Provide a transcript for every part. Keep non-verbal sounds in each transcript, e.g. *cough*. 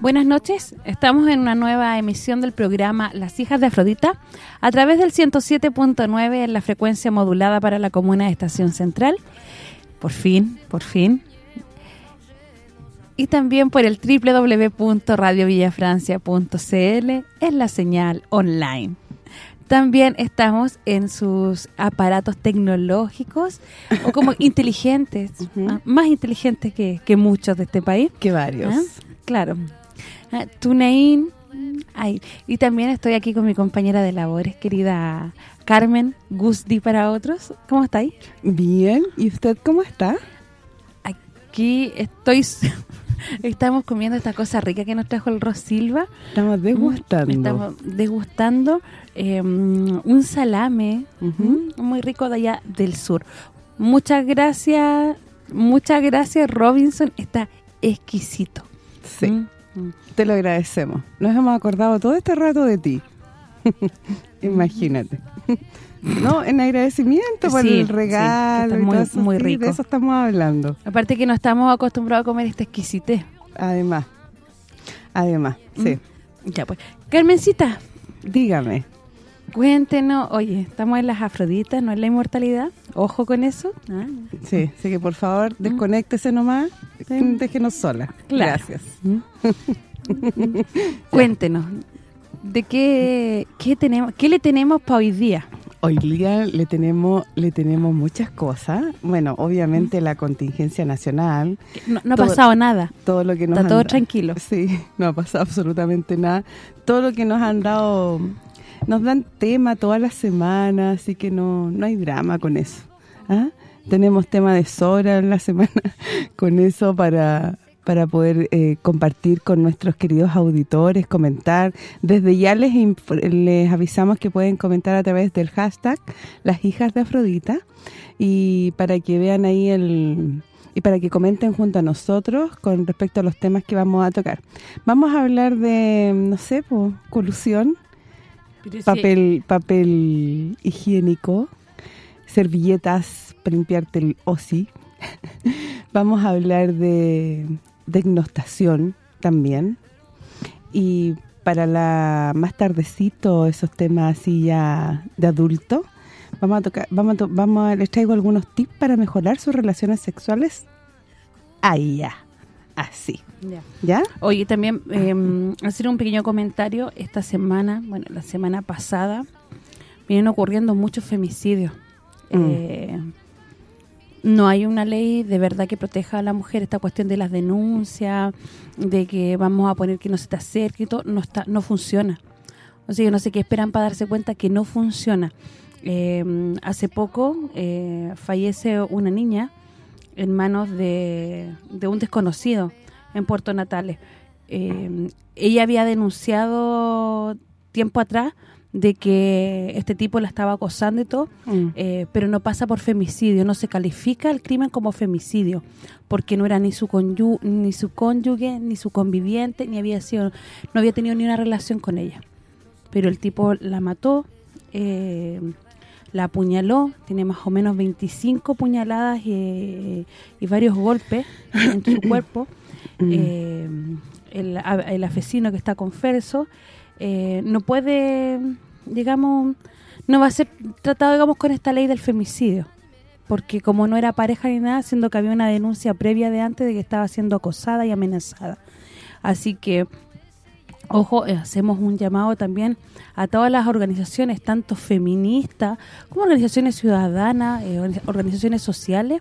Buenas noches, estamos en una nueva emisión del programa Las Hijas de Afrodita a través del 107.9 en la frecuencia modulada para la comuna de Estación Central. Por fin, por fin. Y también por el www.radiovillafrancia.cl en la señal online. También estamos en sus aparatos tecnológicos o como *laughs* inteligentes, más inteligentes que, muchos de este país. Que varios. ¿Ah? Claro. Ah, TuneIn. Ay, y también estoy aquí con mi compañera de labores, querida Carmen Guzdi para otros. ¿Cómo estáis? Bien. ¿Y usted cómo está? Aquí estoy... Estamos comiendo esta cosa rica que nos trajo el Ros Silva. Estamos degustando. Estamos degustando em, un salame muy rico de allá del sur. Muchas gracias, muchas gracias Robinson. Está exquisito. Sí. Mm. Te lo agradecemos. Nos hemos acordado todo este rato de ti. *laughs* Imagínate. *laughs* No, en agradecimiento por el regalo muy, muy rico. de eso estamos hablando. Aparte que no estamos acostumbrados a comer esta exquisitez. Además. Además, mm. sí. Ya pues. Carmencita. Dígame. Cuéntenos, oye, estamos en las Afroditas, no en la inmortalidad. Ojo con eso. Ah. Sí, así que por favor, mm. desconéctese nomás, déjenos sola. Gracias. *laughs* Cuéntenos, ¿de qué, qué tenemos qué le tenemos para hoy día? Hoy día le tenemos le tenemos muchas cosas. Bueno, obviamente la contingencia nacional. No, ha pasado nada. Todo lo que nos Está todo tranquilo. Sí, no ha pasado absolutamente nada. Todo lo que nos han dado nos dan tema toda la semana, así que no, no hay drama con eso. ¿ah? Tenemos tema de sobra en la semana *laughs* con eso para para poder eh, compartir con nuestros queridos auditores, comentar. Desde ya les les avisamos que pueden comentar a través del hashtag Las Hijas de Afrodita y para que vean ahí el y para que comenten junto a nosotros con respecto a los temas que vamos a tocar. Vamos a hablar de, no sé, colusión, papel papel higiénico, servilletas para limpiarte el OSI. *laughs* Vamos a hablar de degnostación también. Y para la más tardecito, esos temas así ya de adulto, vamos a tocar vamos vamos les traigo algunos tips para mejorar sus relaciones sexuales. Ahí ya así. Ya. Oye, también em, hacer un pequeño comentario. Esta semana, bueno, la semana pasada, vienen ocurriendo muchos femicidios. Mm. Eh, no hay una ley de verdad que proteja a la mujer. Esta cuestión de las denuncias, de que vamos a poner que no se te acerque y todo, no, está, no funciona. O sea, yo no sé qué esperan para darse cuenta que no funciona. Em, hace poco eh, fallece una niña en manos de, un desconocido en Puerto Natales. Eh, ella había denunciado tiempo atrás de que este tipo la estaba acosando y todo, mm. eh, pero no pasa por femicidio, no se califica el crimen como femicidio, porque no era ni su ni su cónyuge, ni su conviviente, ni había sido no había tenido ni una relación con ella. Pero el tipo la mató, eh, la apuñaló, tiene más o menos 25 puñaladas y, varios golpes en su *laughs* cuerpo. Mm. Eh, el, el, afecino que está con Ferso eh, no puede, digamos, no va a ser tratado, digamos, con esta ley del femicidio. Porque como no era pareja ni nada, siendo que había una denuncia previa de antes de que estaba siendo acosada y amenazada. Así que Ojo, eh, hacemos un llamado también a todas las organizaciones, tanto feministas como organizaciones ciudadanas, eh, organizaciones sociales,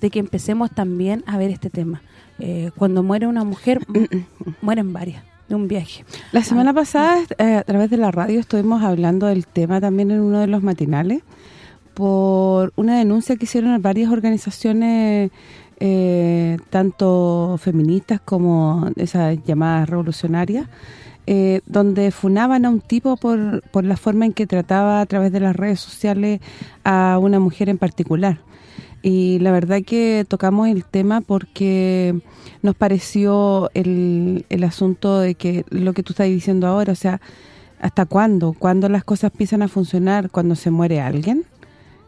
de que empecemos también a ver este tema. Eh, cuando muere una mujer, *coughs* mueren varias. De un viaje. La semana pasada, eh, a través de la radio, estuvimos hablando del tema también en uno de los matinales, por una denuncia que hicieron varias organizaciones, eh, tanto feministas como esas llamadas revolucionarias, eh, donde funaban a un tipo por, por la forma en que trataba a través de las redes sociales a una mujer en particular. Y la verdad que tocamos el tema porque nos pareció el, el asunto de que lo que tú estás diciendo ahora, o sea, ¿hasta cuándo? ¿Cuándo las cosas empiezan a funcionar? ¿Cuando se muere alguien?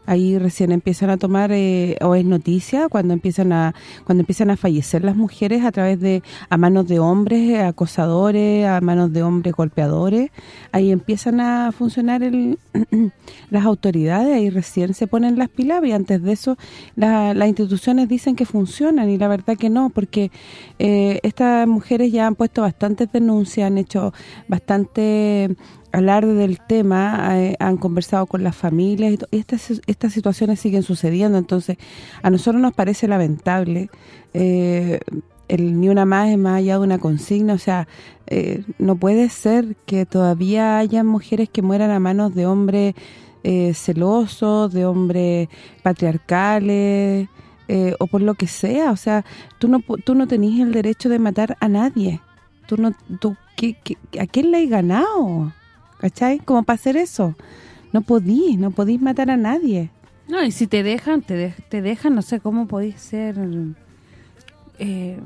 Ahí recién empiezan a tomar eh, o es noticia cuando empiezan a cuando empiezan a fallecer las mujeres a través de a manos de hombres acosadores, a manos de hombres golpeadores, ahí empiezan a funcionar el, *clears throat* las autoridades, ahí recién se ponen las pilas y antes de eso las instituciones dicen que funcionan y la verdad que no, porque eh, estas mujeres ya han puesto bastantes denuncias, han hecho bastante alarde del tema, eh, han conversado con las familias y, estas, estas situaciones siguen sucediendo, entonces a nosotros nos parece lamentable eh, el ni una más es más allá de una consigna, o sea, eh, no puede ser que todavía haya mujeres que mueran a manos de hombres celosos, de hombres patriarcales, o por lo que sea, o sea, tú no tú no tenés el derecho de matar a nadie, tú no tú ¿a quién le has ganado? ¿Cachai? Como para hacer eso. No podís, no podís matar a nadie. No, y si te dejan, te, te dejan, no sé cómo podís ser... Eh,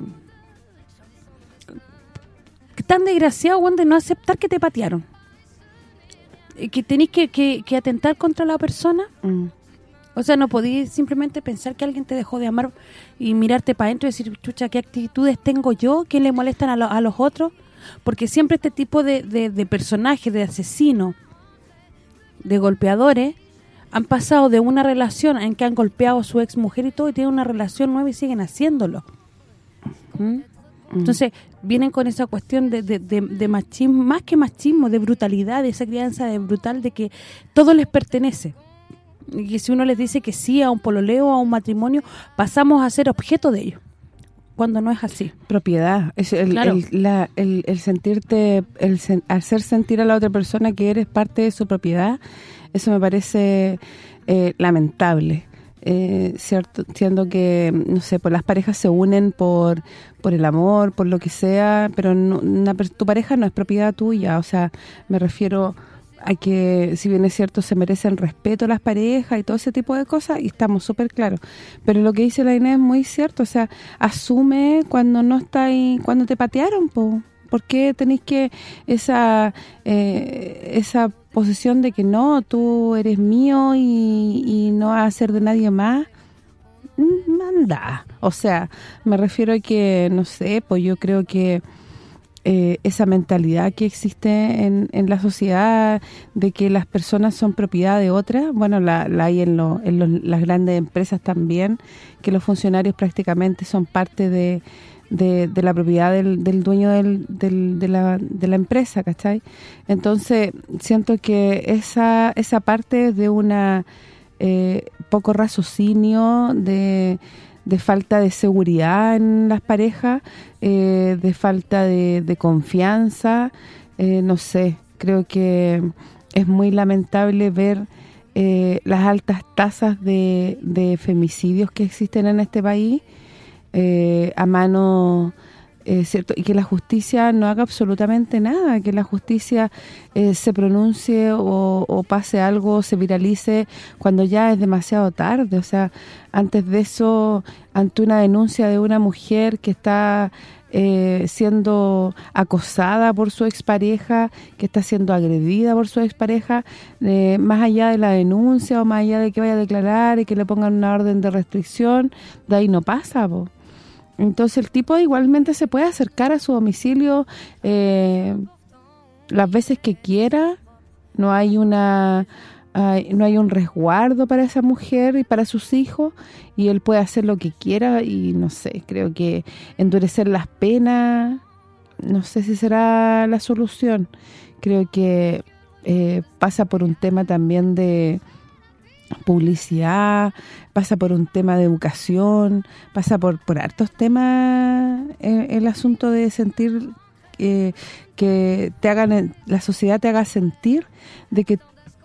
tan desgraciado, Juan, de no aceptar que te patearon. Que tenés que, que, atentar contra la persona. Mm. O sea, no podís simplemente pensar que alguien te dejó de amar y mirarte para adentro y decir, chucha, ¿qué actitudes tengo yo? ¿Qué le molestan a, a los otros? Porque siempre este tipo de, de, personajes, de asesinos, de golpeadores, han pasado de una relación en que han golpeado a su ex mujer y todo, y tienen una relación nueva y siguen haciéndolo. ¿Mm? Mm. Entonces, vienen con esa cuestión de, de, de, machismo, más que machismo, de brutalidad, de esa crianza de brutal, de que todo les pertenece. Y que si uno les dice que sí a un pololeo, a un matrimonio, pasamos a ser objeto de ellos cuando no es así. Propiedad, es el, el, sentirte, el hacer sentir a la otra persona que eres parte de su propiedad, eso me parece eh, lamentable. Eh, cierto siendo que no sé pues las parejas se unen por por el amor por lo que sea pero tu pareja no es propiedad tuya o sea me refiero a que, si bien es cierto, se merecen respeto las parejas y todo ese tipo de cosas, y estamos súper claros. Pero lo que dice la Inés es muy cierto, o sea, asume cuando no está cuando te patearon, po. ¿Por qué tenéis que esa eh, esa posición de que no, tú eres mío y, y no vas a ser de nadie más? Manda. O sea, me refiero a que, no sé, pues yo creo que eh, esa mentalidad que existe en, en, la sociedad de que las personas son propiedad de otras, bueno, la, hay en, las grandes empresas también, que los funcionarios prácticamente son parte de, de, la propiedad del, dueño del, de, la, de la empresa, ¿cachai? Entonces, siento que esa, esa parte de una eh, poco raciocinio, de de falta de seguridad en las parejas, eh, de falta de, confianza, eh, no sé, creo que es muy lamentable ver eh, las altas tasas de, de, femicidios que existen en este país a mano cierto y que la justicia no haga absolutamente nada, que la justicia eh, se pronuncie o, pase algo, se viralice cuando ya es demasiado tarde, o sea, antes de eso, ante una denuncia de una mujer que está eh, siendo acosada por su expareja, que está siendo agredida por su expareja, eh, más allá de la denuncia o más allá de que vaya a declarar y que le pongan una orden de restricción, de ahí no pasa, po. Entonces el tipo igualmente se puede acercar a su domicilio eh, las veces que quiera, no hay una no hay un resguardo para esa mujer y para sus hijos y él puede hacer lo que quiera y no sé, creo que endurecer las penas no sé si será la solución. Creo que eh, pasa por un tema también de publicidad, pasa por un tema de educación, pasa por por hartos temas el, asunto de sentir eh, que te hagan la sociedad te haga sentir de que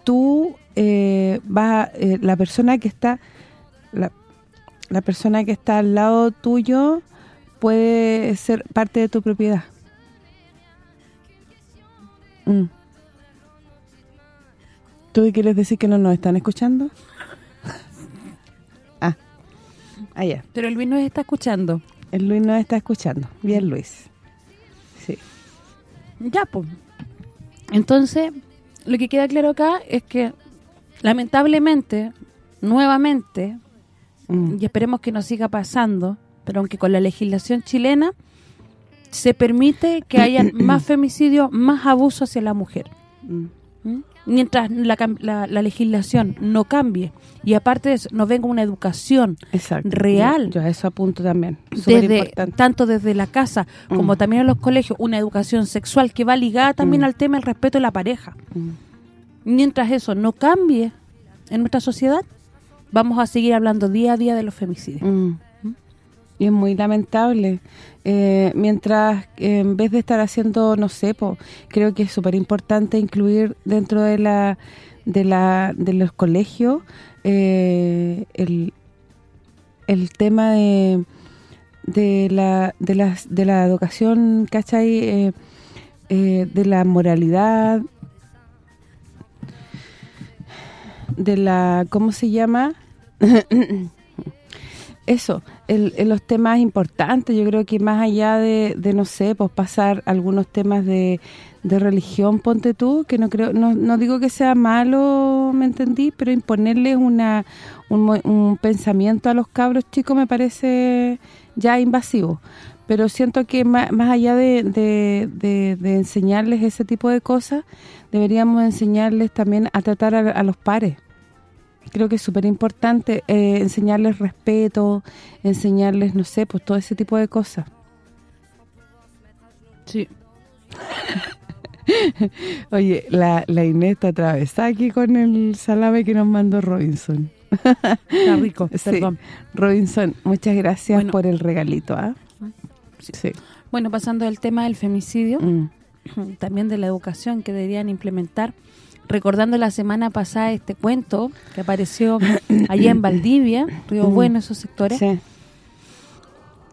tú eh, vas eh, la persona que está la, la persona que está al lado tuyo puede ser parte de tu propiedad. Mm. ¿Tú quieres decir que no nos están escuchando? *laughs* ah, allá. Pero Luis nos está escuchando. El Luis nos está escuchando. Bien, Luis. Sí. Ya, pues. Entonces, lo que queda claro acá es que, lamentablemente, nuevamente, Mm. y esperemos que no siga pasando, pero aunque con la legislación chilena se permite que haya *clears throat* más femicidios, más abuso hacia la mujer. Mm. ¿Mm? Mientras la, la- la legislación no cambie y aparte de eso, no venga una educación Exacto. Real. Yo, yo a eso apunto también. Desde tanto desde la casa como Mm. también en los colegios, una educación sexual que va ligada también Mm. al tema del respeto de la pareja. Mientras eso no cambie en nuestra sociedad, vamos a seguir hablando día a día de los femicidios. Y es muy lamentable. Eh, mientras, en vez de estar haciendo, no sé, po, creo que es súper importante incluir dentro de la de la de los colegios eh, el, el tema de de la de las de la educación, ¿cachai? Eh, eh, de la moralidad de la ¿cómo se llama? *laughs* eso, el, los temas importantes, yo creo que más allá de, de, no sé, pues pasar algunos temas de, religión, ponte tú, que no creo no, no digo que sea malo, ¿me entendí? Pero imponerles una un, pensamiento a los cabros chicos me parece ya invasivo. Pero siento que más, más allá de, de- de- de enseñarles ese tipo de cosas, deberíamos enseñarles también a tratar a, a los pares creo que es súper importante eh, enseñarles respeto, enseñarles, no sé, pues todo ese tipo de cosas. Sí. *laughs* Oye, la, la Inés está atravesada aquí con el salame que nos mandó Robinson. Está rico, *laughs* Sí. perdón. Robinson, muchas gracias Bueno. por el regalito, ¿ah? Sí. Sí. Bueno, pasando al tema del femicidio, Mm. *clears throat* también de la educación que deberían implementar, recordando la semana pasada este cuento que apareció *coughs* allá en Valdivia, Río Mm. Bueno, esos sectores, Sí.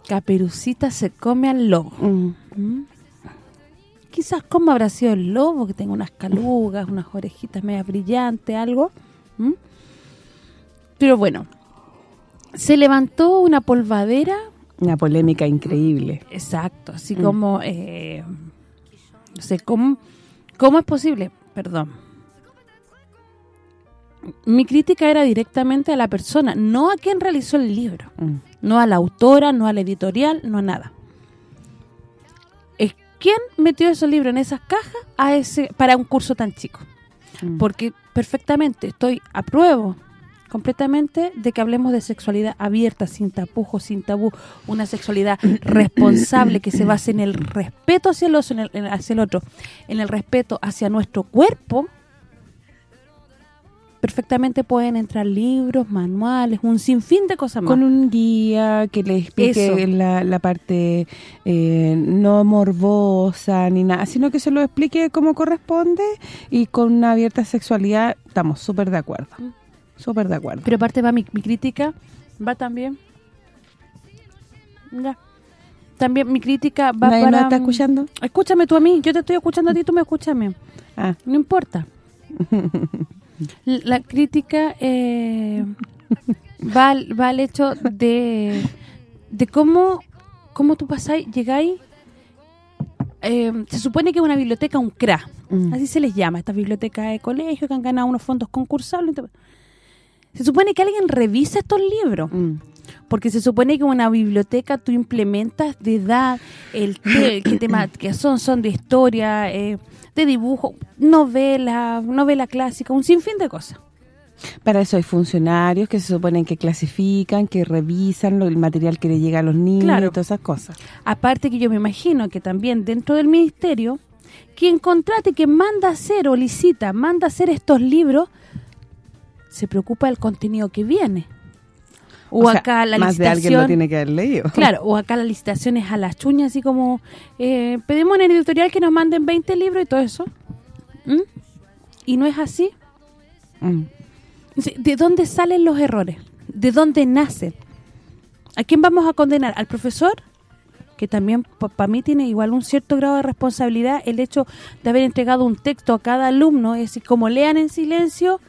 Caperucita se come al lobo. Mm. ¿Mm? Quizás cómo habrá sido el lobo, que tenga unas calugas, unas orejitas medias brillantes, algo. Pero bueno, se levantó una polvadera, Una polémica increíble. exacto, así como, eh, no sé, ¿cómo, ¿cómo es posible? Perdón. Mi crítica era directamente a la persona, no a quien realizó el libro. Mm. No a la autora, no a la editorial, no a nada. Es quién metió esos libros en esas cajas a ese para un curso tan chico. Mm. Porque perfectamente estoy a prueba completamente de que hablemos de sexualidad abierta, sin tapujos, sin tabú, una sexualidad *coughs* responsable que se base en el respeto hacia el, hacia el otro, en el respeto hacia nuestro cuerpo, perfectamente pueden entrar libros, manuales, un sinfín de cosas más. Con un guía que le explique la, la parte eh, no morbosa ni nada, sino que se lo explique como corresponde y con una abierta sexualidad estamos súper de acuerdo. Mm. Súper de acuerdo. Pero aparte va mi, mi crítica, va también. Ya. También mi crítica va ¿Nadie para... nos está escuchando? Escúchame tú a mí, yo te estoy escuchando a ti, tú me escúchame. Ah, No importa. *laughs* La crítica eh, va, al, va al hecho de, de cómo, cómo tú pasáis, llegáis... eh, se supone que es una biblioteca, un CRA, mm, así se les llama, estas bibliotecas de colegio que han ganado unos fondos concursables. Se supone que alguien revisa estos libros, mm, porque se supone que en una biblioteca tú implementas de edad, el qué *clears throat* tema que son, son de historia, eh, de dibujo, novela, novela clásica, un sinfín de cosas. Para eso hay funcionarios que se suponen que clasifican, que revisan lo- el material que le llega a los niños Claro. y todas esas cosas. Aparte que yo me imagino que también dentro del ministerio, quien contrate, quien manda a hacer o licita, manda a hacer estos libros, se preocupa del contenido que viene. O, acá la más de alguien lo tiene que haber leído. *laughs* Claro, o acá la licitación es a las chuñas, así como eh, pedimos en el editorial que nos manden 20 libros y todo eso. ¿Mm? Y no es así. Mm. ¿De dónde salen los errores? ¿De dónde nacen? ¿A quién vamos a condenar? ¿Al profesor? Que también para mí tiene igual un cierto grado de responsabilidad el hecho de haber entregado un texto a cada alumno, es decir, como lean en silencio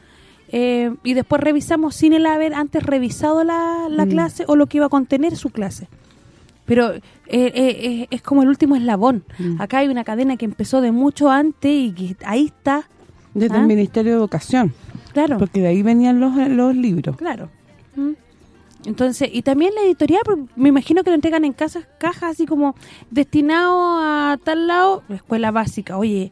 eh, y después revisamos sin el haber antes revisado la, Mm. clase o lo que iba a contener su clase. Pero eh, eh, es como el último eslabón. Mm. Acá hay una cadena que empezó de mucho antes y que ahí está. Desde ¿Ah? el Ministerio de Educación, Claro. porque de ahí venían los, los libros. Claro. ¿Mm? Entonces, y también la editorial, me imagino que lo entregan en casas, cajas así como destinado a tal lado, escuela básica. Oye,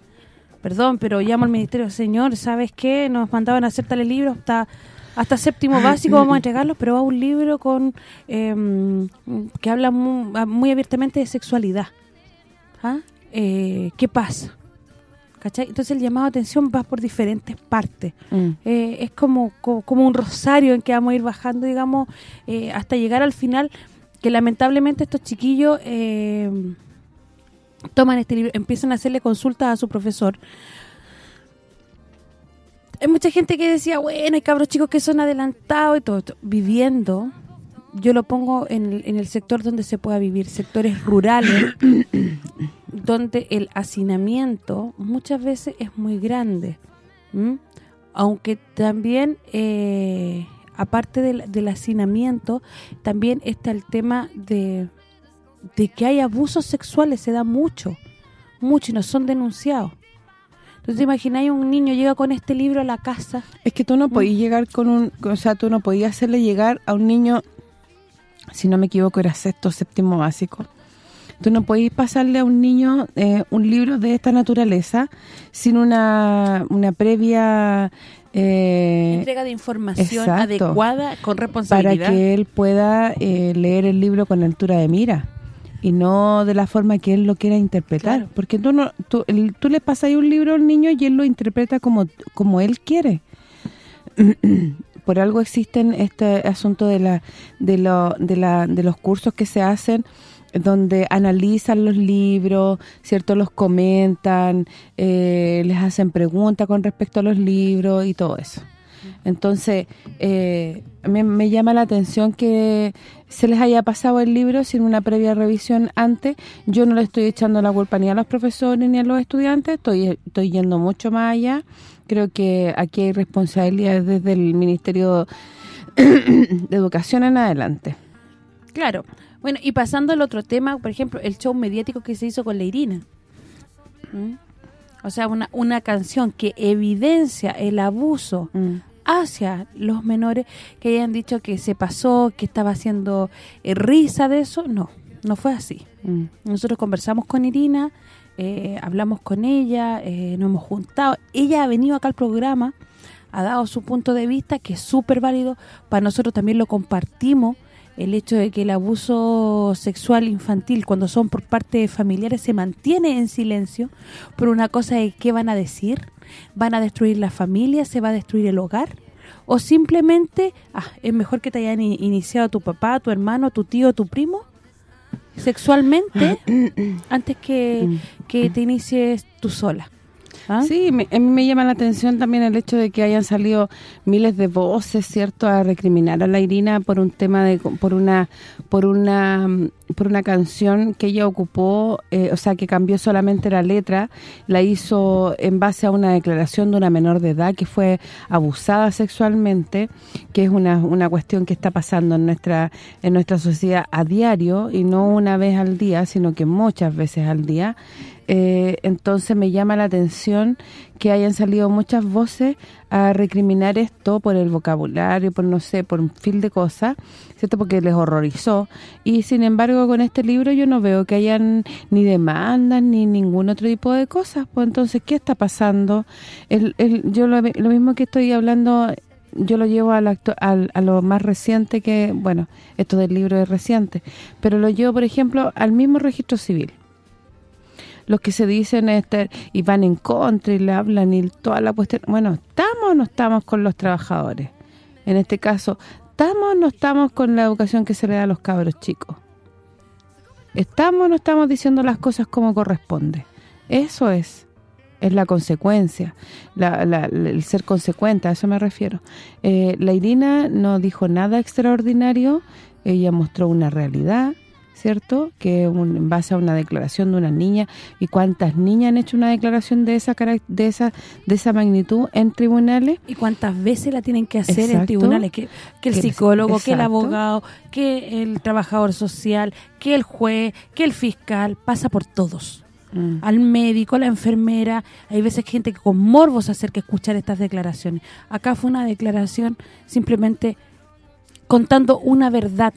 perdón, pero llamo al ministerio, señor, ¿sabes qué? Nos mandaban a hacer tales libros hasta hasta séptimo básico vamos a entregarlos, pero va un libro con eh, que habla muy, muy abiertamente de sexualidad. ¿Ah? Eh, ¿Qué pasa? ¿Cachai? Entonces el llamado a atención va por diferentes partes. Mm. Eh, es como, co- como un rosario en que vamos a ir bajando, digamos, eh, hasta llegar al final, que lamentablemente estos chiquillos eh, toman este libro, empiezan a hacerle consultas a su profesor. Hay mucha gente que decía, bueno, hay cabros chicos que son adelantados y todo esto. Viviendo, yo lo pongo en el, en el sector donde se pueda vivir, sectores rurales, *coughs* donde el hacinamiento muchas veces es muy grande. Aunque también, eh, aparte del, del hacinamiento, también está el tema de, de que hay abusos sexuales, se da mucho, mucho y no son denunciados. Entonces, ¿te imagináis un niño llega con este libro a la casa? Es que tú no podías llegar con un... O sea, tú no podías hacerle llegar a un niño, si no me equivoco, era sexto séptimo básico. Tú no podías pasarle a un niño eh, un libro de esta naturaleza sin una, una previa... eh, Entrega de información exacto. adecuada, con para responsabilidad. que él pueda eh, leer el libro con altura de mira y no de la forma que él lo quiera interpretar. Claro. Porque tú no tú, el- tú le pasas ahí un libro al niño y él lo interpreta como, como él quiere. *clears throat* Por algo existen este asunto de la de lo, de la de los cursos que se hacen donde analizan los libros, ¿cierto? Los comentan, eh, les hacen preguntas con respecto a los libros y todo eso. Entonces, eh, mí me llama la atención que se les haya pasado el libro sin una previa revisión antes. Yo no le estoy echando la culpa ni a los profesores ni a los estudiantes, estoy estoy yendo mucho más allá. Creo que aquí hay responsabilidades desde el Ministerio *coughs* de Educación en adelante. Claro. Bueno, y pasando al otro tema, por ejemplo, el show mediático que se hizo con la Irina. ¿Mm? O sea, una, una canción que evidencia el abuso Mm. Hacia los menores, que hayan dicho que se pasó, que estaba haciendo eh, risa de eso. No, no fue así. Mm. Nosotros conversamos con Irina, eh, hablamos con ella, eh, nos hemos juntado. Ella ha venido acá al programa, ha dado su punto de vista, que es súper válido. Para nosotros también lo compartimos, el hecho de que el abuso sexual infantil, cuando son por parte de familiares, se mantiene en silencio por una cosa de qué van a decir, van a destruir la familia, se va a destruir el hogar, o simplemente, ah, es mejor que te hayan iniciado tu papá, tu hermano, tu tío, tu primo, sexualmente, *clears throat* antes que, que te inicies tú sola. ¿Ah? Sí, me, a mí me llama la atención también el hecho de que hayan salido miles de voces, ¿cierto?, a recriminar a la Irina por un tema de por una por una por una canción que ella ocupó, eh, o sea, que cambió solamente la letra, la hizo en base a una declaración de una menor de edad que fue abusada sexualmente, que es una, una cuestión que está pasando en nuestra en nuestra sociedad a diario y no una vez al día, sino que muchas veces al día. Eh, entonces me llama la atención que hayan salido muchas voces a recriminar esto por el vocabulario, por no sé, por un fil de cosas, ¿cierto? Porque les horrorizó. Y sin embargo, con este libro yo no veo que hayan ni demandas ni ningún otro tipo de cosas. Pues entonces, ¿qué está pasando? Yo lo, lo mismo que estoy hablando yo lo llevo a, la al- a lo más reciente que, bueno, esto del libro es reciente, pero lo llevo, por ejemplo, al mismo registro civil los que se dicen este y van en contra y le hablan y toda la cuestión. Bueno, ¿estamos o no estamos con los trabajadores? En este caso, ¿Estamos o no estamos con la educación que se le da a los cabros chicos? ¿Estamos o no estamos diciendo las cosas como corresponde? Eso es es la consecuencia, el ser consecuente, a eso me refiero. Eh, la Irina no dijo nada extraordinario, ella mostró una realidad, ¿cierto? Que en base a una declaración de una niña y cuántas niñas han hecho una declaración de esa de esa de esa magnitud en tribunales y cuántas veces la tienen que hacer en tribunales que, el psicólogo, que el abogado, que el trabajador social, que el juez, que el fiscal, pasa por todos. Mm. Al médico, a la enfermera, hay veces gente que con morbos se acerca a escuchar estas declaraciones. Acá fue una declaración simplemente contando una verdad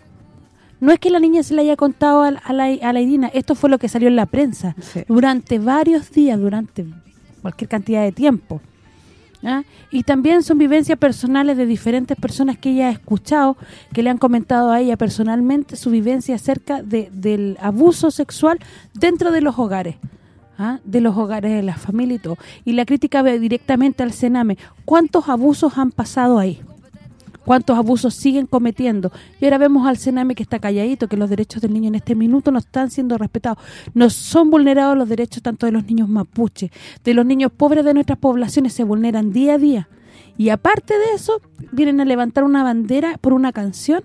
no es que la niña se le haya contado a, la, a la Irina, esto fue lo que salió en la prensa durante varios días, durante cualquier cantidad de tiempo. Y también son vivencias personales de diferentes personas que ella ha escuchado, que le han comentado a ella personalmente su vivencia acerca de, del abuso sexual dentro de los hogares. de los hogares de la familia y todo. Y la crítica ve directamente al Sename. ¿Cuántos abusos han pasado ahí? Cuántos abusos siguen cometiendo. Y ahora vemos al Sename que está calladito, que los derechos del niño en este minuto no están siendo respetados. No son vulnerados los derechos tanto de los niños mapuche, de los niños pobres de nuestras poblaciones se vulneran día a día. Y aparte de eso, vienen a levantar una bandera por una canción.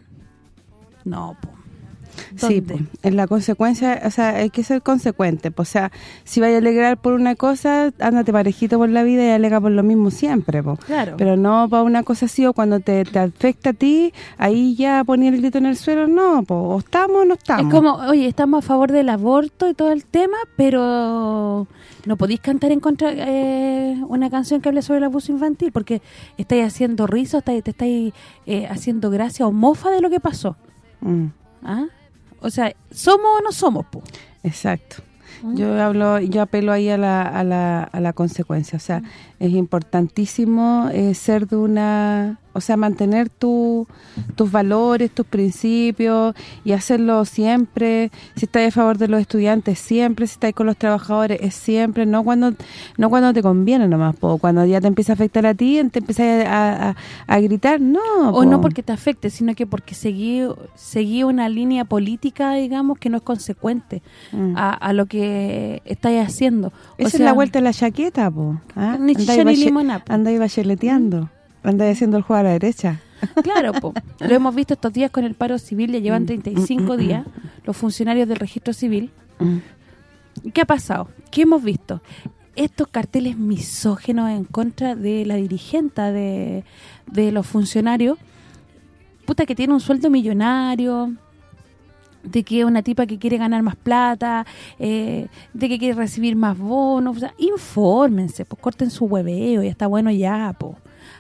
No, Sí, pues, en la consecuencia, o sea, hay que ser consecuente. Pues, o sea, si vaya a alegrar por una cosa, ándate parejito por la vida y alega por lo mismo siempre, pues. Claro. Pero no para una cosa así o cuando te, afecta a ti, ahí ya ponía el grito en el suelo, no, pues, o estamos o no estamos. Es como, oye, estamos a favor del aborto y todo el tema, pero no podéis cantar en contra eh, una canción que hable sobre el abuso infantil porque estáis haciendo risa, estáis, te estáis eh, haciendo gracia o mofa de lo que pasó. Mm. ¿Ah? O sea, ¿somos o no somos? Po? Exacto. Mm. Yo hablo, yo apelo ahí a la, a la, a la consecuencia. O sea, mm. Es importantísimo eh, ser de una o sea, mantener tu, tus valores, tus principios y hacerlo siempre. Si estás a favor de los estudiantes, siempre. Si estás con los trabajadores, es siempre. No cuando no cuando te conviene nomás, po. cuando ya te empieza a afectar a ti, te empiezas a, a, gritar, no. O no porque te afecte, sino que porque seguí, seguí una línea política, digamos, que no es consecuente mm. a, lo que estáis haciendo. Esa es la vuelta de la chaqueta, po. ¿ah? Ni Andáis bacheleteando. Anda haciendo el juego a la derecha. *laughs* Claro, lo hemos visto estos días con el paro civil, ya llevan 35 mm, mm, mm, días los funcionarios del registro civil. ¿Qué ha pasado? ¿Qué hemos visto? Estos carteles misógenos en contra de la dirigente de, de los funcionarios, puta que tiene un sueldo millonario, de que es una tipa que quiere ganar más plata, eh, de que quiere recibir más bonos, o sea, infórmense, pues corten su hueveo, ya está bueno ya, pues.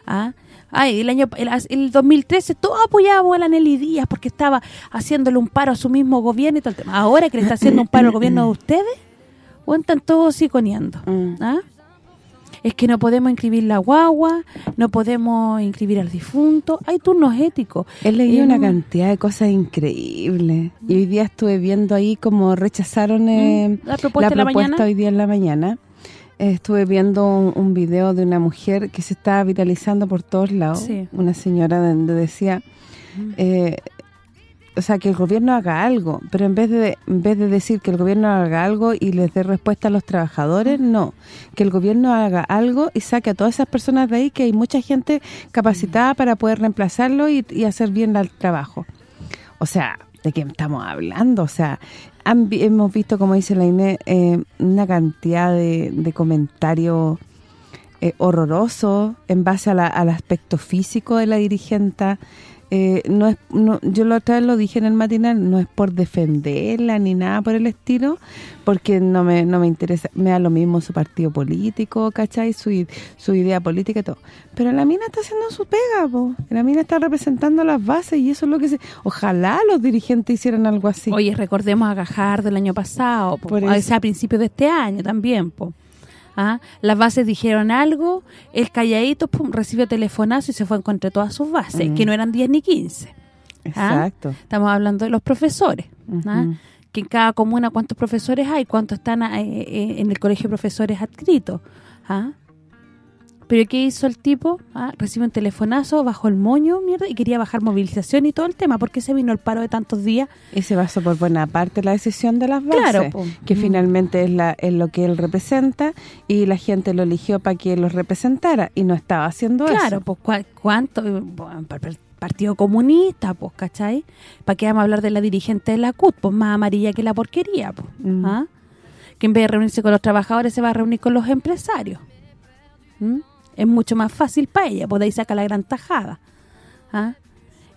¿ah? Ay, el año el, 2013 todo apoyaba a la Nelly Díaz porque estaba haciéndole un paro a su mismo gobierno y todo el tema. Ahora que le está haciendo un paro al gobierno de ustedes, o están todos iconeando. Mm. ¿ah? Es que no podemos inscribir la guagua, no podemos inscribir al difunto. Hay turnos éticos. He leído una cantidad de cosas increíbles. Y hoy día estuve viendo ahí como rechazaron eh, la propuesta, hoy día en la mañana estuve viendo un, video de una mujer que se estaba viralizando por todos lados, una señora donde decía, eh, o sea, que el gobierno haga algo, pero en vez de en vez de decir que el gobierno haga algo y les dé respuesta a los trabajadores, no, que el gobierno haga algo y saque a todas esas personas de ahí, que hay mucha gente capacitada para poder reemplazarlo y, hacer bien el trabajo. O sea, ¿de qué estamos hablando? O sea, hemos visto, como dice la Inés, eh, una cantidad de, comentarios eh, horrorosos en base al aspecto físico de la dirigente, eh, no es yo la otra vez lo dije en el matinal, no es por defenderla ni nada por el estilo, porque no me, no me interesa, me da lo mismo su partido político, ¿cachai? Su, su idea política y todo. Pero la mina está haciendo su pega, po. La mina está representando las bases y eso es lo que se... Ojalá los dirigentes hicieran algo así. Oye, recordemos a Gajardo del año pasado, po, a, a principios de este año también, po. ¿Ah? Las bases dijeron algo, el calladito pum, recibió telefonazo y se fue en contra todas sus bases, que no eran 10 ni 15. ¿Ah? Exacto. Estamos hablando de los profesores. ¿ah? Que en cada comuna cuántos profesores hay, cuántos están eh, eh, en el colegio de profesores adscritos. Pero ¿qué hizo el tipo? Ah, recibió un telefonazo, bajó el moño, mierda, y quería bajar movilización y todo el tema. ¿Por qué se vino el paro de tantos días? Y se basó por buena parte la decisión de las bases, Claro, que Mm. finalmente es, la, es lo que él representa y la gente lo eligió para que los representara y no estaba haciendo Claro, eso. pues ¿cuá- ¿cuánto? Bueno, Partido Comunista, pues, ¿cachai? ¿Para qué vamos a hablar de la dirigente de la CUT? Pues más amarilla que la porquería, pues. Mm. ¿ah? Que en vez de reunirse con los trabajadores se va a reunir con los empresarios. ¿Mm? Es mucho más fácil para ella, pues de ahí saca la gran tajada. ¿ah?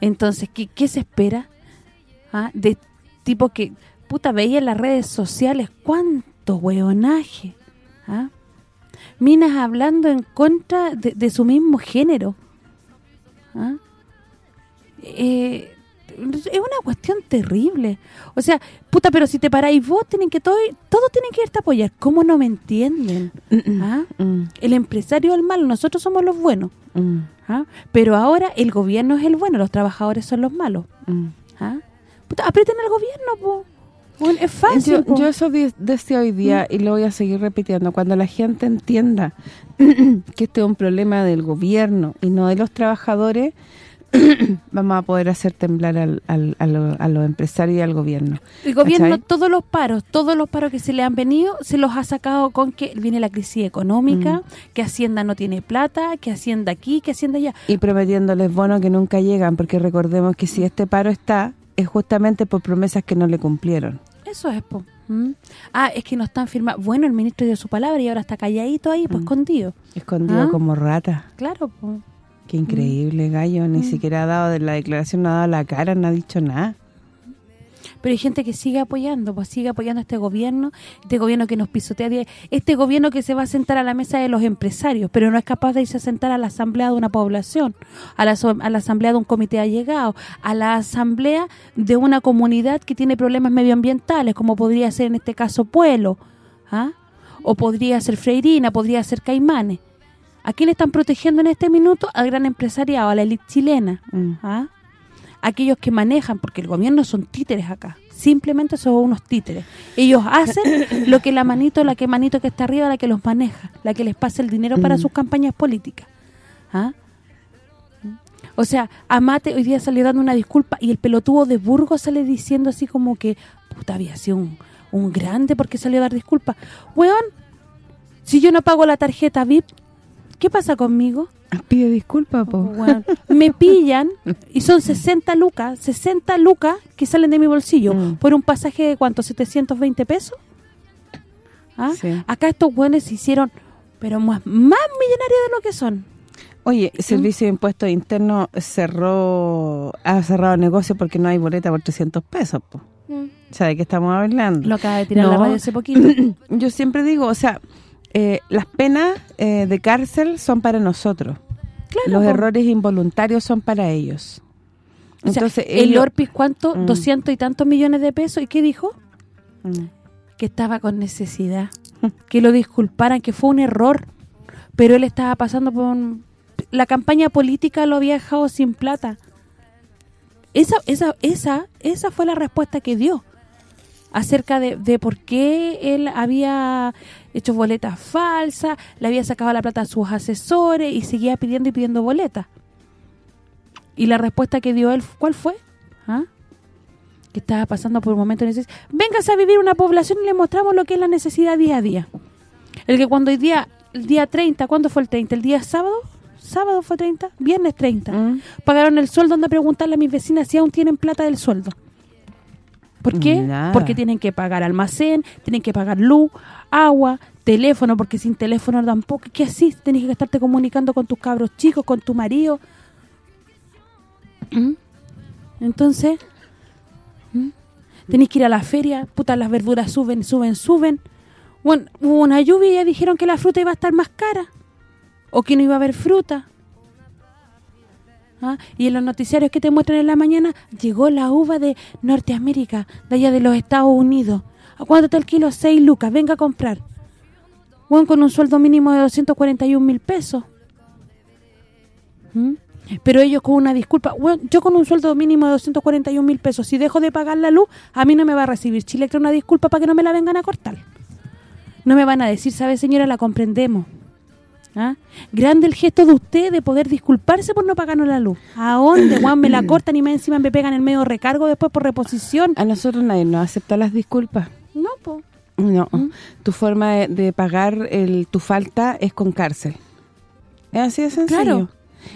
Entonces, ¿qué, qué se espera? ¿Ah? De tipo que, puta, veía en las redes sociales cuánto hueonaje. ¿ah? Minas hablando en contra de, de su mismo género. ¿ah? Eh, es una cuestión terrible. O sea, puta, pero si te paráis vos, tienen que todo, todos tienen que irte a apoyar. ¿Cómo no me entienden? ¿Ah? Mm, El empresario es el malo, nosotros somos los buenos. mm, ¿ah? Pero ahora el gobierno es el bueno, los trabajadores son los malos. mm. ¿ah? Puta, aprieten al gobierno, po. Bueno, es fácil, Yo, yo eso decía hoy día y lo voy a seguir repitiendo. Cuando la gente entienda *coughs* que este es un problema del gobierno y no de los trabajadores, *coughs* vamos a poder hacer temblar al, al- a, lo- a los empresarios y al gobierno. El gobierno, ¿Cachai? todos los paros, todos los paros que se le han venido, se los ha sacado con que viene la crisis económica, que Hacienda no tiene plata, que Hacienda aquí, que Hacienda allá. Y prometiéndoles bonos que nunca llegan, porque recordemos que si este paro está, es justamente por promesas que no le cumplieron. Eso es, po. ¿Mm? Ah, es que no están firmados. Bueno, el ministro dio su palabra y ahora está calladito ahí, pues escondido. Escondido ¿Ah? como rata. Claro, po. Qué increíble, gallo. Ni siquiera ha dado de la declaración, no ha dado la cara, no ha dicho nada. Pero hay gente que sigue apoyando, pues sigue apoyando a este gobierno, este gobierno que nos pisotea, este gobierno que se va a sentar a la mesa de los empresarios, pero no es capaz de irse a sentar a la asamblea de una población, a la, a la asamblea de un comité allegado, a la asamblea de una comunidad que tiene problemas medioambientales, como podría ser en este caso Pueblo, ¿ah? o podría ser Freirina, podría ser Caimanes. ¿A quién están protegiendo en este minuto? Al gran empresariado, a la élite chilena. Mm. ¿ah? aquellos que manejan, porque el gobierno son títeres acá, simplemente son unos títeres. Ellos hacen *coughs* lo que la manito, la que manito que está arriba, la que los maneja, la que les pasa el dinero para Mm. sus campañas políticas. ¿Ah? O sea, Amate hoy día salió dando una disculpa y el pelotudo de Burgos sale diciendo así como que, puta, había sido un, un grande porque salió a dar disculpas. Weón, si yo no pago la tarjeta VIP, ¿qué pasa conmigo? Pide disculpas, po. Me pillan y son 60 lucas, 60 lucas que salen de mi bolsillo Mm. por un pasaje de ¿cuánto? 720 pesos. ¿Ah? Sí. Acá estos buenos se hicieron pero más, más millonarios de lo que son. Oye, el Servicio de Impuestos Internos cerró ha cerrado negocio porque no hay boleta por 300 pesos, po. O sea, ¿de qué estamos hablando? Lo acaba de tirar No. la radio hace poquito. *clears throat* Yo siempre digo, o sea, eh, las penas eh, de cárcel son para nosotros. Claro, Los po. errores involuntarios son para ellos. O sea, Entonces, el ellos- Orpis, ¿cuánto? Mm. 200 y tantos millones de pesos. ¿Y qué dijo? Mm. Que estaba con necesidad. *laughs* que lo disculparan, que fue un error. Pero él estaba pasando por... un- La campaña política lo había dejado sin plata. Esa esa esa esa fue la respuesta que dio acerca de, de por qué él había hecho boletas falsas, le había sacado la plata a sus asesores y seguía pidiendo y pidiendo boletas. Y la respuesta que dio él, ¿cuál fue? ¿Ah? Que estaba pasando por un momento de necesidad. Véngase a vivir una población y le mostramos lo que es la necesidad día a día. El que cuando hoy día, el día 30, ¿cuándo fue el 30? ¿El día sábado? ¿Sábado fue 30? Viernes 30. Mm. Pagaron el sueldo, anda a preguntarle a mis vecinas si aún tienen plata del sueldo. ¿Por qué? Porque tienen que pagar almacén, tienen que pagar luz, agua, teléfono, porque sin teléfono tampoco. ¿Qué así? Tienes que estarte comunicando con tus cabros chicos, con tu marido. ¿Mm? Entonces, ¿Mm? tenés que ir a la feria, puta, las verduras suben, suben, suben. Bueno, hubo una lluvia y ya dijeron que la fruta iba a estar más cara. O que no iba a haber fruta. ¿Ah? Y en los noticiarios que te muestran en la mañana, llegó la uva de Norteamérica, de allá de los Estados Unidos. ¿A cuánto está el kilo? 6 lucas, venga a comprar. Bueno, con un sueldo mínimo de 241 mil pesos. ¿Mm? Pero ellos con una disculpa, yo con un sueldo mínimo de 241 mil pesos, si dejo de pagar la luz, a mí no me va a recibir Chile una disculpa para que no me la vengan a cortar. No me van a decir, ¿sabe señora? La comprendemos. ¿Ah? Grande el gesto de usted de poder disculparse por no pagarnos la luz. ¿A dónde, Juan? Me la *clears throat* cortan y me encima me pegan el medio recargo después por reposición. A nosotros nadie nos acepta las disculpas. No, po. No, ¿Mm? tu forma de, de pagar el, tu falta es con cárcel. Es así de sencillo. Claro.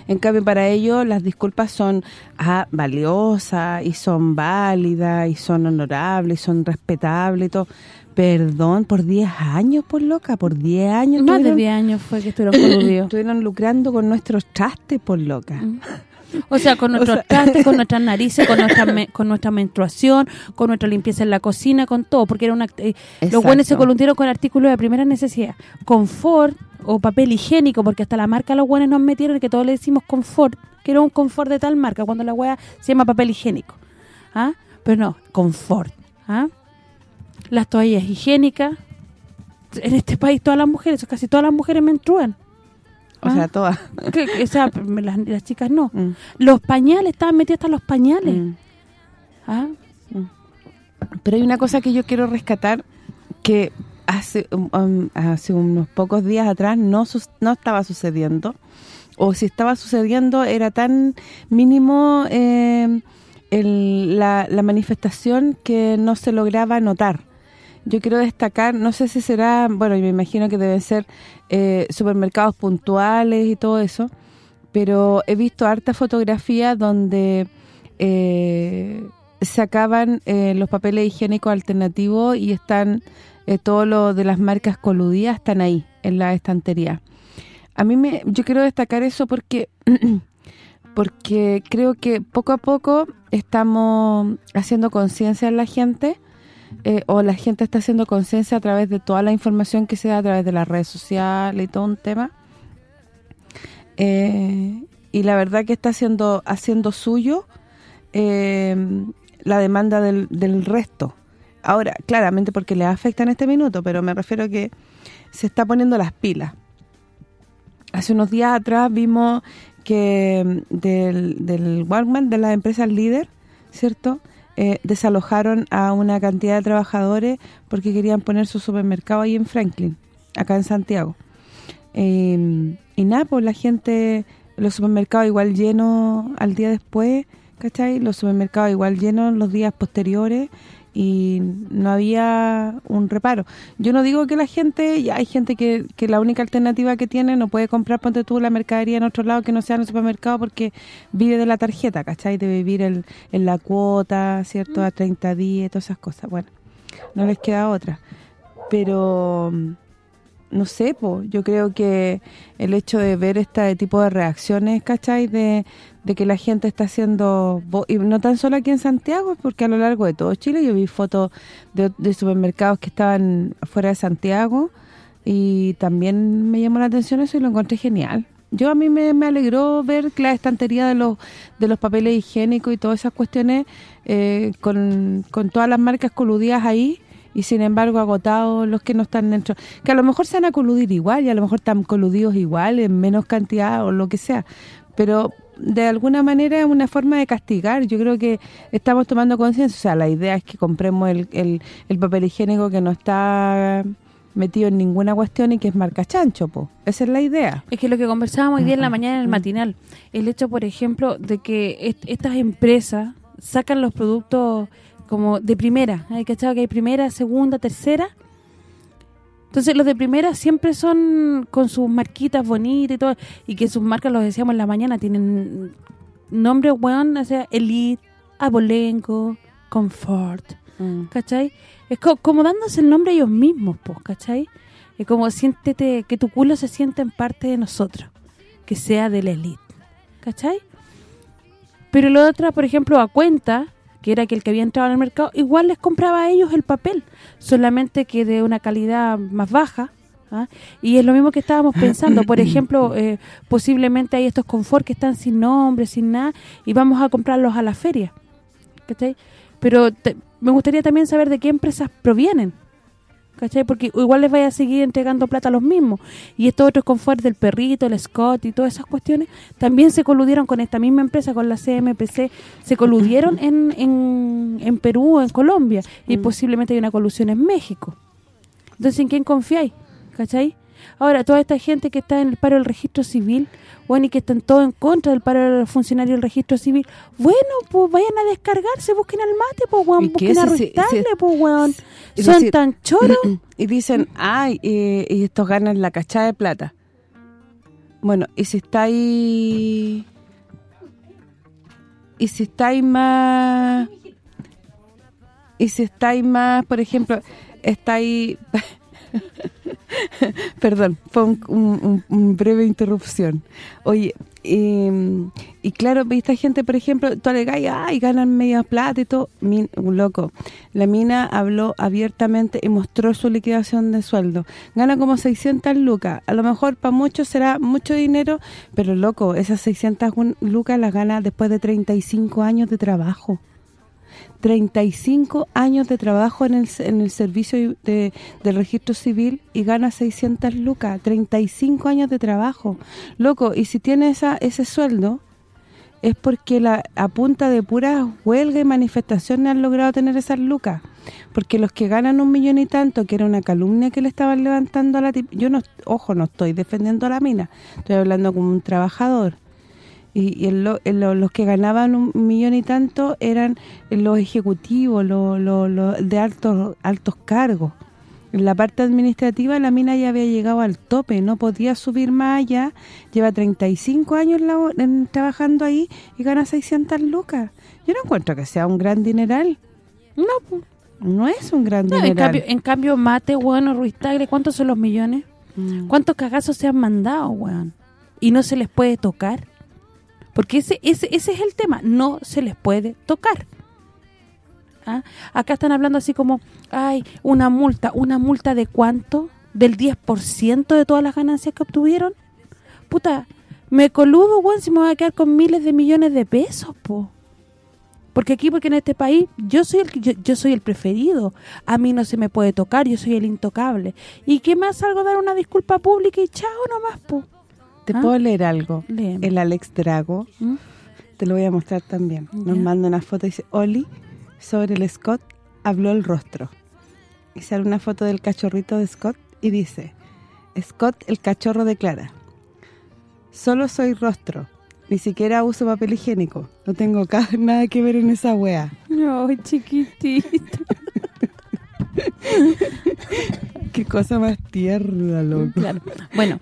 En cambio, para ellos las disculpas son ah, valiosas y son válidas y son honorables y son respetables y todo. Perdón, por 10 años, por loca, por 10 años. Más de estuvieron- 10 años fue que estuvieron coludidos. *coughs* Estuvieron lucrando con nuestros trastes, por loca. Mm. O sea, con *laughs* nuestros sea- trastes, con nuestras *laughs* narices, con nuestra me- con nuestra menstruación, con nuestra limpieza en la cocina, con todo, porque era una eh, los buenos se columpiaron con artículos de primera necesidad, confort o papel higiénico, porque hasta la marca los buenos nos metieron que todos le decimos confort, que era un confort de tal marca, cuando la hueá se llama papel higiénico. ¿Ah? Pero no, confort, ¿ah? Las toallas higiénicas. En este país todas las mujeres, casi todas las mujeres menstruan. O Ah. sea, todas. Que- que- o sea, *laughs* las, las chicas no. Mm, Los pañales, estaban metidos hasta los pañales. mm. ¿Ah? Pero hay una cosa que yo quiero rescatar que hace um, um, hace unos pocos días atrás no no estaba sucediendo o si estaba sucediendo era tan mínimo eh, el- la, la manifestación que no se lograba notar. Yo quiero destacar, no sé si será, bueno, yo me imagino que deben ser eh, supermercados puntuales y todo eso, pero he visto harta fotografía donde eh, sacaban eh, los papeles higiénicos alternativos y están eh, todo lo de las marcas coludidas están ahí en la estantería. A mí me yo quiero destacar eso porque *clears throat* porque creo que poco a poco estamos haciendo conciencia en la gente eh, o la gente está haciendo conciencia a través de toda la información que se da a través de las redes sociales y todo un tema. Eh, y la verdad que está haciendo haciendo suyo eh, la demanda del, del resto. Ahora, claramente porque le afecta en este minuto, pero me refiero a que se está poniendo las pilas. Hace unos días atrás vimos que mm, del, del Walmart, de las empresas líder, ¿cierto?, Eh, desalojaron a una cantidad de trabajadores porque querían poner su supermercado ahí en Franklin, acá en Santiago. Eh, y nada, pues la gente, los supermercados igual llenos al día después, ¿cachai? Los supermercados igual llenos los días posteriores y no había un reparo. Yo no digo que la gente, ya hay gente que, que la única alternativa que tiene no puede comprar, ponte tú, la mercadería en otro lado que no sea en el supermercado porque vive de la tarjeta, ¿cachai? De vivir el, en la cuota, ¿cierto? A 30 días, todas esas cosas. Bueno, no les queda otra. Pero no sé, po, yo creo que el hecho de ver este tipo de reacciones, ¿cachai? De, de que la gente está haciendo, y no tan solo aquí en Santiago, porque a lo largo de todo Chile yo vi fotos de, supermercados que estaban fuera de Santiago y también me llamó la atención eso y lo encontré genial. Yo a mí me, me alegró ver la estantería de los de los papeles higiénicos y todas esas cuestiones eh, con, con todas las marcas coludidas ahí y sin embargo agotados los que no están dentro. Que a lo mejor se van a coludir igual y a lo mejor están coludidos igual en menos cantidad o lo que sea. Pero de alguna manera es una forma de castigar. Yo creo que estamos tomando conciencia. O sea, la idea es que compremos el, el, el papel higiénico que no está metido en ninguna cuestión y que es marca chancho, po. Esa es la idea. Es que lo que conversábamos hoy día en la mañana en el matinal, el hecho, por ejemplo, de que est- estas empresas sacan los productos como de primera, ¿hay cachado que hay primera, segunda, tercera? Entonces los de primera siempre son con sus marquitas bonitas y todo, y que sus marcas, los decíamos en la mañana, tienen nombres, weón, o sea, Elite, Abolenco, Comfort, ¿cachai? Es co- como dándose el nombre ellos mismos, pues, ¿cachai? Es como siéntete, que tu culo se sienta en parte de nosotros, que sea de la elite, ¿cachai? Pero la otra, por ejemplo, a cuenta, que era que el que había entrado en el mercado, igual les compraba a ellos el papel, solamente que de una calidad más baja, ¿ah? y es lo mismo que estábamos pensando, por *coughs* ejemplo, eh, posiblemente hay estos confort que están sin nombre, sin nada, y vamos a comprarlos a la feria, ¿cachai? Pero te- me gustaría también saber de qué empresas provienen, ¿cachai? Porque igual les vaya a seguir entregando plata a los mismos. Y estos otros confort del perrito, el Scott y todas esas cuestiones, también se coludieron con esta misma empresa, con la CMPC, se coludieron en, en, en Perú, en Colombia, y posiblemente hay una colusión en México. Entonces, ¿en quién confiáis? ¿Cachai? Ahora, toda esta gente que está en el paro del registro civil, bueno, y que están todos en contra del paro del funcionario del registro civil, bueno, pues vayan a descargarse, busquen al mate, pues, weón, ¿Y qué busquen a Ruiz pues, weón. Son decir, tan choros. *clears throat* Y dicen, ay, eh, y estos ganan la cachada de plata. Bueno, y si está ahí... Y si estáis más... Y si estáis más, por ejemplo, estáis... *laughs* *laughs* Perdón, fue un, un- breve interrupción. Oye, eh, y claro, esta gente, por ejemplo, tú le caes, ay, ganan media plata y todo. Min- un loco. La mina habló abiertamente y mostró su liquidación de sueldo. Gana como 600 lucas. A lo mejor para muchos será mucho dinero, pero loco, esas 600 gun- lucas las gana después de 35 años de trabajo. 35 años de trabajo en el, en el servicio de, del registro civil y gana 600 lucas, 35 años de trabajo. Loco, y si tiene esa ese sueldo es porque la a punta de puras huelga y manifestaciones han logrado tener esas lucas. Porque los que ganan un millón y tanto, que era una calumnia que le estaban levantando a la yo no, ojo, no estoy defendiendo la mina, estoy hablando como un trabajador y, y el lo- el lo- los que ganaban un millón y tanto eran los ejecutivos, los, los de altos altos cargos. En la parte administrativa la mina ya había llegado al tope, no podía subir más allá. Lleva 35 años labo- en- trabajando ahí y gana 600 lucas. Yo no encuentro que sea un gran dineral. No. No es un gran No, en, dineral. cambio, en cambio, Mate, weón, o Ruiz Tagle, ¿cuántos son los millones? Mm. ¿Cuántos cagazos se han mandado, weón? Y no se les puede tocar. Porque ese ese ese es el tema, no se les puede tocar. ¿Ah? Acá están hablando así como, ay, una multa, ¿una multa de cuánto? ¿Del 10% de todas las ganancias que obtuvieron? Puta, me coludo, weón, si me voy a quedar con miles de millones de pesos, po. Porque aquí, porque en este país, yo soy el yo, yo soy el preferido. A mí no se me puede tocar, yo soy el intocable. ¿Y qué más salgo dar una disculpa pública y chao nomás, po? ¿Te ¿Ah? puedo leer algo? Léeme. El Alex Drago, ¿Mm? te lo voy a mostrar también. Nos manda una foto y dice, Oli, sobre el Scott habló el rostro. Y sale una foto del cachorrito de Scott y dice, Scott el cachorro declara, solo soy rostro, ni siquiera uso papel higiénico, no tengo *laughs* nada que ver en esa wea. Ay, chiquitito. *laughs* Qué cosa más tierna, loco. Claro. Bueno,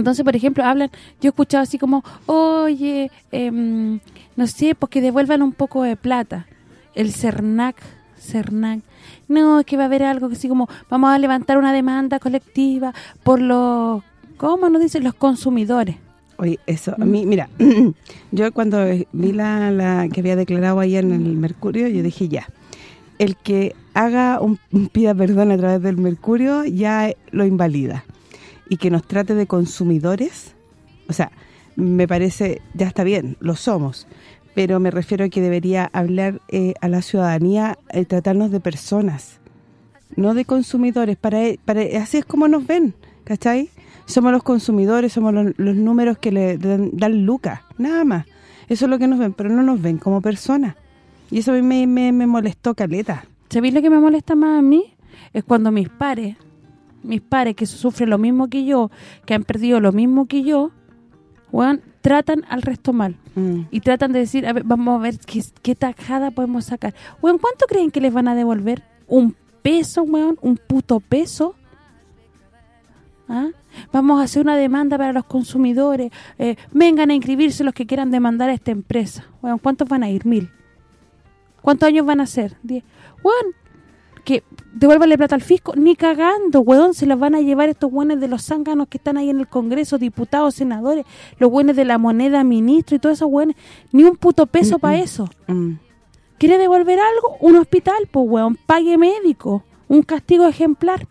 entonces, por ejemplo, hablan, yo he escuchado así como, oye, em, no sé, pues que devuelvan un poco de plata. El CERNAC, CERNAC, no, es que va a haber algo que así como, vamos a levantar una demanda colectiva por los, ¿cómo nos dicen? Los consumidores. Oye, eso, a mí, mira, *clears throat* yo cuando vi la, la que había declarado ahí en el Mercurio, yo dije ya, el que haga un pida perdón a través del Mercurio ya lo invalida. Y que nos trate de consumidores, o sea, me parece, ya está bien, lo somos, pero me refiero a que debería hablar eh, a la ciudadanía, eh, tratarnos de personas, no de consumidores, para, para así es como nos ven, ¿cachai? Somos los consumidores, somos los, los números que le dan, dan lucas, nada más. Eso es lo que nos ven, pero no nos ven como personas. Y eso a mí me, me, me molestó caleta. ¿Sabéis lo que me molesta más a mí? Es cuando mis pares, mis pares que sufren lo mismo que yo, que han perdido lo mismo que yo, weón, tratan al resto mal. Mm. Y tratan de decir, a ver, vamos a ver qué, qué tajada podemos sacar. Weón, ¿cuánto creen que les van a devolver? ¿Un peso, weón? ¿Un puto peso? ¿Ah? Vamos a hacer una demanda para los consumidores. eh, vengan a inscribirse los que quieran demandar a esta empresa. Weón, ¿cuántos van a ir? Mil. ¿Cuántos años van a ser? Diez. Weón, que devuélvale plata al fisco, ni cagando, weón, se los van a llevar estos buenos de los zánganos que están ahí en el Congreso, diputados, senadores, los buenos de la moneda, ministro y todos esos buenos, ni un puto peso para eso. Mm. ¿Quiere devolver algo? Un hospital, pues weón, pague médico, un castigo ejemplar.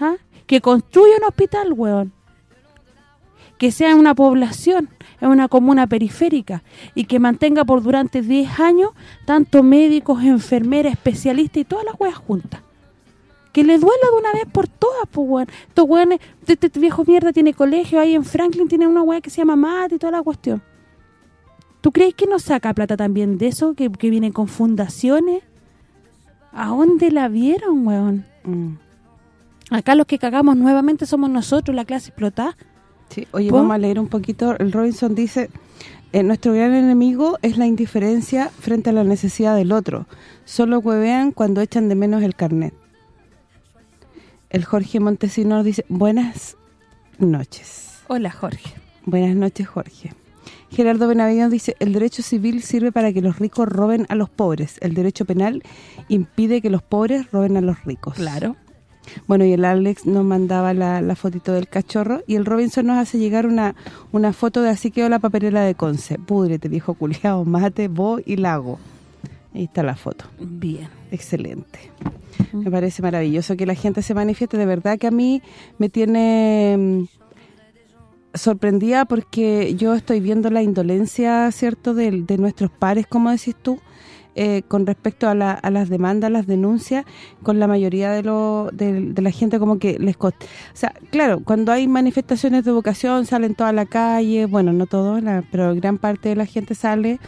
¿Ah? Que construya un hospital, weón. Que sea en una población, en una comuna periférica y que mantenga por durante 10 años tanto médicos, enfermeras, especialistas y todas las weas juntas. Que le duela de una vez por todas, pues weón. Estos weones, este, este viejo mierda tiene colegio, ahí en Franklin tiene una wea que se llama MAT y toda la cuestión. ¿Tú crees que no saca plata también de eso? Que, que vienen con fundaciones. ¿A dónde la vieron, weón? Mm. Acá los que cagamos nuevamente somos nosotros, la clase explotada. Sí, oye, vamos a leer un poquito. El Robinson dice, eh, nuestro gran enemigo es la indiferencia frente a la necesidad del otro. Solo huevean cuando echan de menos el carnet. El Jorge Montesinos dice, buenas noches. Hola, Jorge. Buenas noches, Jorge. Gerardo Benavides dice, el derecho civil sirve para que los ricos roben a los pobres. El derecho penal impide que los pobres roben a los ricos. Claro. Bueno, y el Alex nos mandaba la, la fotito del cachorro y el Robinson nos hace llegar una una foto de así quedó la papelera de Conce. Púdrete, viejo culiao, mate, vos y lago. Ahí está la foto. Bien. Excelente. Me parece maravilloso que la gente se manifieste. De verdad que a mí me tiene mm, sorprendida porque yo estoy viendo la indolencia, ¿cierto?, de, de nuestros pares, como decís tú, eh, con respecto a, la- a las demandas, las denuncias, con la mayoría de, lo, de, la gente como que les costa. O sea, claro, cuando hay manifestaciones de educación salen toda la calle, bueno, no todo, la- pero gran parte de la gente sale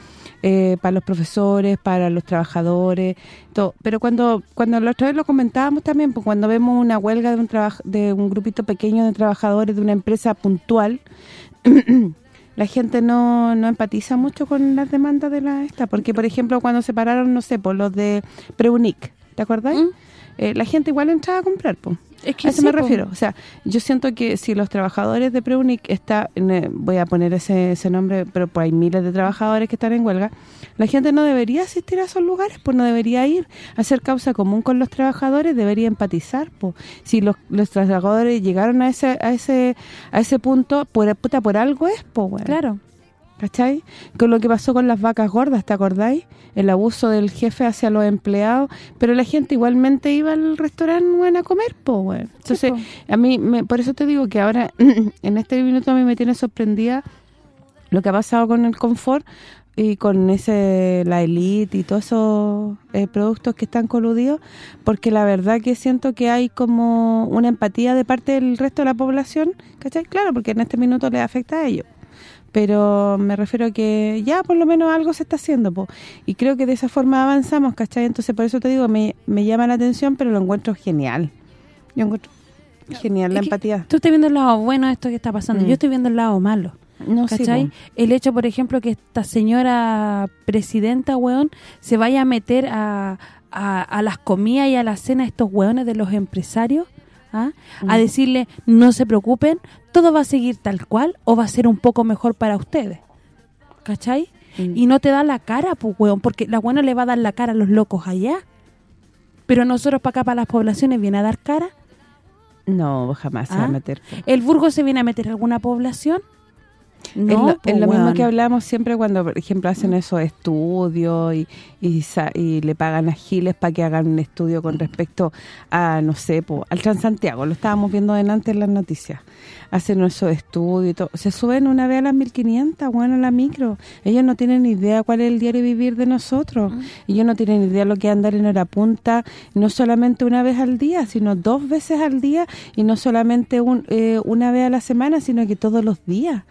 eh, para los profesores, para los trabajadores, todo. Pero cuando cuando la otra vez lo comentábamos también, pues cuando vemos una huelga de un de un grupito pequeño de trabajadores de una empresa puntual, *clears throat* la gente no, no empatiza mucho con las demandas de la esta, porque por ejemplo cuando se pararon, no sé, por los de Preunic, ¿te acuerdas? ¿Mm? Eh, la gente igual entraba a comprar, pues. Es que A eso sí, me po. refiero. O sea, yo siento que si los trabajadores de Preunic está eh, voy a poner ese, ese nombre, pero pues hay miles de trabajadores que están en huelga, la gente no debería asistir a esos lugares, pues no debería ir a hacer causa común con los trabajadores, debería empatizar, pues. Si los, los trabajadores llegaron a ese a ese a ese punto, por puta por algo es, pues, bueno. Claro. ¿Cachai? Con lo que pasó con las vacas gordas, ¿te acordáis? El abuso del jefe hacia los empleados, pero la gente igualmente iba al restaurante bueno, a comer, po, weón. Entonces, po. a mí, me, por eso te digo que ahora, *clears throat* en este minuto a mí me tiene sorprendida lo que ha pasado con el confort y con ese la elite y todos esos eh, productos que están coludidos, porque la verdad que siento que hay como una empatía de parte del resto de la población, ¿cachai? Claro, porque en este minuto les afecta a ellos pero me refiero a que ya por lo menos algo se está haciendo, po. y creo que de esa forma avanzamos, ¿cachai? Entonces por eso te digo, me, me llama la atención, pero lo encuentro genial. Yo encuentro genial la Es empatía. Tú estás viendo el lado bueno de esto que está pasando. Mm. Yo estoy viendo el lado malo. No ¿Cachai? el hecho, por ejemplo, que esta señora presidenta, weón, se vaya a meter a, a, a las comidas y a la cena de estos weones de los empresarios, ¿ah? a Mm. decirle, no se preocupen, todo va a seguir tal cual o va a ser un poco mejor para ustedes. ¿Cachai? Mm. Y no te da la cara, pues, weón, porque la buena le va a dar la cara a los locos allá. Pero nosotros para acá, para las poblaciones, viene a dar cara. No, jamás se va a ¿Ah? meter. ¿El Burgo se viene a meter a alguna población? Es lo, No, es lo mismo que hablamos siempre cuando, por ejemplo, hacen esos estudios y, y, y le pagan a Giles para que hagan un estudio con respecto a, no sé, po, al Transantiago. Lo estábamos viendo delante en las noticias. Hacen esos estudios y todo. Se suben una vez a las 1500, bueno, a la micro. Ellos no tienen ni idea cuál es el diario vivir de nosotros. Ellos no tienen idea lo que es andar en hora punta, no solamente una vez al día, sino dos veces al día y no solamente un, eh, una vez a la semana, sino que todos los días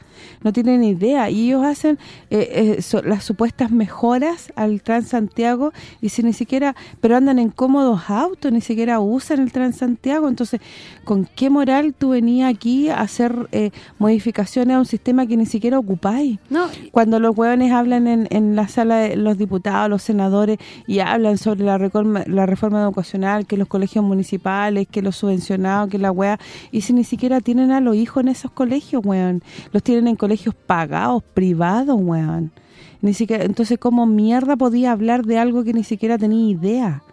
no tienen idea. Y ellos hacen eh, eh, so- las supuestas mejoras al Transantiago y si ni siquiera pero andan en cómodos autos ni siquiera usan el Transantiago. Entonces con qué moral tú venías aquí a hacer eh, modificaciones a un sistema que ni siquiera ocupáis No, cuando los hueones hablan en, en la sala de los diputados, los senadores y hablan sobre la reforma, la reforma educacional, que los colegios municipales, que los subvencionados, que la hueá, y si ni siquiera tienen a los hijos en esos colegios, weón. Los tienen en colegios pagados, privados, weón. Ni siquiera Entonces, ¿cómo mierda podía hablar de algo que ni siquiera tenía idea?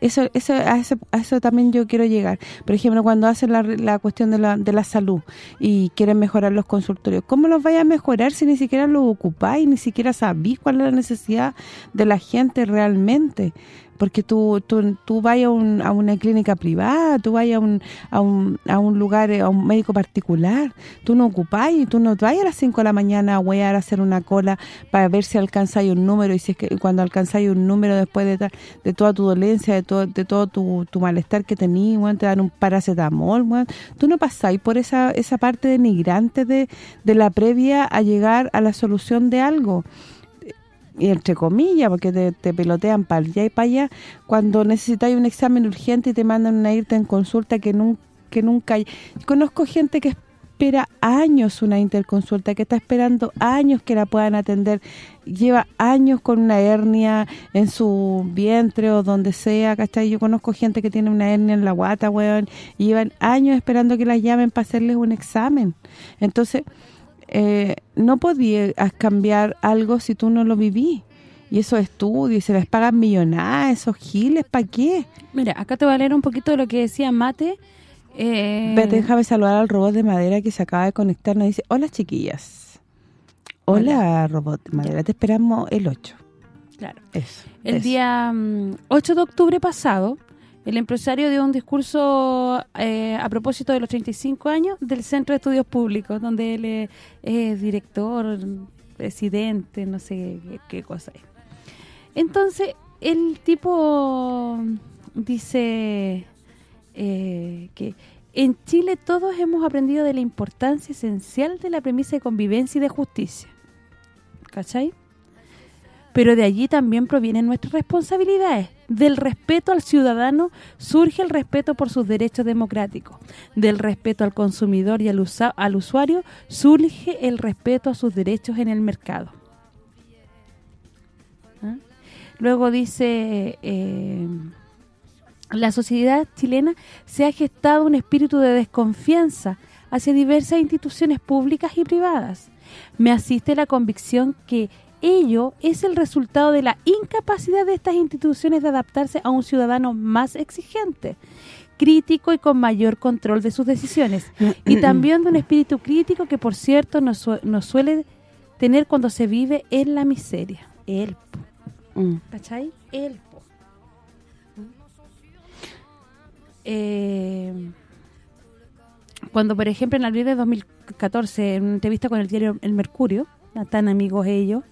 Eso, eso, a, eso, a eso también yo quiero llegar. Por ejemplo, cuando hacen la, la cuestión de la, de la salud y quieren mejorar los consultorios, ¿cómo los vaya a mejorar si ni siquiera los ocupáis, ni siquiera sabéis cuál es la necesidad de la gente realmente? Porque tú tú, tú vayas a, un- a una clínica privada, tú vayas a un, a un, a un lugar, a un médico particular, tú no ocupáis, tú no vayas a las 5 de la mañana a huear a hacer una cola para ver si alcanzáis un número y si es que cuando alcanzáis un número después de de toda tu dolencia, de todo de todo tu, tu malestar que tenías, weón, te dan un paracetamol, weón. Tú no pasáis por esa esa parte denigrante de, de la previa a llegar a la solución de algo y entre comillas, porque te, te pelotean para allá y para allá, cuando necesitas un examen urgente y te mandan a irte en consulta que nunca que nunca hay. Conozco gente que espera años una interconsulta, que está esperando años que la puedan atender, lleva años con una hernia en su vientre o donde sea, ¿cachai? Yo conozco gente que tiene una hernia en la guata, weón, y llevan años esperando que las llamen para hacerles un examen. Entonces, eh, no podías cambiar algo si tú no lo viví. Y esos estudios, y se les pagan millonadas, esos giles, ¿para qué? Mira, acá te voy a leer un poquito de lo que decía Mate, eh, Vete, déjame saludar al robot de madera que se acaba de conectar. Nos dice, hola chiquillas. Hola, robot de madera, te esperamos el 8. Claro. Eso. El eso. día mm, 8 de octubre pasado, el empresario dio un discurso eh, a propósito de los 35 años del Centro de Estudios Públicos, donde él es, director, presidente, no sé qué, qué cosa es. Entonces, el tipo dice eh, que en Chile todos hemos aprendido de la importancia esencial de la premisa de convivencia y de justicia. ¿Cachai? Pero de allí también provienen nuestras responsabilidades. Del respeto al ciudadano surge el respeto por sus derechos democráticos. Del respeto al consumidor y al, usuario surge el respeto a sus derechos en el mercado. ¿Ah? Luego dice... Eh, la sociedad chilena se ha gestado un espíritu de desconfianza hacia diversas instituciones públicas y privadas. Me asiste la convicción que ello es el resultado de la incapacidad de estas instituciones de adaptarse a un ciudadano más exigente, crítico y con mayor control de sus decisiones. Y *clears throat* también de un espíritu crítico que, por cierto, nos, su nos suele tener cuando se vive en la miseria. El, Mm. ¿cachai? El eh, cuando, por ejemplo, en abril de 2014, en una entrevista con el diario El Mercurio, tan amigos ellos,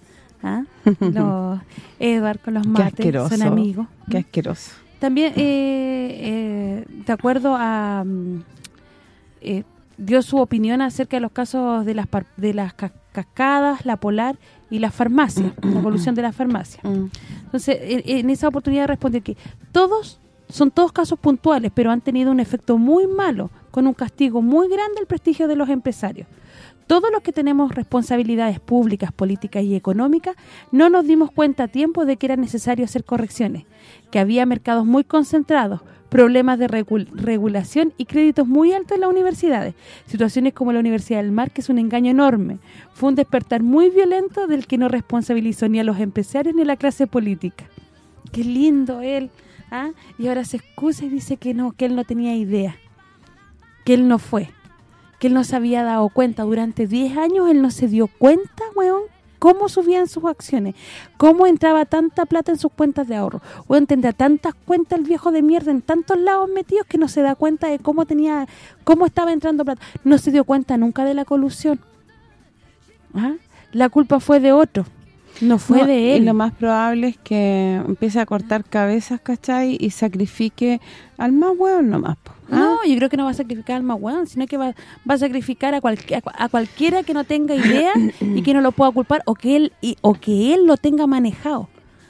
¿ah? *laughs* los Edward con los mates, son amigos. Qué asqueroso. También, eh, eh, de acuerdo a... mm, eh, dio su opinión acerca de los casos de las de las ca- cascadas, la polar y la farmacia, la *clears throat* evolución de la farmacia. Mm. Entonces, en, en esa oportunidad respondió que todos son todos casos puntuales, pero han tenido un efecto muy malo, con un castigo muy grande al prestigio de los empresarios. Todos los que tenemos responsabilidades públicas, políticas y económicas, no nos dimos cuenta a tiempo de que era necesario hacer correcciones, que había mercados muy concentrados, problemas de regul- regulación y créditos muy altos en las universidades, situaciones como la Universidad del Mar, que es un engaño enorme. Fue un despertar muy violento del que no responsabilizó ni a los empresarios ni a la clase política. Qué lindo él, ¿ah? Y ahora se excusa y dice que no, que él no tenía idea, que él no fue, que él no se había dado cuenta. Durante 10 años él no se dio cuenta, weón, cómo subían sus acciones, cómo entraba tanta plata en sus cuentas de ahorro. Weón, tendrá tantas cuentas el viejo de mierda en tantos lados metidos que no se da cuenta de cómo tenía, cómo estaba entrando plata. No se dio cuenta nunca de la colusión. ¿Ah? La culpa fue de otro, no fue No, de él. Y lo más probable es que empiece a cortar cabezas, ¿cachai? Y sacrifique al más hueón nomás, po. ¿Ah? No, yo creo que no va a sacrificar al más weón, sino que va, va a sacrificar a, cualqui- a, a cualquiera que no tenga idea y que no lo pueda culpar o que él y, o que él lo tenga manejado,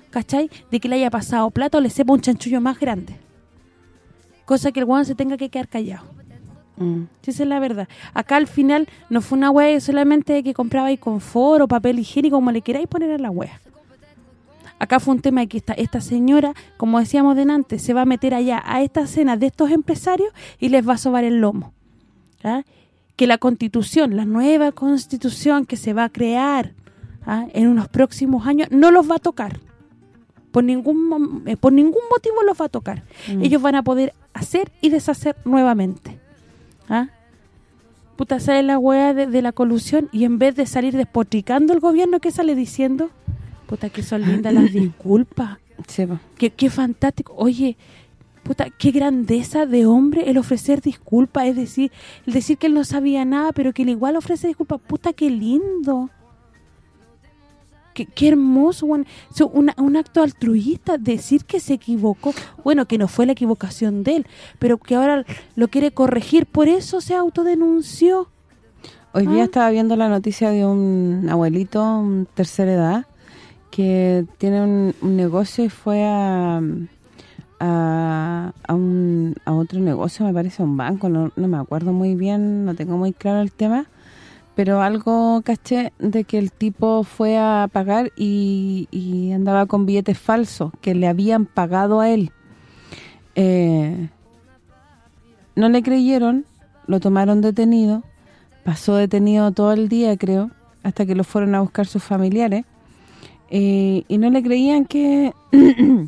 ¿cachai? De que le haya pasado plata o le sepa un chanchullo más grande. Cosa que el weón se tenga que quedar callado. Mm. Esa es la verdad. Acá al final no fue una wea solamente que compraba y confort o papel higiénico, como le queráis poner a la wea. Acá fue un tema de que esta, esta señora, como decíamos delante, se va a meter allá a esta cena de estos empresarios y les va a sobar el lomo. ¿ah? Que la constitución, la nueva constitución que se va a crear ¿ah? en unos próximos años, no los va a tocar. Por ningún eh, por ningún motivo los va a tocar. Ellos van a poder hacer y deshacer nuevamente. ¿Ah? Puta, sale la wea de, de la colusión y en vez de salir despotricando el gobierno, ¿qué sale diciendo? Puta, que son lindas las disculpas. Sí. Qué, qué fantástico. Oye, puta, qué grandeza de hombre el ofrecer disculpas. Es decir, el decir que él no sabía nada, pero que él igual ofrece disculpas. Puta, qué lindo. Qué, qué hermoso, weón. So, una- un acto altruista, decir que se equivocó. Bueno, que no fue la equivocación de él, pero que ahora lo quiere corregir. Por eso se autodenunció. Hoy día Ah. estaba viendo la noticia de un abuelito, un tercera edad, que tiene un, negocio y fue a, a, un, a otro negocio, me parece un banco, no, no me acuerdo muy bien, no tengo muy claro el tema, pero algo caché de que el tipo fue a pagar y, y andaba con billetes falsos que le habían pagado a él. Eh, no le creyeron, lo tomaron detenido, pasó detenido todo el día, creo, hasta que lo fueron a buscar sus familiares, eh, y no le creían que *clears throat*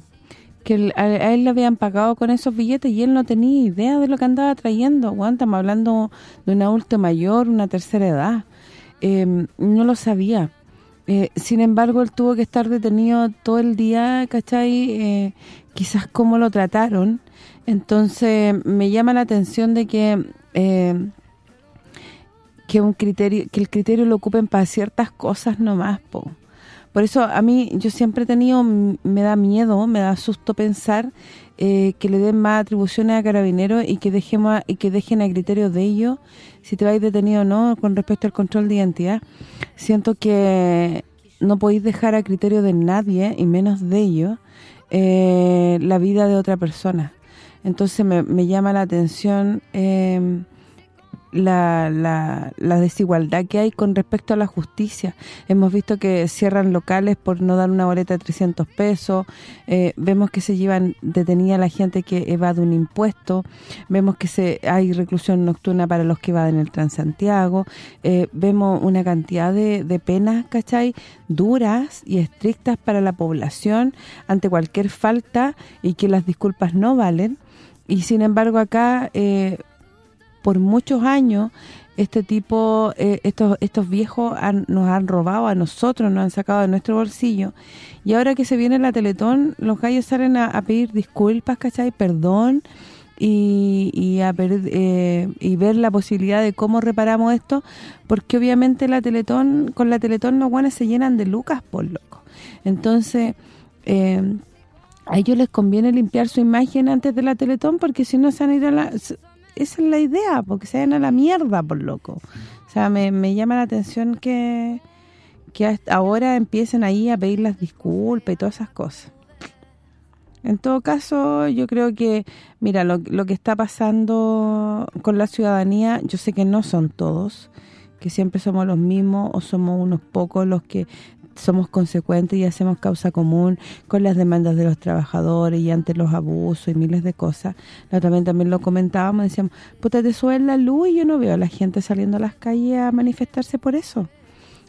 que a, él le habían pagado con esos billetes y él no tenía idea de lo que andaba trayendo. Bueno, estamos hablando de un adulto mayor, una tercera edad. Em, no lo sabía. Eh, sin embargo, él tuvo que estar detenido todo el día, ¿cachai? Eh, quizás cómo lo trataron. Entonces, me llama la atención de que eh, que un criterio que el criterio lo ocupen para ciertas cosas nomás, po. Por eso a mí yo siempre he tenido, me da miedo, me da susto pensar eh, que le den más atribuciones a carabineros y que dejemos y que dejen a criterio de ellos si te vais detenido o no con respecto al control de identidad. Siento que no podéis dejar a criterio de nadie, y menos de ellos, eh, la vida de otra persona. Entonces me, me llama la atención... Eh, la, la, desigualdad que hay con respecto a la justicia. Hemos visto que cierran locales por no dar una boleta de 300 pesos, eh, vemos que se llevan detenida la gente que evade un impuesto, vemos que se hay reclusión nocturna para los que evaden el Transantiago, eh, vemos una cantidad de, de penas, ¿cachai?, duras y estrictas para la población ante cualquier falta y que las disculpas no valen, y sin embargo acá... Eh, por muchos años este tipo, eh, estos estos viejos nos han robado a nosotros, nos han sacado de nuestro bolsillo. Y ahora que se viene la Teletón, los gallos salen a, pedir disculpas, ¿cachai? Perdón y, y, a, eh, y ver la posibilidad de cómo reparamos esto, porque obviamente la Teletón, con la Teletón los guanes se llenan de lucas, por loco. Entonces... Eh, a ellos les conviene limpiar su imagen antes de la Teletón porque si no se van a ir a la, esa es la idea, porque se vayan a la mierda, por loco. O sea, me, me llama la atención que, que ahora empiecen ahí a pedir las disculpas y todas esas cosas. En todo caso, yo creo que, mira, lo, lo que está pasando con la ciudadanía, yo sé que no son todos, que siempre somos los mismos o somos unos pocos los que somos consecuentes y hacemos causa común con las demandas de los trabajadores y ante los abusos y miles de cosas. también también lo comentábamos, decíamos, puta, te suben la luz y yo no veo a la gente saliendo a las calles a manifestarse por eso.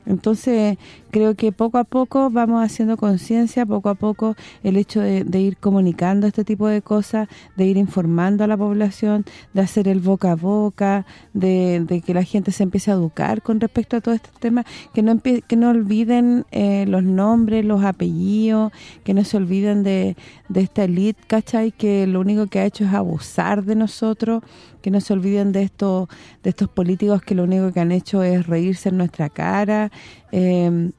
Entonces, creo que poco a poco vamos haciendo conciencia, poco a poco el hecho de, ir comunicando este tipo de cosas, de ir informando a la población, de hacer el boca a boca, de, que la gente se empiece a educar con respecto a todo este tema, que no que no olviden eh, los nombres, los apellidos, que no se olviden de, de esta elite, ¿cachai? Que lo único que ha hecho es abusar de nosotros, que no se olviden de estos de estos políticos que lo único que han hecho es reírse en nuestra cara eh,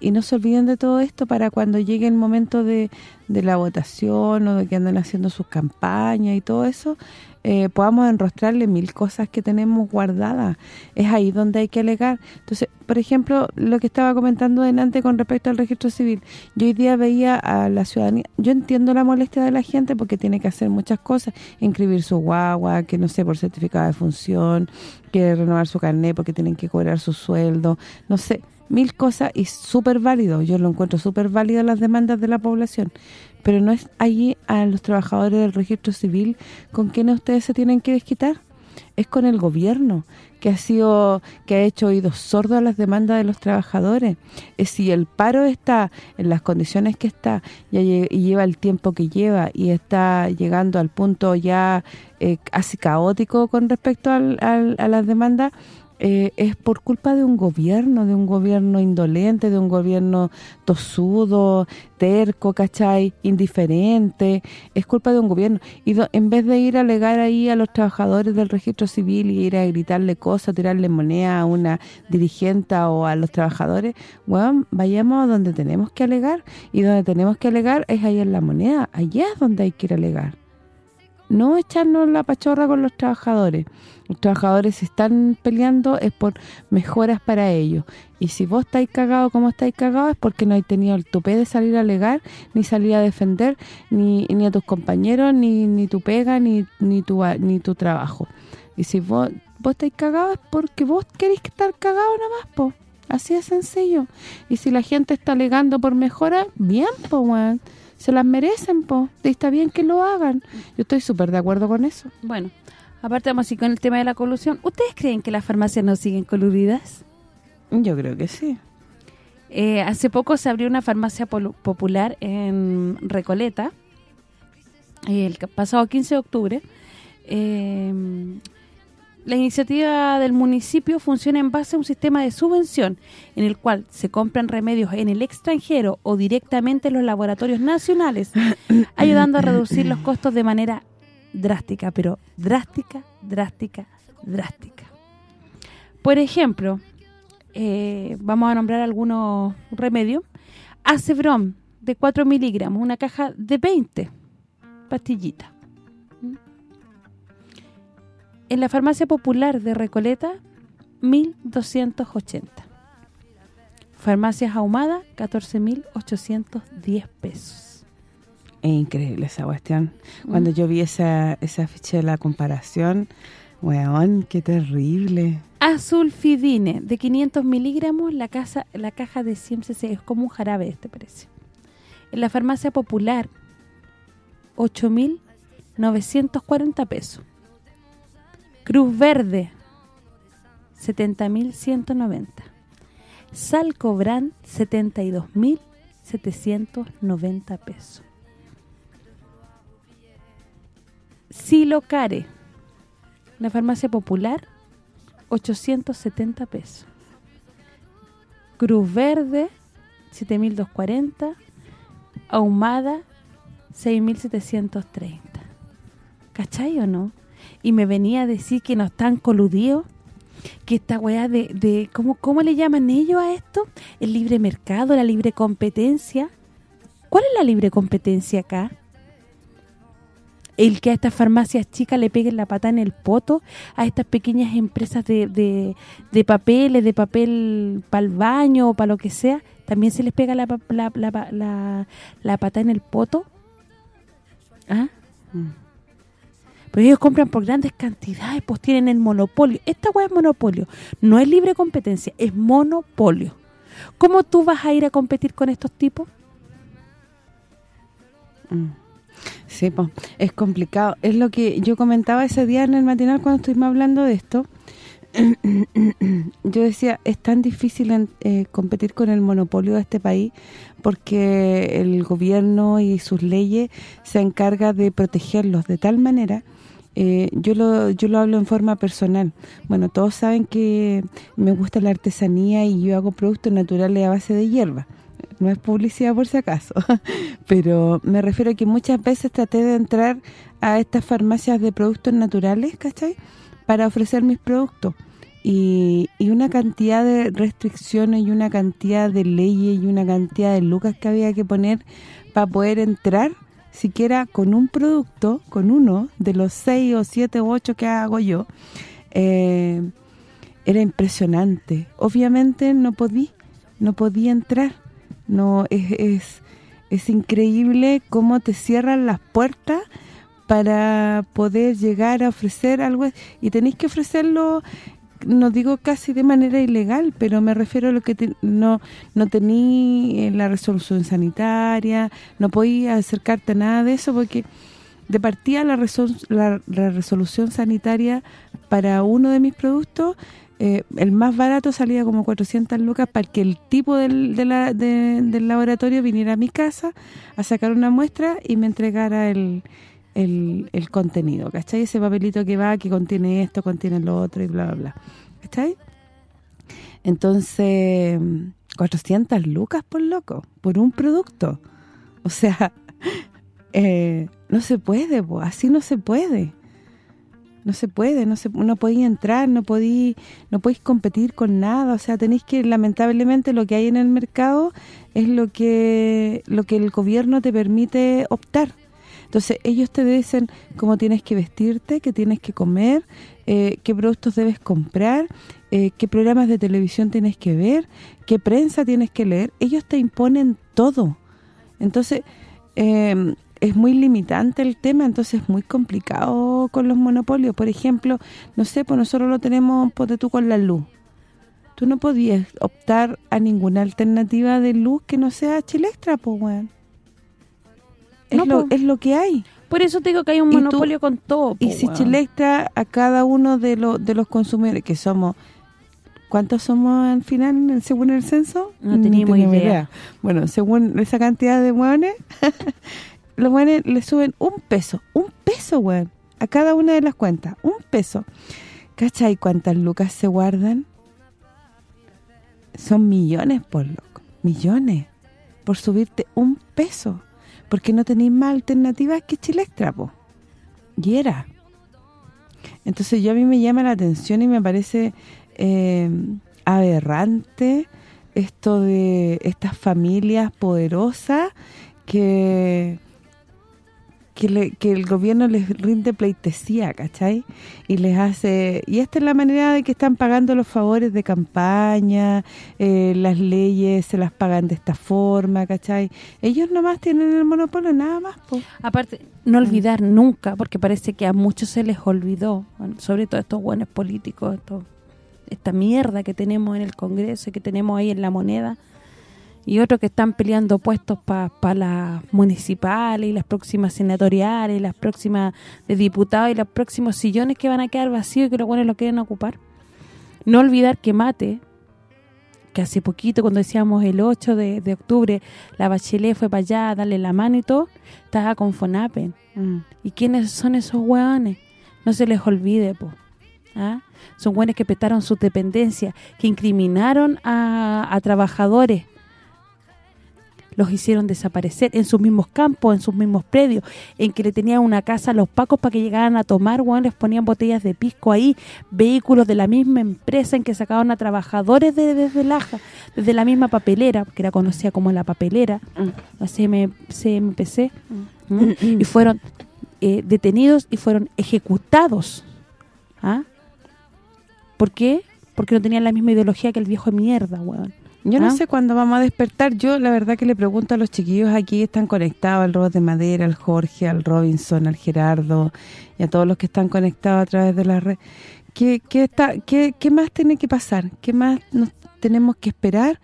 y no se olviden de todo esto para cuando llegue el momento de, de la votación o de que anden haciendo sus campañas y todo eso, eh, podamos enrostrarle mil cosas que tenemos guardadas. Es ahí donde hay que alegar. Entonces, por ejemplo, lo que estaba comentando delante con respecto al registro civil, yo hoy día veía a la ciudadanía, yo entiendo la molestia de la gente porque tiene que hacer muchas cosas, inscribir su guagua, que no sé, por certificado de función, que renovar su carnet porque tienen que cobrar su sueldo, no sé, mil cosas y súper válido. Yo lo encuentro súper válido las demandas de la población. Pero no es allí a los trabajadores del registro civil con quienes ustedes se tienen que desquitar. Es con el gobierno que ha sido que ha hecho oídos sordos a las demandas de los trabajadores. Es si el paro está en las condiciones que está y lleva el tiempo que lleva y está llegando al punto ya eh, casi caótico con respecto a las demandas, eh, es por culpa de un gobierno, de un gobierno indolente, de un gobierno tosudo, terco, ¿cachai? Indiferente, es culpa de un gobierno. Y en vez de ir a alegar ahí a los trabajadores del registro civil y ir a gritarle cosas, tirarle moneda a una dirigente o a los trabajadores, bueno, vayamos a donde tenemos que alegar. Y donde tenemos que alegar es ahí en la moneda, allá es donde hay que ir a alegar. No echarnos la pachorra con los trabajadores. Los trabajadores están peleando es por mejoras para ellos. Y si vos estáis cagados como estáis cagados es porque no hay tenido el tupé de salir a alegar, ni salir a defender, ni, ni a tus compañeros, ni, ni tu pega, ni, ni, tu, ni tu trabajo. Y si vos, vos estáis cagados es porque vos queréis estar cagados nada más, po. Así de sencillo. Y si la gente está alegando por mejoras, bien, po, se las merecen, po. Y está bien que lo hagan. Yo estoy súper de acuerdo con eso. Bueno, aparte vamos con el tema de la colusión. ¿Ustedes creen que las farmacias no siguen coludidas? Yo creo que sí. Eh, hace poco se abrió una farmacia popular en Recoleta, el pasado 15 de octubre. Eh, la iniciativa del municipio funciona en base a un sistema de subvención en el cual se compran remedios en el extranjero o directamente en los laboratorios nacionales, *coughs* ayudando a reducir los costos de manera drástica, pero drástica, drástica, drástica. Por ejemplo, eh, vamos a nombrar algunos remedios. Acebron de 4 miligramos, una caja de 20 pastillitas en la farmacia popular de Recoleta, 1.280. Farmacias Ahumada, 14.810 pesos. Es increíble esa cuestión. Cuando mm. yo vi esa, esa ficha de la comparación, weón, qué terrible. Azulfidine, de 500 miligramos, la, casa, la caja de 100 cc, es como un jarabe de este precio. En la farmacia popular, 8.940 pesos. Cruz Verde, 70.190. Salcobran, 72.790 pesos. Silocare, la farmacia popular, 870 pesos. Cruz Verde, 7.240. Ahumada, 6.730. ¿Cachai o no? Y me venía a decir que no están coludidos, que esta weá de, de ¿cómo, ¿cómo le llaman ellos a esto? El libre mercado, la libre competencia. ¿Cuál es la libre competencia acá? el que a estas farmacias chicas le peguen la pata en el poto, a estas pequeñas empresas de, de, de papeles, de papel para el baño o para lo que sea, también se les pega la, la, la, la pata en el poto. ¿Ah? Pero ellos compran por grandes cantidades, pues tienen el monopolio. Esta weá es monopolio. No es libre competencia, es monopolio. ¿Cómo tú vas a ir a competir con estos tipos? Mm. Sí, pues, es complicado. Es lo que yo comentaba ese día en el matinal cuando estuvimos hablando de esto. *clears throat* yo decía, es tan difícil eh, competir con el monopolio de este país porque el gobierno y sus leyes se encarga de protegerlos de tal manera eh, yo lo yo lo hablo en forma personal. Bueno, todos saben que me gusta la artesanía y yo hago productos naturales a base de hierba. No es publicidad por si acaso, *laughs* pero me refiero a que muchas veces traté de entrar a estas farmacias de productos naturales, ¿cachai? Para ofrecer mis productos. Y, y una cantidad de restricciones y una cantidad de leyes y una cantidad de lucas que había que poner para poder entrar siquiera con un producto, con uno de los seis o siete o ocho que hago yo, eh, era impresionante. Obviamente no podí, no podía entrar. No es, es, es increíble cómo te cierran las puertas para poder llegar a ofrecer algo y tenéis que ofrecerlo no digo casi de manera ilegal, pero me refiero a lo que no no tení eh, la resolución sanitaria, no podía acercarte a nada de eso porque de partida la, la, resolución sanitaria para uno de mis productos eh, el más barato salía como 400 lucas para que el tipo del, del laboratorio viniera a mi casa a sacar una muestra y me entregara el, el, el contenido, ¿cachai? Ese papelito que va, que contiene esto, contiene lo otro y bla, bla, bla. ¿Cachai? Entonces, 400 lucas por loco, por un producto. O sea, *laughs* eh, no se puede, así no se puede. No se puede, no se no podéis entrar, no podéis no podéis competir con nada, o sea, tenéis que lamentablemente lo que hay en el mercado es lo que lo que el gobierno te permite optar Entonces, ellos te dicen cómo tienes que vestirte, qué tienes que comer, eh, qué productos debes comprar, eh, qué programas de televisión tienes que ver, qué prensa tienes que leer. Ellos te imponen todo. Entonces, eh, es muy limitante el tema, entonces es muy complicado con los monopolios. Por ejemplo, no sé, pues nosotros lo tenemos, ponte tú con la luz. Tú no podías optar a ninguna alternativa de luz que no sea Chilextra, pues, weón. Es, No, lo, es lo que hay. Por eso te digo que hay un tú- monopolio con todo. Y po, si weón. Chilextra a cada uno de los de los consumidores, que somos... ¿Cuántos somos al final, según el censo? No Ni teníamos tenemos idea. Bueno, según esa cantidad de hueones, *laughs* los hueones le suben un peso, un peso, hueón, a cada una de las cuentas, un peso. ¿Cachai cuántas lucas se guardan? Son millones, por loco, millones, por subirte un peso, porque no tenéis más alternativas que Chilextra, po. Y era. Entonces yo a mí me llama la atención y me parece eh, aberrante esto de estas familias poderosas que que, le- que el gobierno les rinde pleitesía, ¿cachai? Y les hace... Y esta es la manera de que están pagando los favores de campaña, eh, las leyes se las pagan de esta forma, ¿cachai? Ellos nomás tienen el monopolio, nada más, po. Aparte, no olvidar nunca, porque parece que a muchos se les olvidó, sobre todo estos buenos políticos, esto- esta mierda que tenemos en el Congreso y que tenemos ahí en la moneda, y otros que están peleando puestos para las municipales y las próximas senatoriales, y las próximas de diputados y los próximos sillones que van a quedar vacíos y que los buenos lo quieren ocupar. No olvidar que Mate, que hace poquito cuando decíamos el 8 de, de octubre, la Bachelet fue para allá a darle la mano y todo, estaba con Fonapen. ¿Y quiénes son esos hueones? No se les olvide, po. ¿Ah? Son hueones que petaron sus dependencias, que incriminaron a, a trabajadores, los hicieron desaparecer en sus mismos campos, en sus mismos predios, en que le tenían una casa a los pacos para que llegaran a tomar, hueón, les ponían botellas de pisco ahí, vehículos de la misma empresa en que sacaban a trabajadores de- desde Laja, desde la misma papelera, que era conocida como la papelera, la CM, CMPC, ¿m? y fueron eh, detenidos y fueron ejecutados. ¿Ah? ¿Por qué? Porque no tenían la misma ideología que el viejo de mierda, weón. Yo no ¿Ah? sé cuándo vamos a despertar. Yo la verdad que le pregunto a los chiquillos aquí que están conectados, al Robot de Madera, al Jorge, al Robinson, al Gerardo y a todos los que están conectados a través de la red. ¿Qué, qué, está, qué, qué más tiene que pasar? ¿Qué más nos tenemos que esperar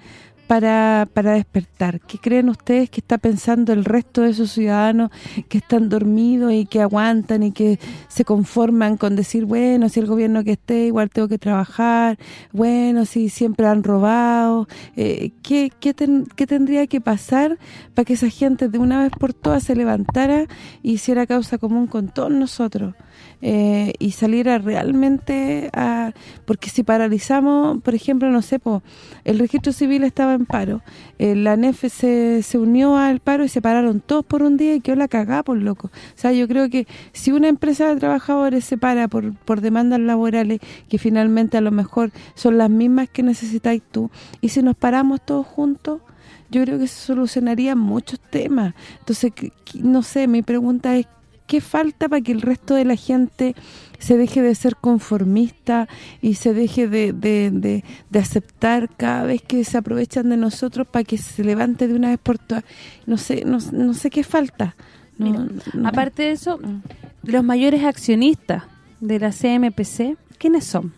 para, para despertar? ¿Qué creen ustedes que está pensando el resto de esos ciudadanos que están dormidos y que aguantan y que se conforman con decir, bueno, si el gobierno que esté, igual tengo que trabajar, bueno, si siempre han robado, eh, ¿qué, qué, ten- qué tendría que pasar para que esa gente de una vez por todas se levantara y hiciera causa común con todos nosotros? Eh, y saliera realmente a... Porque si paralizamos, por ejemplo, no sé, po, el registro civil estaba en paro, eh, la NEF se, se unió al paro y se pararon todos por un día y quedó la cagada, por loco. O sea, yo creo que si una empresa de trabajadores se para por, por demandas laborales, que finalmente a lo mejor son las mismas que necesitáis tú, y si nos paramos todos juntos, yo creo que se solucionarían muchos temas. Entonces, no sé, mi pregunta es, ¿qué falta para que el resto de la gente se deje de ser conformista y se deje de, de, de- de aceptar cada vez que se aprovechan de nosotros para que se levante de una vez por todas? No sé, no, no sé qué falta. No, Mira, no. Aparte de eso, los mayores accionistas de la CMPC, ¿quiénes son?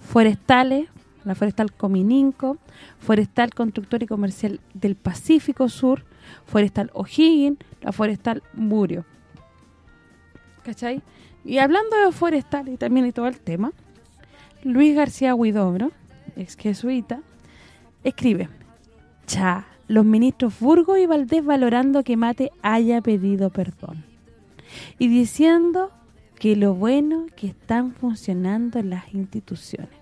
Forestales, la Forestal Comininco, Forestal Constructor y Comercial del Pacífico Sur, Forestal O'Higgins, la Forestal Murio. ¿Cachai? Y hablando de forestal y también y todo el tema, Luis García Huidobro, ex jesuita, escribe, Cha, los ministros Burgos y Valdés valorando que Mate haya pedido perdón. Y diciendo que lo bueno que están funcionando las instituciones.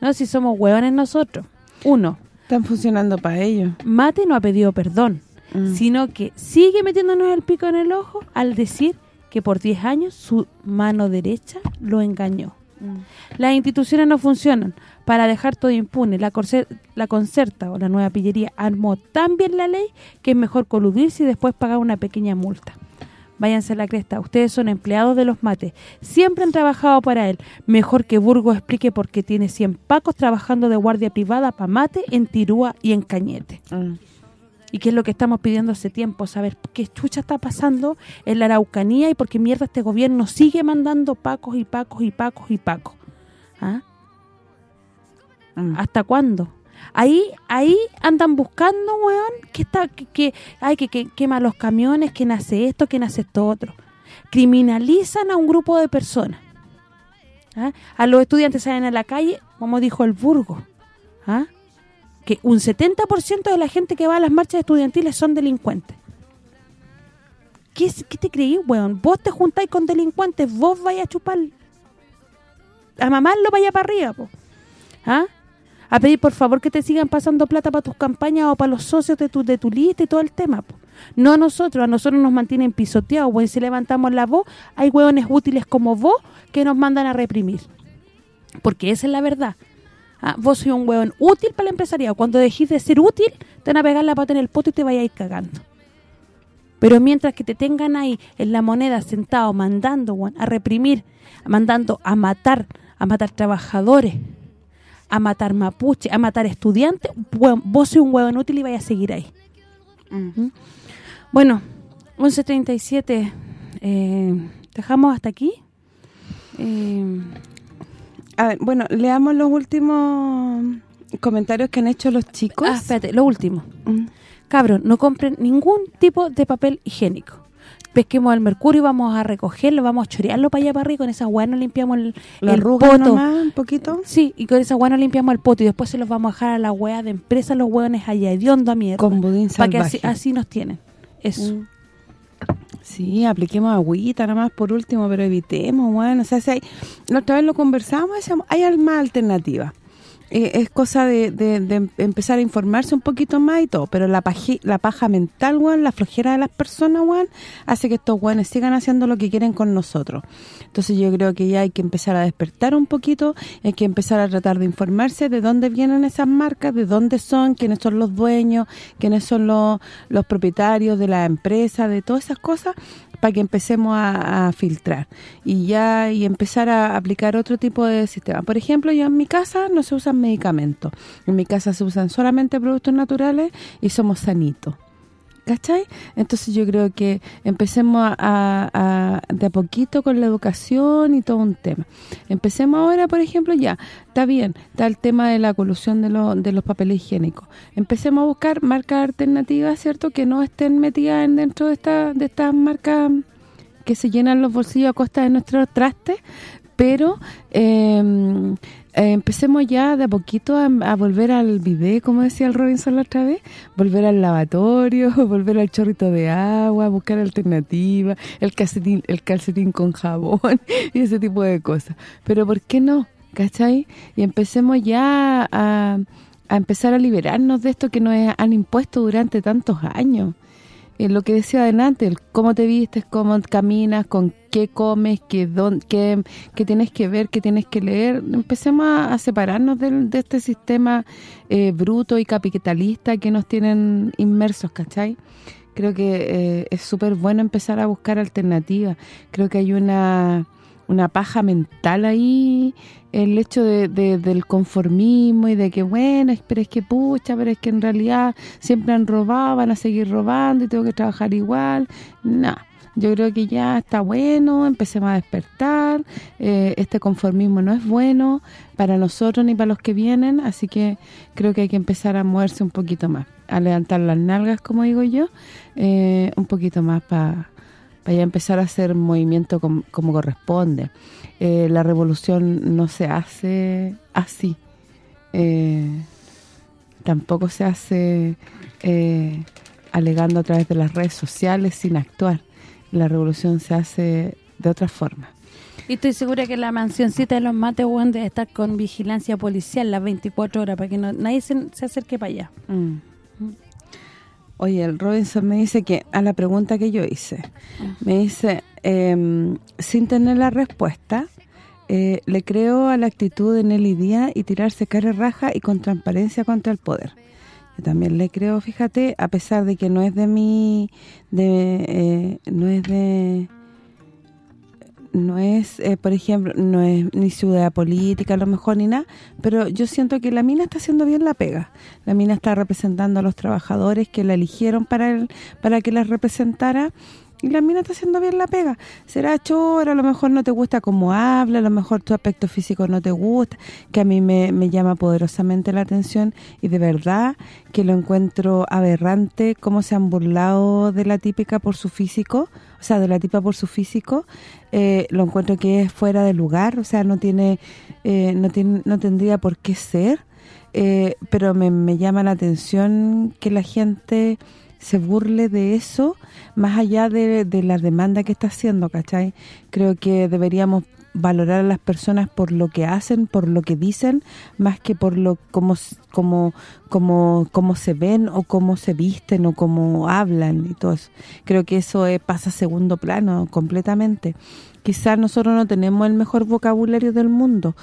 No, si somos hueones nosotros. Uno, Están funcionando para ellos. Mate no ha pedido perdón, Mm. sino que sigue metiéndonos el pico en el ojo al decir que por 10 años su mano derecha lo engañó. Las instituciones no funcionan para dejar todo impune. La, Concerta o la nueva pillería armó tan bien la ley que es mejor coludirse y después pagar una pequeña multa. Váyanse a la cresta. Ustedes son empleados de los mates. Siempre han trabajado para él. Mejor que Burgo explique por qué tiene 100 pacos trabajando de guardia privada para mate en Tirúa y en Cañete. Mm. Y qué es lo que estamos pidiendo hace tiempo, saber qué chucha está pasando en la Araucanía y por qué mierda este gobierno sigue mandando pacos y pacos y pacos y pacos. ¿Ah? Mm. ¿Hasta cuándo? Ahí ahí andan buscando, weón, que está que, que ay que, que quema los camiones, que nace esto, que nace esto otro. Criminalizan a un grupo de personas. ¿Ah? A los estudiantes salen a la calle, como dijo el Burgo. ¿Ah? Que un 70% de la gente que va a las marchas estudiantiles son delincuentes. ¿Qué, te creí, weón? Vos te juntáis con delincuentes, vos vais a chupar a mamarlo para allá para arriba, po. ¿Ah? A pedir por favor que te sigan pasando plata para tus campañas o para los socios de tu, de tu lista y todo el tema, po. No a nosotros, a nosotros nos mantienen pisoteados, weón. Si levantamos la voz, hay hueones útiles como vos que nos mandan a reprimir. Porque esa es la verdad. Ah, vos sois un hueón útil para el empresariado. Cuando dejís de ser útil, te van a pegar la pata en el poto y te vayas a ir cagando. Pero mientras que te tengan ahí en la moneda sentado mandando a reprimir, mandando a matar, a matar trabajadores, a matar mapuche, a matar estudiantes, weón, vos sois un hueón útil y vais a seguir ahí. ¿Mm? Bueno, 11.37, eh, dejamos hasta aquí. Eh, A ver, bueno, leamos los últimos comentarios que han hecho los chicos. ah, espérate, lo último. Mm. Cabros, no compren ningún tipo de papel higiénico. Pesquemos el mercurio, vamos a recogerlo, vamos a chorearlo para allá para arriba, con esa hueá nos limpiamos el, Lo el poto. nomás un poquito. Sí, y con esa hueá nos limpiamos el poto y después se los vamos a dejar a la hueá de empresa, los hueones allá, hediondo a mierda. Con budín Para que así, salvaje. así nos tienen. Eso. Mm. Sí, apliquemos agüita nada más por último, pero evitemos, bueno, o sea, si hay, otra vez lo conversamos, hay más alternativas. Eh, es cosa de, de- de empezar a informarse un poquito más y todo, pero la paji- la paja mental, weón, la flojera de las personas, hace que estos weones sigan haciendo lo que quieren con nosotros. Entonces yo creo que ya hay que empezar a despertar un poquito, hay que empezar a tratar de informarse de dónde vienen esas marcas, de dónde son, quiénes son los dueños, quiénes son los, los propietarios de la empresa, de todas esas cosas, para que empecemos a, filtrar y ya y empezar a aplicar otro tipo de sistema. Por ejemplo, yo en mi casa no se usan medicamentos. En mi casa se usan solamente productos naturales y somos sanitos. ¿Cachai? Entonces yo creo que empecemos a, de a poquito con la educación y todo un tema. Empecemos ahora, por ejemplo, ya, está bien, está el tema de la colusión de, los de los papeles higiénicos. Empecemos a buscar marcas alternativas, ¿cierto? Que no estén metidas en dentro de, esta, de estas marcas que se llenan los bolsillos a costa de nuestros trastes, pero eh, eh, empecemos ya de a poquito a, volver al bidet, como decía el Robinson la otra vez, volver al lavatorio, *laughs* volver al chorrito de agua, buscar alternativas, el calcetín, el calcetín con jabón *laughs* y ese tipo de cosas. Pero ¿por qué no? ¿Cachai? Y empecemos ya a, a empezar a liberarnos de esto que nos han impuesto durante tantos años eh, lo que decía adelante, el cómo te vistes, cómo caminas, con qué comes, qué, don, qué, qué tienes que ver, qué tienes que leer. Empecemos a, separarnos del- de, este sistema eh, bruto y capitalista que nos tienen inmersos, ¿cachai? Creo que eh, es súper bueno empezar a buscar alternativas. Creo que hay una una paja mental ahí, el hecho de, de- del conformismo y de que, bueno, pero es que pucha, pero es que en realidad siempre han robado, van a seguir robando y tengo que trabajar igual. No, yo creo que ya está bueno, empecemos a despertar, eh, este conformismo no es bueno para nosotros ni para los que vienen, así que creo que hay que empezar a moverse un poquito más, a levantar las nalgas, como digo yo, eh, un poquito más para para ya empezar a hacer movimiento com- como corresponde. Eh, la revolución no se hace así. Tampoco se hace alegando a través de las redes sociales sin actuar. La revolución se hace de otra forma. Y estoy segura que la mansioncita de los mates, weón, debe estar con vigilancia policial las 24 horas para que no, nadie se, se acerque para allá. Mm. Oye, el Robinson me dice que a la pregunta que yo hice, me dice, em, sin tener la respuesta, eh, le creo a la actitud de Nelly Díaz y tirarse cara raja y con transparencia contra el poder. También le creo, fíjate, a pesar de que no es de mi... de eh, no es de no es, eh, por ejemplo, no es ni ciudad política a lo mejor ni nada, pero yo siento que la mina está haciendo bien la pega. La mina está representando a los trabajadores que la eligieron para el, para que las representara y la mina está haciendo bien la pega. Será chora, a lo mejor no te gusta cómo habla, a lo mejor tu aspecto físico no te gusta, que a mí me, me llama poderosamente la atención. Y de verdad que lo encuentro aberrante cómo se han burlado de la típica por su físico, o sea, de la tipa por su físico, eh, lo encuentro que es fuera de lugar, o sea, no tiene eh, no tiene no tendría por qué ser, eh, pero me, me llama la atención que la gente se burle de eso, más allá de, de la demanda que está haciendo, ¿cachai? Creo que deberíamos valorar a las personas por lo que hacen, por lo que dicen, más que por lo cómo como como cómo se ven o cómo se visten o cómo hablan y todo eso. Creo que eso eh, pasa a segundo plano completamente. Quizás nosotros no tenemos el mejor vocabulario del mundo,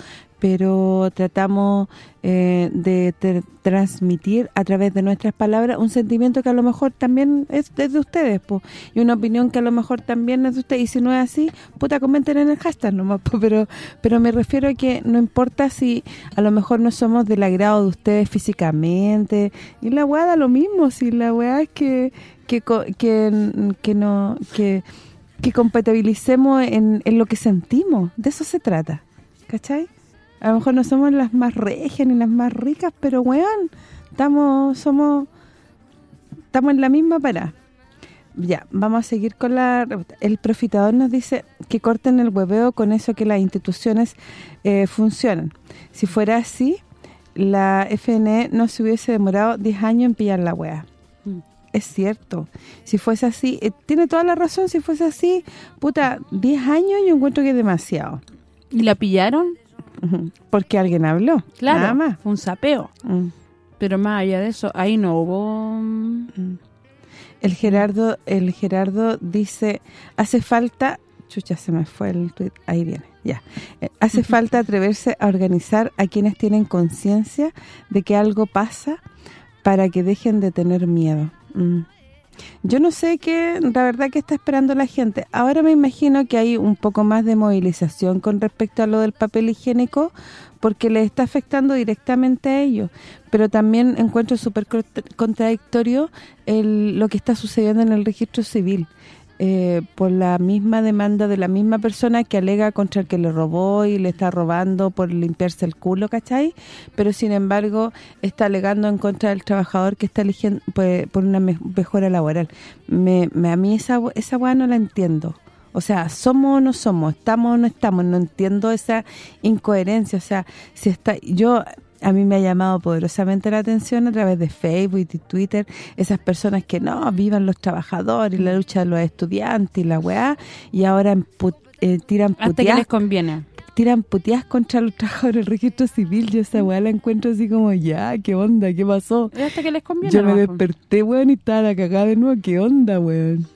pero tratamos eh, de transmitir a través de nuestras palabras un sentimiento que a lo mejor también es, de ustedes, po, y una opinión que a lo mejor también es de ustedes, y si no es así, puta, comenten en el hashtag nomás, po, pero pero me refiero a que no importa si a lo mejor no somos del agrado de ustedes físicamente, y la weá da lo mismo, si la weá es que que, que, que no que que compatibilicemos en, en lo que sentimos, de eso se trata, ¿cachai? A lo mejor no somos las más regias ni las más ricas, pero weón, estamos somos estamos en la misma para. Ya, vamos a seguir con la... El profitador nos dice que corten el hueveo con eso que las instituciones eh, funcionan. Si fuera así, la FNE no se hubiese demorado 10 años en pillar la wea. Mm. Es cierto. Si fuese así, eh, tiene toda la razón, si fuese así, puta, 10 años yo encuentro que es demasiado. ¿Y la pillaron? Porque alguien habló. Claro, nada más. un sapeo. Mm. Pero más allá de eso, ahí no hubo... Mm. El Gerardo el Gerardo dice, hace falta... Chucha, se me fue el tweet. Ahí viene, ya. Eh, hace falta atreverse a organizar a quienes tienen conciencia de que algo pasa para que dejen de tener miedo. Mm. Yo no sé qué, la verdad que está esperando la gente. Ahora me imagino que hay un poco más de movilización con respecto a lo del papel higiénico porque le está afectando directamente a ellos. Pero también encuentro súper contradictorio lo que está sucediendo en el registro civil. Eh, por la misma demanda de la misma persona que alega contra el que le robó y le está robando por limpiarse el culo, ¿cachai? Pero sin embargo está alegando en contra del trabajador que está eligiendo pues, por una mejora laboral. Me, a mí esa esa no la entiendo. O sea, somos o no somos, estamos o no estamos, no entiendo esa incoherencia, o sea, si está yo a mí me ha llamado poderosamente la atención a través de Facebook y Twitter, esas personas que no, vivan los trabajadores, la lucha de los estudiantes y la weá, y ahora eh, tiran puteas. Hasta que les conviene. Tiran puteas contra los trabajadores del registro civil, yo esa weá la encuentro así como, ya, ¿qué onda? ¿Qué pasó? Hasta que les conviene. Yo me desperté, weón, y estaba la cagada de nuevo, ¿qué onda, weón?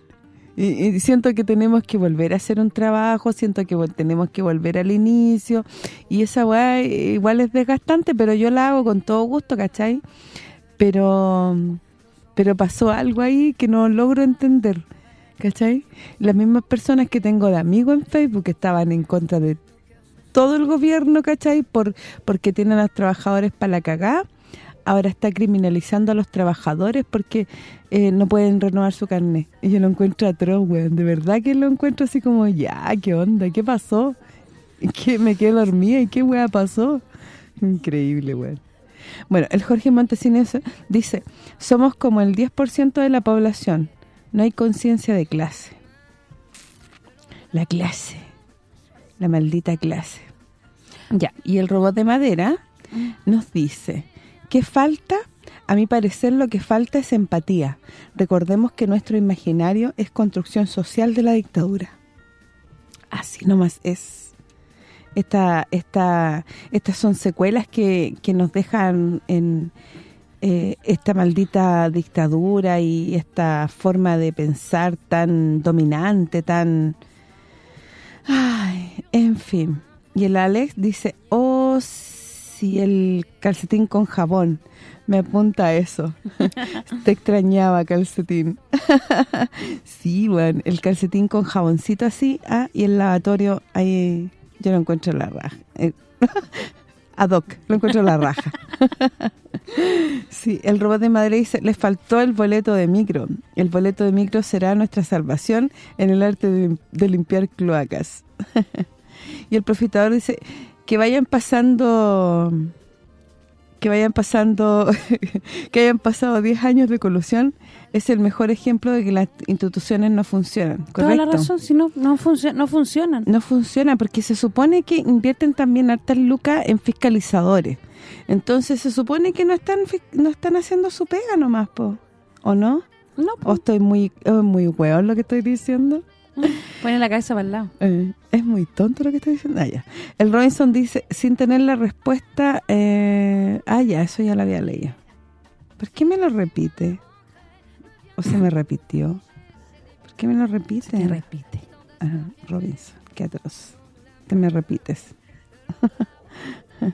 Y, siento que tenemos que volver a hacer un trabajo, siento que tenemos que volver al inicio, y esa weá igual es desgastante, pero yo la hago con todo gusto, ¿cachai? Pero pero pasó algo ahí que no logro entender, ¿cachai? Las mismas personas que tengo de amigos en Facebook estaban en contra de todo el gobierno, ¿cachai? Por porque tienen a los trabajadores para la cagada, ahora está criminalizando a los trabajadores porque eh, no pueden renovar su carnet. Y yo lo encuentro atroz, weón. De verdad que lo encuentro así como, ya, ¿qué onda? ¿Qué pasó? *laughs* que me quedé dormida y qué weá pasó? Increíble, weón. Bueno, el Jorge Montesinos dice, somos como el 10% de la población. No hay conciencia de clase. La clase. La maldita clase. Ya, y el robot de madera nos dice ¿Qué falta? A mi parecer lo que falta es empatía. Recordemos que nuestro imaginario es construcción social de la dictadura. Así nomás es. Esta, esta, estas son secuelas que, que nos dejan en eh, esta maldita dictadura y esta forma de pensar tan dominante, tan... Ay, en fin. Y el Alex dice, oh el calcetín con jabón. Me apunta a eso. *laughs* Te extrañaba, calcetín. *laughs* sí, bueno, el calcetín con jaboncito así, ah, y el lavatorio, ahí yo lo encuentro en la raja. Eh, *laughs* ad hoc, lo encuentro en la raja. sí, el robot de Madrid dice, les faltó el boleto de micro. El boleto de micro será nuestra salvación en el arte de, de limpiar cloacas. y el profitador dice, que vayan pasando que vayan pasando *laughs* que hayan pasado 10 años de colusión es el mejor ejemplo de que las instituciones no funcionan, ¿correcto? Toda la razón, si no no, no funcionan. No funcionan porque se supone que invierten también hartas lucas en fiscalizadores. Entonces se supone que no están no están haciendo su pega nomás, po. ¿O no? No, ¿O estoy muy muy hueón lo que estoy diciendo? *laughs* Pone la cabeza para el lado. Eh, es muy tonto lo que estoy diciendo. Ah, El Robinson dice, sin tener la respuesta... Eh, ah, ya, eso ya lo había leído. ¿Por qué me lo repite? ¿O se me repitió? ¿Por qué me lo repite? Se te repite. Ah, Robinson, qué atroz. Te me repites. *laughs*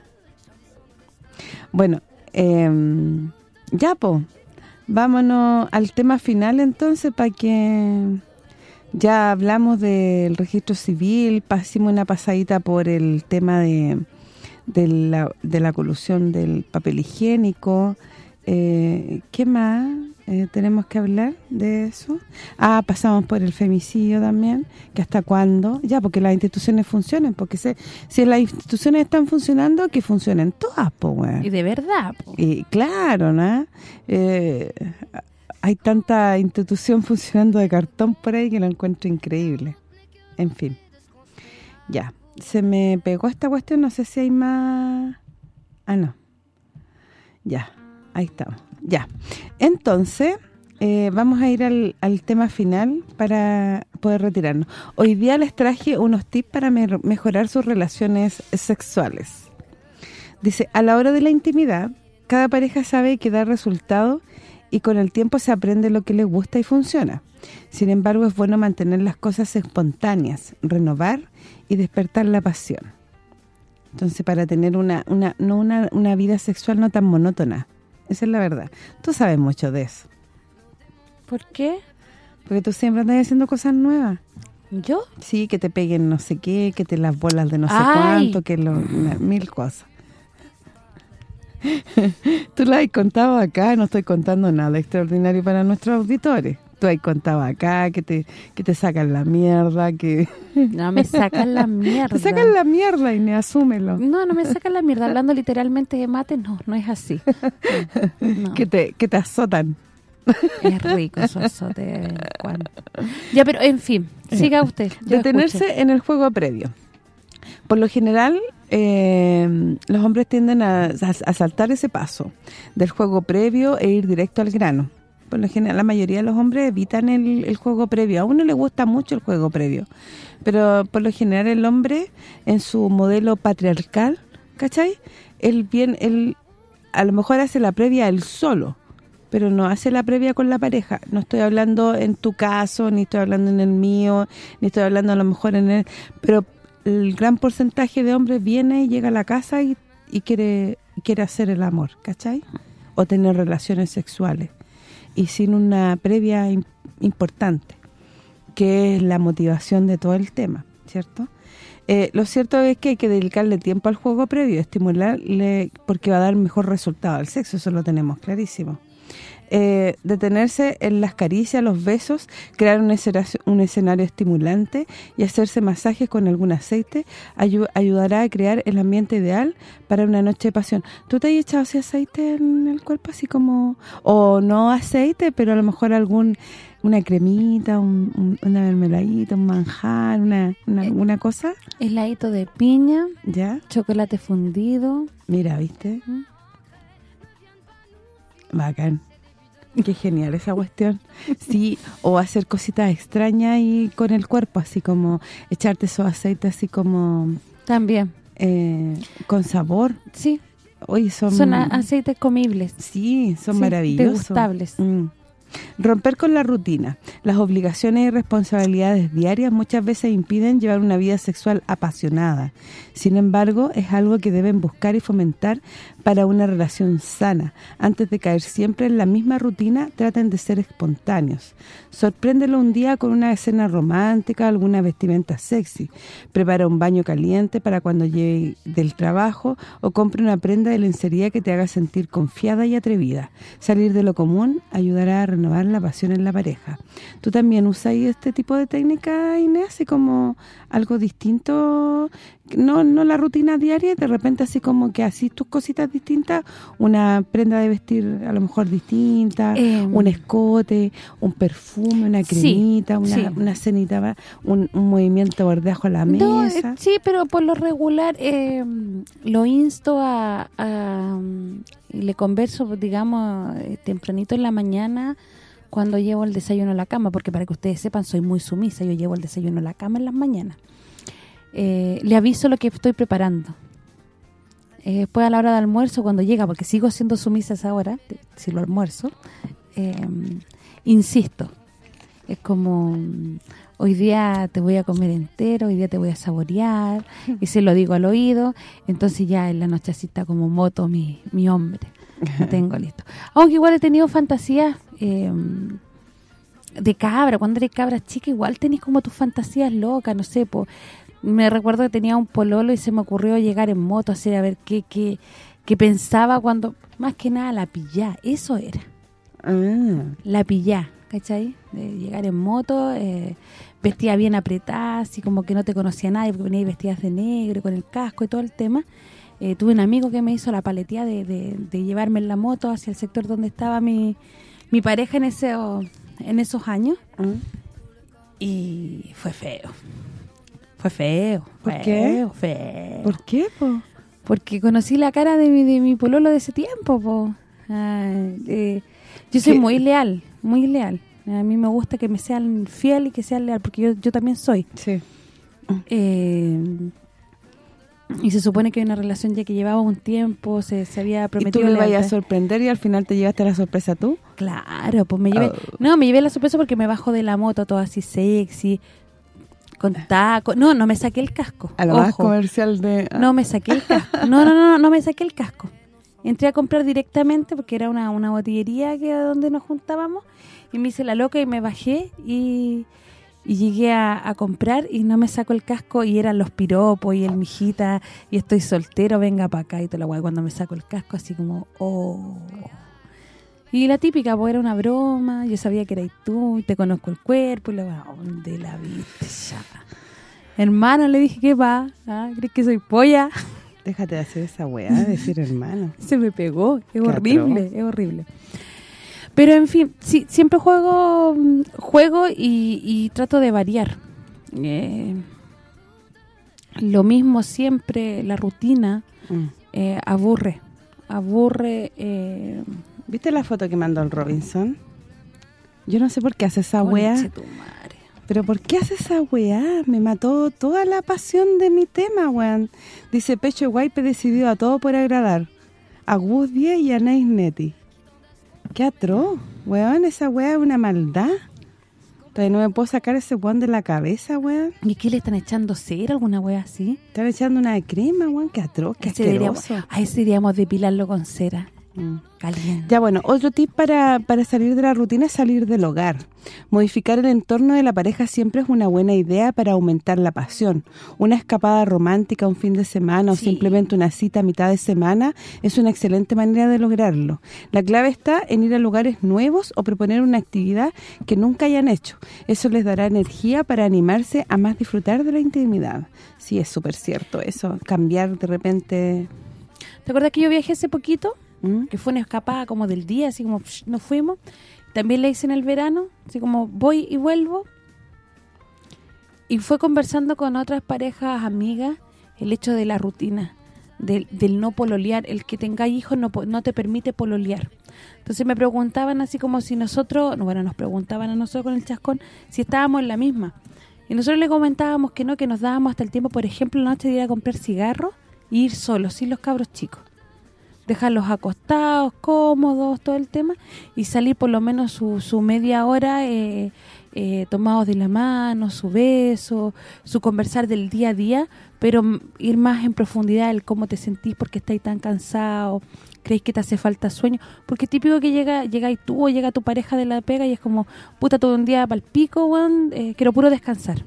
bueno, eh, ya, po. Vámonos al tema final entonces para que ya hablamos del registro civil, pasamos una pasadita por el tema de, de, la, de la colusión del papel higiénico. Eh, ¿Qué más eh, tenemos que hablar de eso? Ah, pasamos por el femicidio también, que hasta cuándo, ya, porque las instituciones funcionen, porque se, si las instituciones están funcionando, que funcionen todas, pues, Y de verdad, Y claro, ¿no? Eh, hay tanta institución funcionando de cartón por ahí que lo encuentro increíble. En fin. Ya. Se me pegó esta cuestión, no sé si hay más... Ah, no. Ya. Ahí estamos. Ya. Entonces, eh, vamos a ir al, al, tema final para poder retirarnos. Hoy día les traje unos tips para mejorar sus relaciones sexuales. Dice, a la hora de la intimidad, cada pareja sabe que da resultado y con el tiempo se aprende lo que le gusta y funciona. Sin embargo, es bueno mantener las cosas espontáneas, renovar y despertar la pasión. Entonces, para tener una una no una, una vida sexual no tan monótona. Esa es la verdad. Tú sabes mucho de eso. ¿Por qué? Porque tú siempre andas haciendo cosas nuevas. ¿Yo? Sí, que te peguen no sé qué, que te las bolas de no sé cuánto, que lo, mil cosas. *laughs* Tú lo has contado acá, no estoy contando nada extraordinario para nuestros auditores. Tú has contado acá que te que te sacan la mierda, que... *laughs* No, me sacan la *laughs* mierda. Te sacan la mierda, y me asúmelo. No, no me sacan la mierda. Hablando literalmente de mate, no, no es así. Que, te, que te azotan. Es rico eso azote. Ya, pero en fin, siga usted. Detenerse en el juego previo. Por lo general, eh, los hombres tienden a, saltar ese paso del juego previo e ir directo al grano. Por lo general, la mayoría de los hombres evitan el, juego previo. A uno le gusta mucho el juego previo. Pero por lo general el hombre, en su modelo patriarcal, ¿cachai? Él, bien, él a lo mejor hace la previa él solo, pero no hace la previa con la pareja. No estoy hablando en tu caso, ni estoy hablando en el mío, ni estoy hablando a lo mejor en el... Pero el gran porcentaje de hombres viene y llega a la casa y, quiere quiere hacer el amor, ¿cachai? O tener relaciones sexuales. Y sin una previa importante, que es la motivación de todo el tema, ¿cierto? Eh, lo cierto es que hay que dedicarle tiempo al juego previo, estimularle, porque va a dar mejor resultado al sexo, eso lo tenemos clarísimo eh, detenerse en las caricias, los besos, crear un escenario, un escenario estimulante y hacerse masajes con algún aceite ayudará a crear el ambiente ideal para una noche de pasión. ¿Tú te has echado así aceite en el cuerpo así como o no aceite, pero a lo mejor algún una cremita, un, una mermeladita, un manjar, una, una, cosa? Heladito de piña, ya chocolate fundido. Mira, ¿viste? ¿Mm? Bacán. Qué genial esa cuestión. Sí, o hacer cositas extrañas y con el cuerpo, así como echarte esos aceites así como... También. Eh, con sabor. Sí. Hoy son... Son aceites comibles. Sí, son maravillosos. Degustables. Mm. Romper con la rutina. Las obligaciones y responsabilidades diarias muchas veces impiden llevar una vida sexual apasionada. Sin embargo, es algo que deben buscar y fomentar para una relación sana. Antes de caer siempre en la misma rutina, traten de ser espontáneos. Sorpréndelo un día con una escena romántica, alguna vestimenta sexy. Prepara un baño caliente para cuando llegue del trabajo o compre una prenda de lencería que te haga sentir confiada y atrevida. Salir de lo común ayudará a la pasión en la pareja. ¿Tú también usas este tipo de técnica, Inés? Así como algo distinto, no no la rutina diaria, de repente así como que así tus cositas distintas, una prenda de vestir a lo mejor distinta, Em. un escote, un perfume, una Sí, cremita, una, sí. una cenita, un, un movimiento bordeajo a la No, eh, mesa. sí, pero por lo regular eh, lo insto a, a- y le converso, digamos, eh, tempranito en la mañana cuando llevo el desayuno a la cama, porque para que ustedes sepan, soy muy sumisa, yo llevo el desayuno a la cama en las mañanas. Eh, le aviso lo que estoy preparando. Eh, después a la hora de almuerzo, cuando llega, porque sigo siendo sumisa esa hora, si lo almuerzo, eh, insisto. Es como, mm, hoy día te voy a comer entero, hoy día te voy a saborear, *laughs* y se lo digo al oído, entonces ya en la nochecita como moto mi, mi hombre, lo tengo *laughs* listo. Aunque igual he tenido fantasías eh, de cabra, cuando eres cabra chica igual tenés como tus fantasías locas, no sé, po. Me recuerdo que tenía un pololo y se me ocurrió llegar en moto, hacer a ver qué, qué, qué pensaba cuando, más que nada la pillá, eso era Ah, la pillá, ¿cachai? De llegar en moto, eh, vestida bien apretada, así como que no te conocía nadie porque venía vestidas de negro, con el casco y todo el tema. Eh, tuve un amigo que me hizo la paletía de, de- de llevarme en la moto hacia el sector donde estaba mi, mi pareja en ese en esos años ah. y fue feo. Fue feo. ¿Por feo, qué? Feo. ¿Por qué, po? Porque conocí la cara de mi, de mi pololo de ese tiempo, po. Ay, eh, yo soy ¿Qué? muy leal, muy leal. A mí me gusta que me sean fiel y que sean leal, porque yo, yo también soy. Sí. Eh, y se supone que hay una relación ya que llevaba un tiempo, se, se había ¿Y tú prometido le vayas a sorprender y al final te llevaste la sorpresa tú? Claro, pues me llevé... Oh. No, me llevé la sorpresa porque me bajo de la moto todo así sexy, con taco. No, no me saqué el casco. A lo más comercial de... ah, No me saqué el casco. No, no, no, no me saqué el casco. Entré a comprar directamente porque era una, una botillería que donde nos juntábamos y me hice la loca y me bajé y, y llegué a, a comprar y no me saco el casco y eran los piropos y el mijita y estoy soltero, venga para acá y te la guay cuando me saco el casco así como, oh... Y la típica, pues era una broma, yo sabía que eras tú, te conozco el cuerpo, y la weá, ¿dónde la viste ya? Hermano, le dije, ¿qué va? ¿Ah? ¿Crees que soy polla? *laughs* Déjate de hacer esa weá, de decir hermano. *laughs* Se me pegó, es Qué horrible, atroz. es horrible. Pero en fin, sí, siempre juego mm, juego y, y trato de variar. Eh, lo mismo siempre, la rutina Mm. eh, aburre, aburre... Eh, ¿Viste la foto que mandó el Robinson? Yo no sé por qué hace esa weá. madre. ¿Pero por qué hace esa weá? Me mató toda la pasión de mi tema, weón. Dice, Pecho Guaype decidió a todo por agradar. A Gus 10 y a Nice Netty. Qué atroz, weón. Esa weá es una maldad. Todavía no me puedo sacar ese weón de la cabeza, weón. ¿Y qué le están echando cera alguna wea así? Están echando una crema, weón. Qué atroz, qué Ese deberíamos, asqueroso. a ese deberíamos depilarlo con cera Mm. Caliente. Ya bueno, otro tip para, para salir de la rutina es salir del hogar. Modificar el entorno de la pareja siempre es una buena idea para aumentar la pasión. Una escapada romántica un fin de semana o simplemente una cita a mitad de semana es una excelente manera de lograrlo. La clave está en ir a lugares nuevos o proponer una actividad que nunca hayan hecho. Eso les dará energía para animarse a más disfrutar de la intimidad. Sí, es súper cierto eso, cambiar de repente... ¿Te acuerdas que yo viajé hace poquito? ¿Mm? Que fue una escapada como del día, así como nos fuimos. También le hice en el verano, así como voy y vuelvo. Y fue conversando con otras parejas, amigas, el hecho de la rutina, del, del no pololear. El que tenga hijos no, no te permite pololear. Entonces me preguntaban así como si nosotros, no, bueno, nos preguntaban a nosotros con el chascón si estábamos en la misma. Y nosotros le comentábamos que no, que nos dábamos hasta el tiempo, por ejemplo, la noche de ir a comprar cigarros y ir solos, sin los cabros chicos. Dejarlos acostados, cómodos, todo el tema, y salir por lo menos su, su media hora eh, eh, tomados de la mano, su beso, su conversar del día a día, pero ir más en profundidad el cómo te sentís porque estáis tan cansado, creéis que te hace falta sueño, porque típico que llega llegáis tú o llega tu pareja de la pega y es como, puta, todo un día para el pico, eh, quiero puro descansar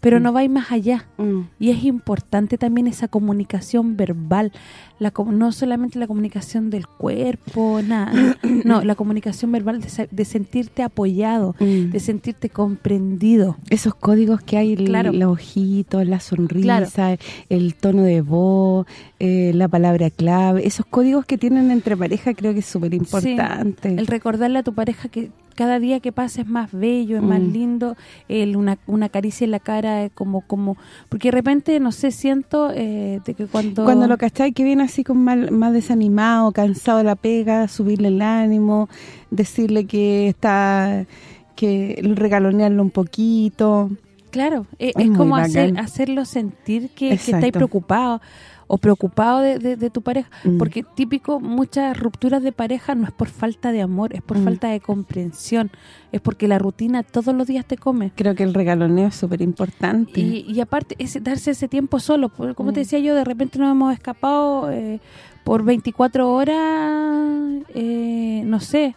pero mm. no vais más allá. Mm. Y es importante también esa comunicación verbal, la no solamente la comunicación del cuerpo, nada, *clears throat* no, la comunicación verbal de, sentirte apoyado, mm. de sentirte comprendido. Esos códigos que hay, claro. los ojitos, la sonrisa, el tono de voz, eh, la palabra clave, esos códigos que tienen entre pareja creo que es súper importante. el recordarle a tu pareja que cada día que pasa es más bello, es más lindo, el, una, una caricia en la cara, como como porque de repente, no sé, siento eh, de que cuando... Cuando lo cachai que viene así como más desanimado, cansado de la pega, subirle el ánimo, decirle que está que regalonearlo un poquito. Claro, e, es, como hacer hacerlo sentir que, que estáis preocupados o preocupado de, tu pareja, mm. porque típico muchas rupturas de pareja no es por falta de amor, es por mm. falta de comprensión, es porque la rutina todos los días te come. Creo que el regaloneo es súper importante. Y, aparte, es darse ese tiempo solo, como te mm. decía yo, de repente nos hemos escapado eh, por 24 horas, eh, no sé,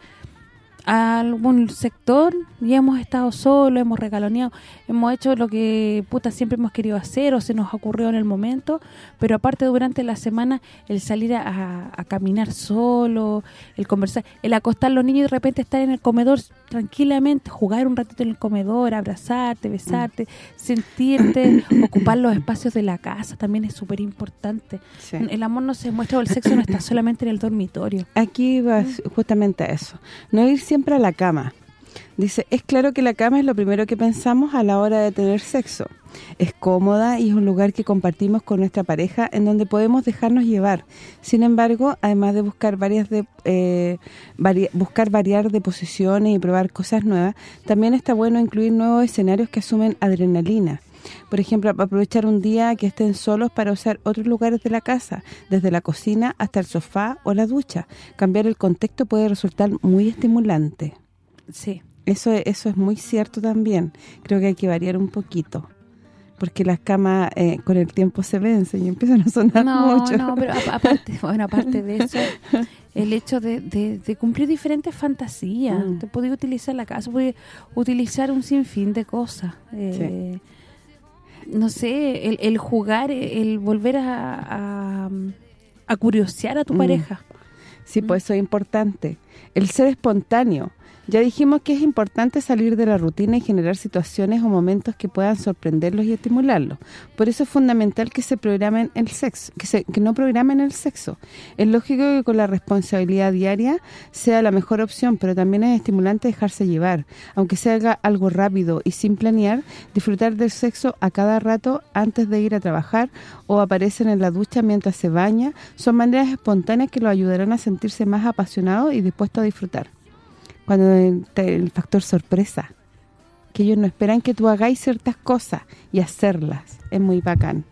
a algún sector y hemos estado solos, hemos regaloneado, hemos hecho lo que puta siempre hemos querido hacer o se nos ocurrió en el momento, pero aparte durante la semana el salir a, caminar solo, el conversar, el acostar a los niños y de repente estar en el comedor tranquilamente, jugar un ratito en el comedor, abrazarte, besarte, sentirte, *coughs* ocupar los espacios de la casa, también es súper importante. El amor no se muestra o el sexo no está *coughs* solamente en el dormitorio. Aquí va justamente a eso, no ir siempre a la cama. Dice, es claro que la cama es lo primero que pensamos a la hora de tener sexo. Es cómoda y es un lugar que compartimos con nuestra pareja en donde podemos dejarnos llevar. Sin embargo, además de buscar varias de eh, buscar variar de posiciones y probar cosas nuevas, también está bueno incluir nuevos escenarios que asumen adrenalina. Por ejemplo, aprovechar un día que estén solos para usar otros lugares de la casa, desde la cocina hasta el sofá o la ducha. Cambiar el contexto puede resultar muy estimulante. Sí. Eso, eso es muy cierto también. Creo que hay que variar un poquito. Porque las camas eh, con el tiempo se vencen y empiezan a sonar mucho. No, pero aparte, bueno, aparte de eso, *laughs* el hecho de, cumplir diferentes fantasías. Mm. Te puedes utilizar la casa, puedes utilizar un sinfín de cosas. Eh, no sé, el, jugar, el volver a, a, curiosear a tu mm. pareja. Sí, pues eso es importante. El ser espontáneo. Ya dijimos que es importante salir de la rutina y generar situaciones o momentos que puedan sorprenderlos y estimularlos. Por eso es fundamental que se programen el sexo, que, se, que no programen el sexo. Es lógico que con la responsabilidad diaria sea la mejor opción, pero también es estimulante dejarse llevar. Aunque se haga algo rápido y sin planear, disfrutar del sexo a cada rato antes de ir a trabajar o aparecen en la ducha mientras se baña, son maneras espontáneas que lo ayudarán a sentirse más apasionado y dispuesto a disfrutar cuando el, factor sorpresa, que ellos no esperan que tú hagáis ciertas cosas y hacerlas, es muy bacán.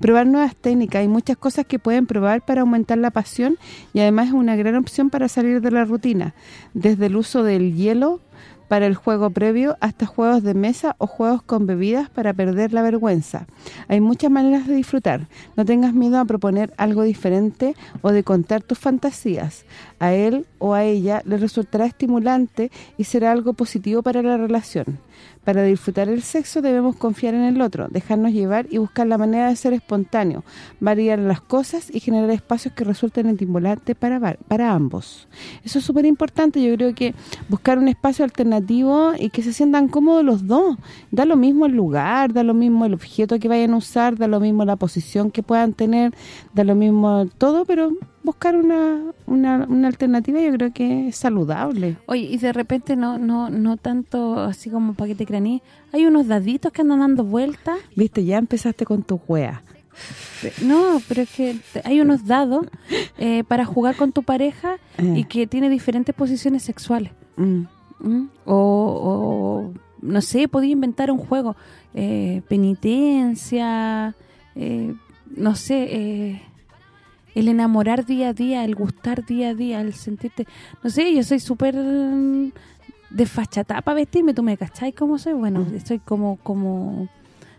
Probar nuevas técnicas, hay muchas cosas que pueden probar para aumentar la pasión y además es una gran opción para salir de la rutina, desde el uso del hielo para el juego previo hasta juegos de mesa o juegos con bebidas para perder la vergüenza. Hay muchas maneras de disfrutar. No tengas miedo a proponer algo diferente o de contar tus fantasías. A él o a ella le resultará estimulante y será algo positivo para la relación. Para disfrutar el sexo debemos confiar en el otro, dejarnos llevar y buscar la manera de ser espontáneo, variar las cosas y generar espacios que resulten estimulantes para, para ambos. Eso es súper importante, yo creo que buscar un espacio alternativo y que se sientan cómodos los dos. Da lo mismo el lugar, da lo mismo el objeto que vayan a usar, da lo mismo la posición que puedan tener, da lo mismo todo, pero buscar una, una, una, alternativa yo creo que es saludable. Oye, y de repente no no no tanto así como para que te creaní, hay unos daditos que andan dando vueltas. Viste, ya empezaste con tu juega. No, pero es que hay unos dados eh, para jugar con tu pareja y eh. que tiene diferentes posiciones sexuales. Mm. ¿Mm? O, no sé, podía inventar un juego. Eh, penitencia, no sé, el enamorar día a día, el gustar día a día, el sentirte... No sé, yo soy súper desfachatada para vestirme, ¿tú me cacháis cómo soy? Bueno, estoy como, como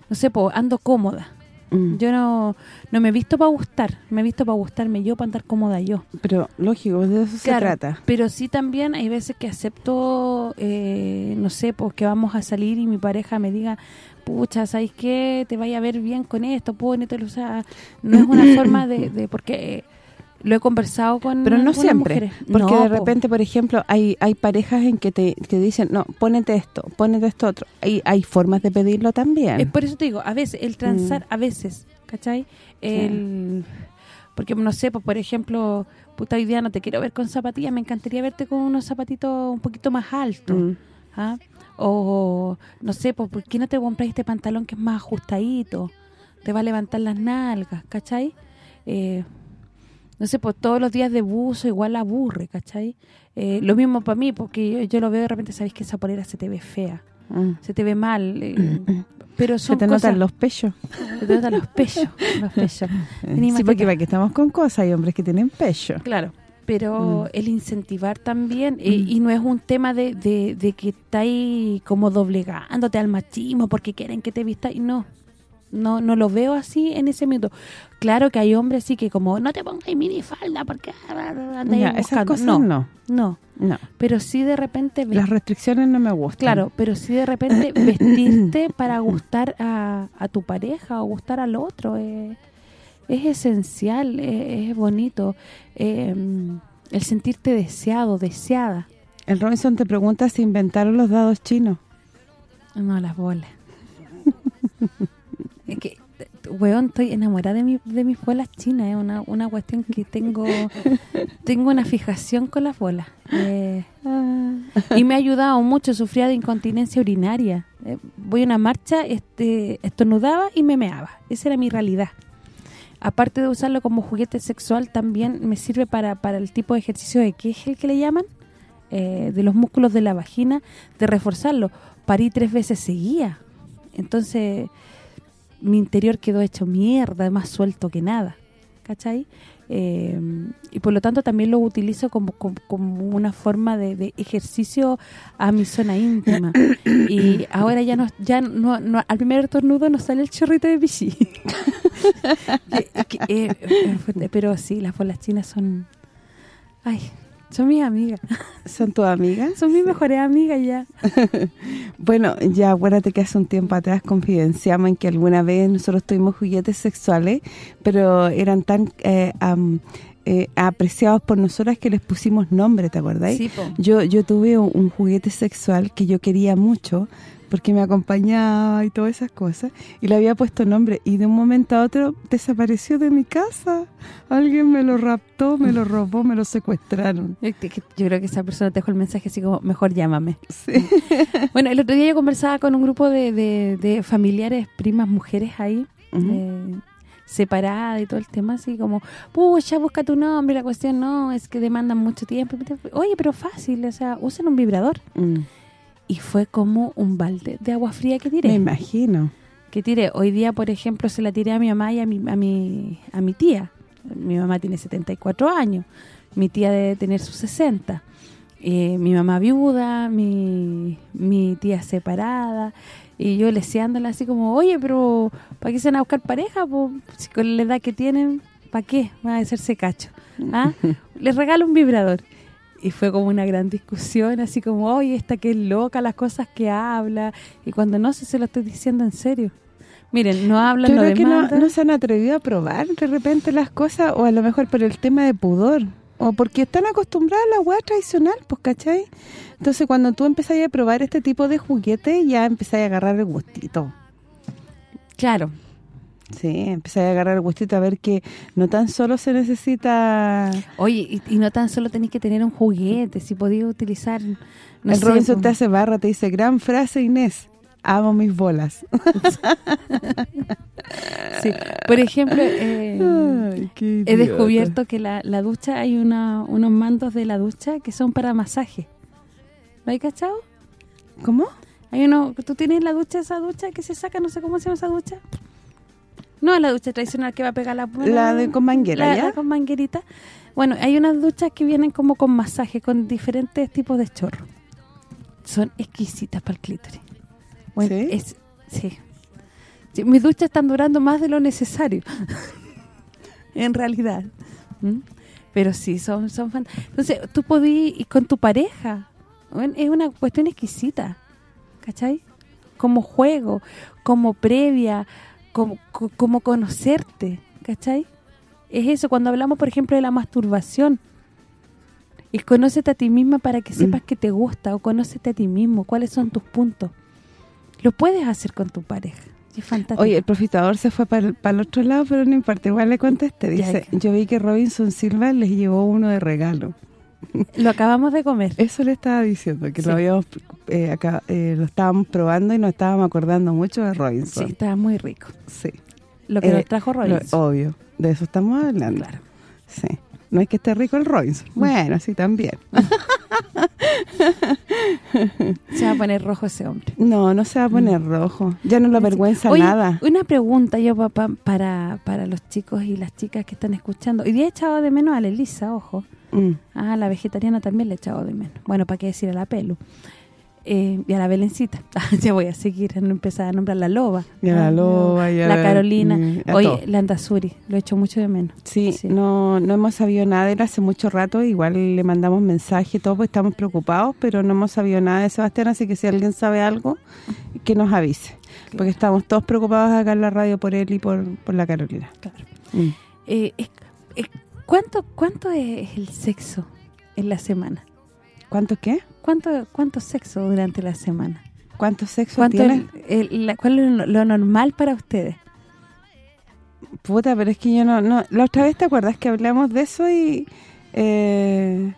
no sé, po, ando cómoda. Mm. Yo no, no me he visto para gustar, me he visto para gustarme yo, para andar cómoda yo. Pero, lógico, de eso Claro, se trata. Pero sí también hay veces que acepto, eh, no sé, pues que vamos a salir y mi pareja me diga, pucha, ¿sabes qué? Te vaya a ver bien con esto, pónetelo, o sea, no es una forma de, de porque lo he conversado con Pero no siempre, mujeres. porque No, de po. repente, por ejemplo, hay hay parejas en que te que dicen, no, ponete esto, ponete esto otro. Hay, hay formas de pedirlo también. Es por eso te digo, a veces, el transar, Mm. a veces, ¿cachai? El, porque, no sé, pues, por ejemplo, puta, hoy día no te quiero ver con zapatillas, me encantaría verte con unos zapatitos un poquito más altos. Mm. ¿ah? O, no sé, pues, ¿por qué no te compras este pantalón que es más ajustadito? Te va a levantar las nalgas, ¿cachai? Eh, no sé, pues todos los días de buzo igual aburre, ¿cachai? Eh, lo mismo para mí, porque yo, yo lo veo de repente, ¿sabéis que esa polera se te ve fea? Mm. Se te ve mal, eh, pero Se te cosas... notan los pechos. Se te notan los pechos, los pechos. *laughs* Sí, que porque acá. aquí estamos con cosas, hay hombres que tienen pecho. Claro, pero Mm. el incentivar también, eh, y no es un tema de, de, de que estáis como doblegándote al machismo porque quieren que te vistáis, no. No no lo veo así en ese minuto. Claro que hay hombres sí que como, no te pongas minifalda porque andáis Ya, esas buscando". cosas no, no. no, No, pero sí de repente... las restricciones no me gustan. Claro, pero sí de repente *coughs* vestirte para gustar a, a tu pareja o gustar al otro eh, es esencial, eh, es bonito. eh, el sentirte deseado, deseada. El Robinson te pregunta si inventaron los dados chinos. No, las bolas. *laughs* es que, weón, estoy enamorada de, mi, de mis bolas chinas. Es una, una cuestión que tengo tengo una fijación con las bolas. Eh, y me ha ayudado mucho, sufría de incontinencia urinaria. Eh, voy a una marcha, este estornudaba y me meaba. Esa era mi realidad. Aparte de usarlo como juguete sexual, también me sirve para, para el tipo de ejercicio de Kegel que le llaman, eh, de los músculos de la vagina, de reforzarlo. Parí tres veces seguía. Entonces, mi interior quedó hecho mierda, más suelto que nada. ¿Cachai? Eh, y por lo tanto también lo utilizo como, como, como una forma de, de ejercicio a mi zona íntima. *coughs* y ahora ya no ya no, no- al primer estornudo no sale el chorrito de pichí. *laughs* Eh, eh, pero sí, las bolas chinas son... Ay, son mis amigas. ¿Son tus amigas? Son mis mejores amigas ya. *laughs* Bueno, ya acuérdate que hace un tiempo atrás confidenciamos en que alguna vez nosotros tuvimos juguetes sexuales, pero eran tan eh, eh, apreciados por nosotras que les pusimos nombre, ¿te acordáis? Sí. Yo yo tuve un, un juguete sexual que yo quería mucho porque me acompañaba y todas esas cosas y le había puesto nombre y de un momento a otro desapareció de mi casa. Alguien me lo raptó, me lo robó, me lo secuestraron. Yo, creo que esa persona te dejó el mensaje así como, mejor llámame. Sí. *laughs* Bueno, el otro día yo conversaba con un grupo de, de- de familiares, primas, mujeres ahí, Ujú. eh, separadas y todo el tema, así como, pucha, busca tu nombre, la cuestión no, es que demandan mucho tiempo. Oye, pero fácil, o sea, usen un vibrador. Mm, Y fue como un balde de agua fría que tiré. me imagino. que tiré. Hoy día, por ejemplo, se la tiré a mi mamá y a mi, a mi, a mi tía. Mi mamá tiene 74 años, mi tía debe tener sus 60. Eh, mi mamá viuda, mi, mi tía separada, y yo leseándola así como, oye, pero ¿para qué se van a buscar pareja? po? Si con la edad que tienen, ¿para qué? Van a hacerse cacho. ¿Ah? *laughs* Les regalo un vibrador. Y fue como una gran discusión, así como, oye, esta que es loca, las cosas que habla. Y cuando no sé, se lo estoy diciendo en serio. Miren, no hablan, Yo no creo que no, demandan. no se han atrevido a probar de repente las cosas, o a lo mejor por el tema de pudor, o porque están acostumbradas a la hueá tradicional, pues, ¿cachai? Entonces, cuando tú empezás a probar este tipo de juguete, ya empezás a agarrar el gustito. Claro, Sí, empezás a agarrar el gustito a ver que no tan solo se necesita... Oye, y, y no tan solo tenéis que tener un juguete, si podías utilizar... No el sé, Robinson po. te hace barra, te dice, gran frase Inés, amo mis bolas. *laughs* Sí. Por ejemplo, eh, Ay, qué he descubierto que la, la ducha, hay una, unos mandos de la ducha que son para masaje. ¿Lo hay cachado? ¿Cómo? Hay uno, tú tienes la ducha, esa ducha que se saca, no sé cómo se llama esa ducha. No, la ducha tradicional que va a pegar la... La de con manguera, la- ¿ya? la con manguerita. Bueno, hay unas duchas que vienen como con masaje, con diferentes tipos de chorro. Son exquisitas para el clítoris. Bueno, ¿Sí? es, sí. Sí, Mis duchas están durando más de lo necesario. *laughs* en realidad. ¿Mm? Pero sí, son son fan- Entonces, tú podías ir con tu pareja. Bueno, es una cuestión exquisita. ¿Cachai? Como juego, como previa, como, co- como conocerte. ¿Cachai? Es eso, cuando hablamos, por ejemplo, de la masturbación. Y conócete a ti misma para que sepas que te gusta o conócete a ti mismo, cuáles son tus puntos. Lo puedes hacer con tu pareja. Es fantástico. Oye, el profitador se fue para el, otro lado, pero no importa, igual le contesté. Ya, Dice, ya. yo vi que Robinson Silva les llevó uno de regalo. *laughs* Lo acabamos de comer. Eso le estaba diciendo, que Sí. lo habíamos eh, acá, eh, lo estábamos probando y nos estábamos acordando mucho de Sí, Robinson. estaba muy rico. Sí. Lo que Eh, nos trajo Lo- Robinson. obvio, de eso estamos hablando. Claro. Sí. No es que esté rico el Robinson. Bueno, sí, también. *laughs* Se va a poner rojo ese hombre. No, no se va a poner rojo. Ya no lo avergüenza Oye, nada. una pregunta yo papá, para, para los chicos y las chicas que están escuchando. Y día he echado de menos a la Elisa, ojo. Mm. Ah, la vegetariana también le he echado de menos. Bueno, ¿para qué decir a la Pelu? Eh, y a la Belencita. *laughs* ya voy a seguir, empezar a nombrar la Loba. Y a la Ah, Loba, y a la Carolina. mm, todo. la Andazuri, lo he hecho mucho de menos. Sí, Sí. No, no hemos sabido nada de él hace mucho rato, igual le mandamos mensaje y todo, pues estamos preocupados, pero no hemos sabido nada de Sebastián, así que si alguien sabe algo, que nos avise, porque estamos todos preocupados acá en la radio por él y por, por la Carolina. Claro. Mm. Eh, es- es- ¿Cuánto cuánto es el sexo en la semana? ¿Cuánto qué? ¿Cuánto cuánto sexo durante la semana? ¿Cuántos sexos ¿Cuánto tiene? el- el- la- ¿Cuál es lo, normal para ustedes? Puta, pero es que yo no, no... La otra vez, ¿te acuerdas que hablamos de eso y... eh,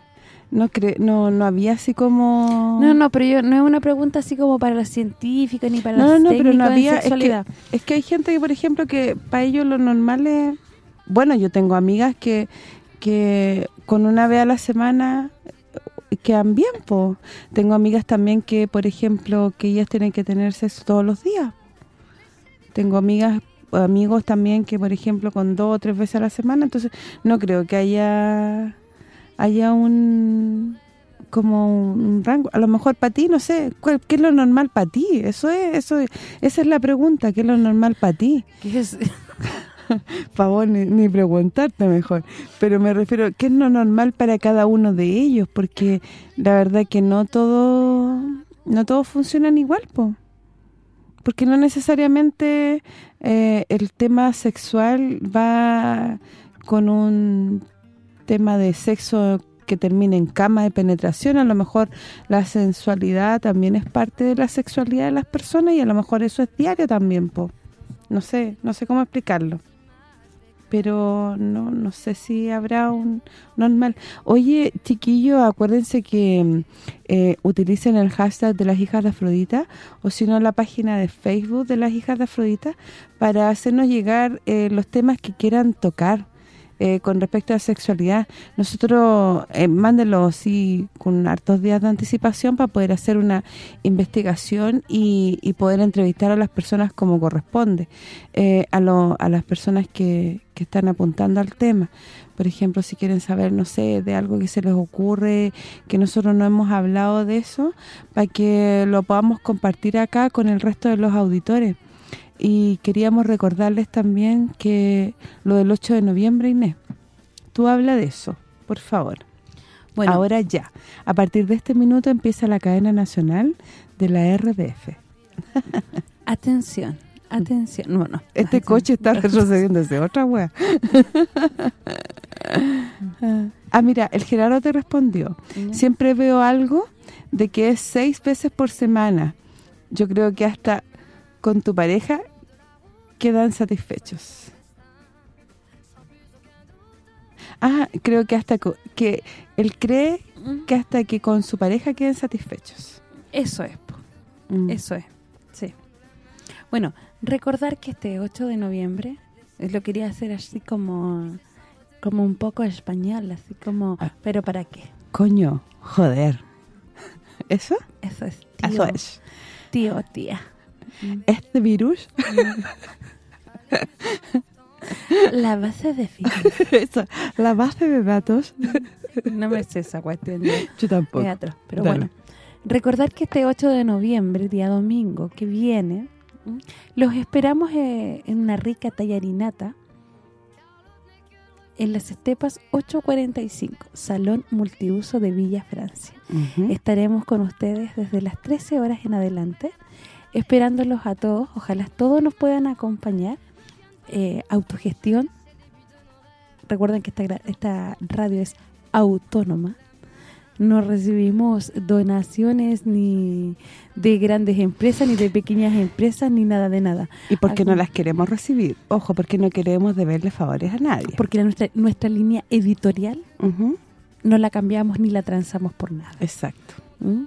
no, cre no no había así como... No, no, pero yo no es una pregunta así como para los científicos ni para No, los no, pero no técnicos en había... Es que, sexualidad. es que hay gente que, por ejemplo, que para ellos lo normal es... Bueno, yo tengo amigas que que con una vez a la semana eh, quedan bien, po. Tengo amigas también que, por ejemplo, que ellas tienen que tener sexo todos los días. Tengo amigas amigos también que, por ejemplo, con dos o tres veces a la semana, entonces no creo que haya haya un como un rango, a lo mejor para ti, no sé, ¿cuál- ¿qué es lo normal para ti? Eso es, eso es- esa es la pregunta, ¿qué es lo normal para ti? Que es- *laughs* *laughs* favor ni, ni preguntarte mejor, pero me refiero, ¿qué es lo normal para cada uno de ellos? Porque la verdad que no todo no todos funcionan igual, po. Porque no necesariamente eh, el tema sexual va con un tema de sexo que termine en cama de penetración, a lo mejor la sensualidad también es parte de la sexualidad de las personas y a lo mejor eso es diario también, po. No sé, no sé cómo explicarlo pero no no sé si habrá un normal. Oye, chiquillos, acuérdense que eh, utilicen el hashtag de las hijas de Afrodita o si no la página de Facebook de las hijas de Afrodita para hacernos llegar eh, los temas que quieran tocar eh, con respecto a sexualidad. Nosotros, eh, mándenlo sí con hartos días de anticipación para poder hacer una investigación y, y poder entrevistar a las personas como corresponde, eh, a, lo- a las personas que, que están apuntando al tema. Por ejemplo, si quieren saber, no sé, de algo que se les ocurre, que nosotros no hemos hablado de eso, para que lo podamos compartir acá con el resto de los auditores. Y queríamos recordarles también que lo del 8 de noviembre, Inés, tú habla de eso, por favor. bueno, Ahora ya. A partir de este minuto empieza la cadena nacional de la RBF. *laughs* atención, atención. No, no. Este coche está *laughs* retrocediendo desde otra wea. *laughs* ah, mira, el Gerardo te respondió. Siempre veo algo de que es seis veces por semana. Yo creo que hasta con tu pareja quedan satisfechos. Ah, creo que hasta que él cree que hasta que con su pareja queden satisfechos. Eso es, Mm. eso es, sí. Bueno, recordar que este 8 de noviembre, eh, lo quería hacer así como como un poco español, así como, Ah. ¿pero para qué? Coño, joder. *laughs* ¿Eso? Eso es, tío, Eso es. tío, tía. Este virus La base de. *laughs* Eso, la base de datos. No me sé esa cuestión. Yo tampoco. Teatro. Pero Dale. bueno, recordar que este 8 de noviembre, día domingo, que viene, los esperamos eh, en una rica tallarinata en las Estepas 845, Salón Multiuso de Villa Francia. Estaremos con ustedes desde las 13 horas en adelante, esperándolos a todos. Ojalá todos nos puedan acompañar. Eh, autogestión. Recuerden que esta, esta radio es autónoma. No recibimos donaciones ni de grandes empresas, ni de pequeñas empresas, ni nada de nada. ¿Y por qué no las queremos recibir? Ojo, porque no queremos deberle favores a nadie. Porque la- nuestra, nuestra línea editorial no la cambiamos ni la transamos por nada. Exacto. ¿Mm?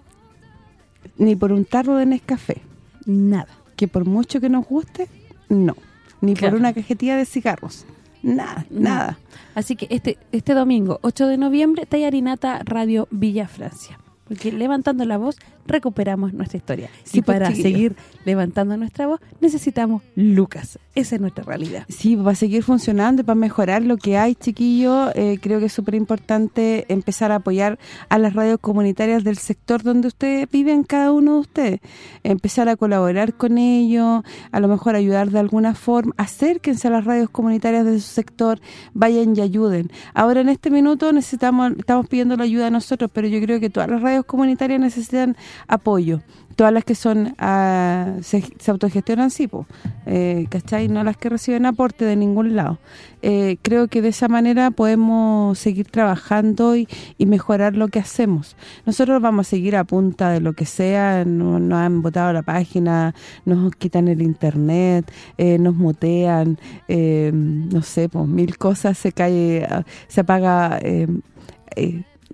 Ni por un tarro de Nescafé, Nada. que por mucho que nos guste, no. Ni Claro. por una cajetilla de cigarros. Nada, No. nada. Así que este este domingo, 8 de noviembre, Tallarinata Radio Villa Francia. Porque levantando la voz, recuperamos nuestra historia. Sí, y pues, para seguir levantando nuestra voz, necesitamos Lucas. Esa es nuestra realidad. Sí, va a seguir funcionando y para mejorar lo que hay, chiquillo, eh, creo que es súper importante empezar a apoyar a las radios comunitarias del sector donde ustedes viven, cada uno de ustedes. Empezar a colaborar con ellos, a lo mejor ayudar de alguna forma. Acérquense a las radios comunitarias de su sector, vayan y ayuden. Ahora en este minuto necesitamos estamos pidiendo la ayuda a nosotros, pero yo creo que todas las radios comunitarias necesitan apoyo. Todas las que son ah, se, se autogestionan, sí, po, eh, ¿cachai? No las que reciben aporte de ningún lado. Eh, creo que de esa manera podemos seguir trabajando y, mejorar lo que hacemos. Nosotros vamos a seguir a punta de lo que sea, no- nos han botado la página, nos quitan el internet, eh, nos mutean, eh, no sé, pues mil cosas, se cae, ah, se apaga... eh,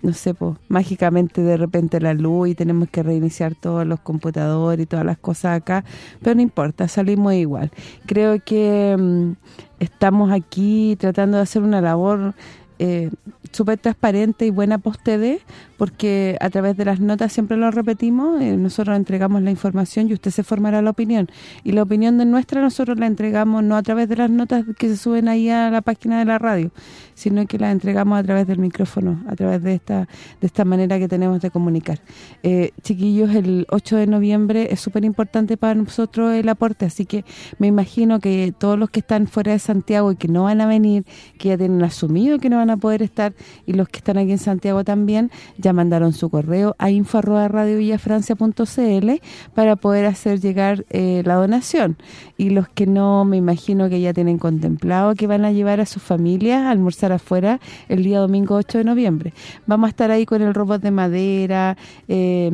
no sé, pues, mágicamente de repente la luz y tenemos que reiniciar todos los computadores y todas las cosas acá, pero no importa, salimos igual. Creo que mm, estamos aquí tratando de hacer una labor eh, súper transparente y buena ustedes, porque a través de las notas siempre lo repetimos, eh, nosotros entregamos la información y usted se formará la opinión. Y la opinión de nuestra nosotros la entregamos no a través de las notas que se suben ahí a la página de la radio, sino que la entregamos a través del micrófono, a través de esta de esta manera que tenemos de comunicar. Eh, chiquillos, el 8 de noviembre es súper importante para nosotros el aporte, así que me imagino que todos los que están fuera de Santiago y que no van a venir, que ya tienen asumido que no van a poder estar, y los que están aquí en Santiago también, ya mandaron su correo a info@radiovillafrancia.cl para poder hacer llegar eh, la donación. Y los que no, me imagino que ya tienen contemplado que van a llevar a sus familias a almorzar afuera el día domingo 8 de noviembre. Vamos a estar ahí con el robot de madera, eh,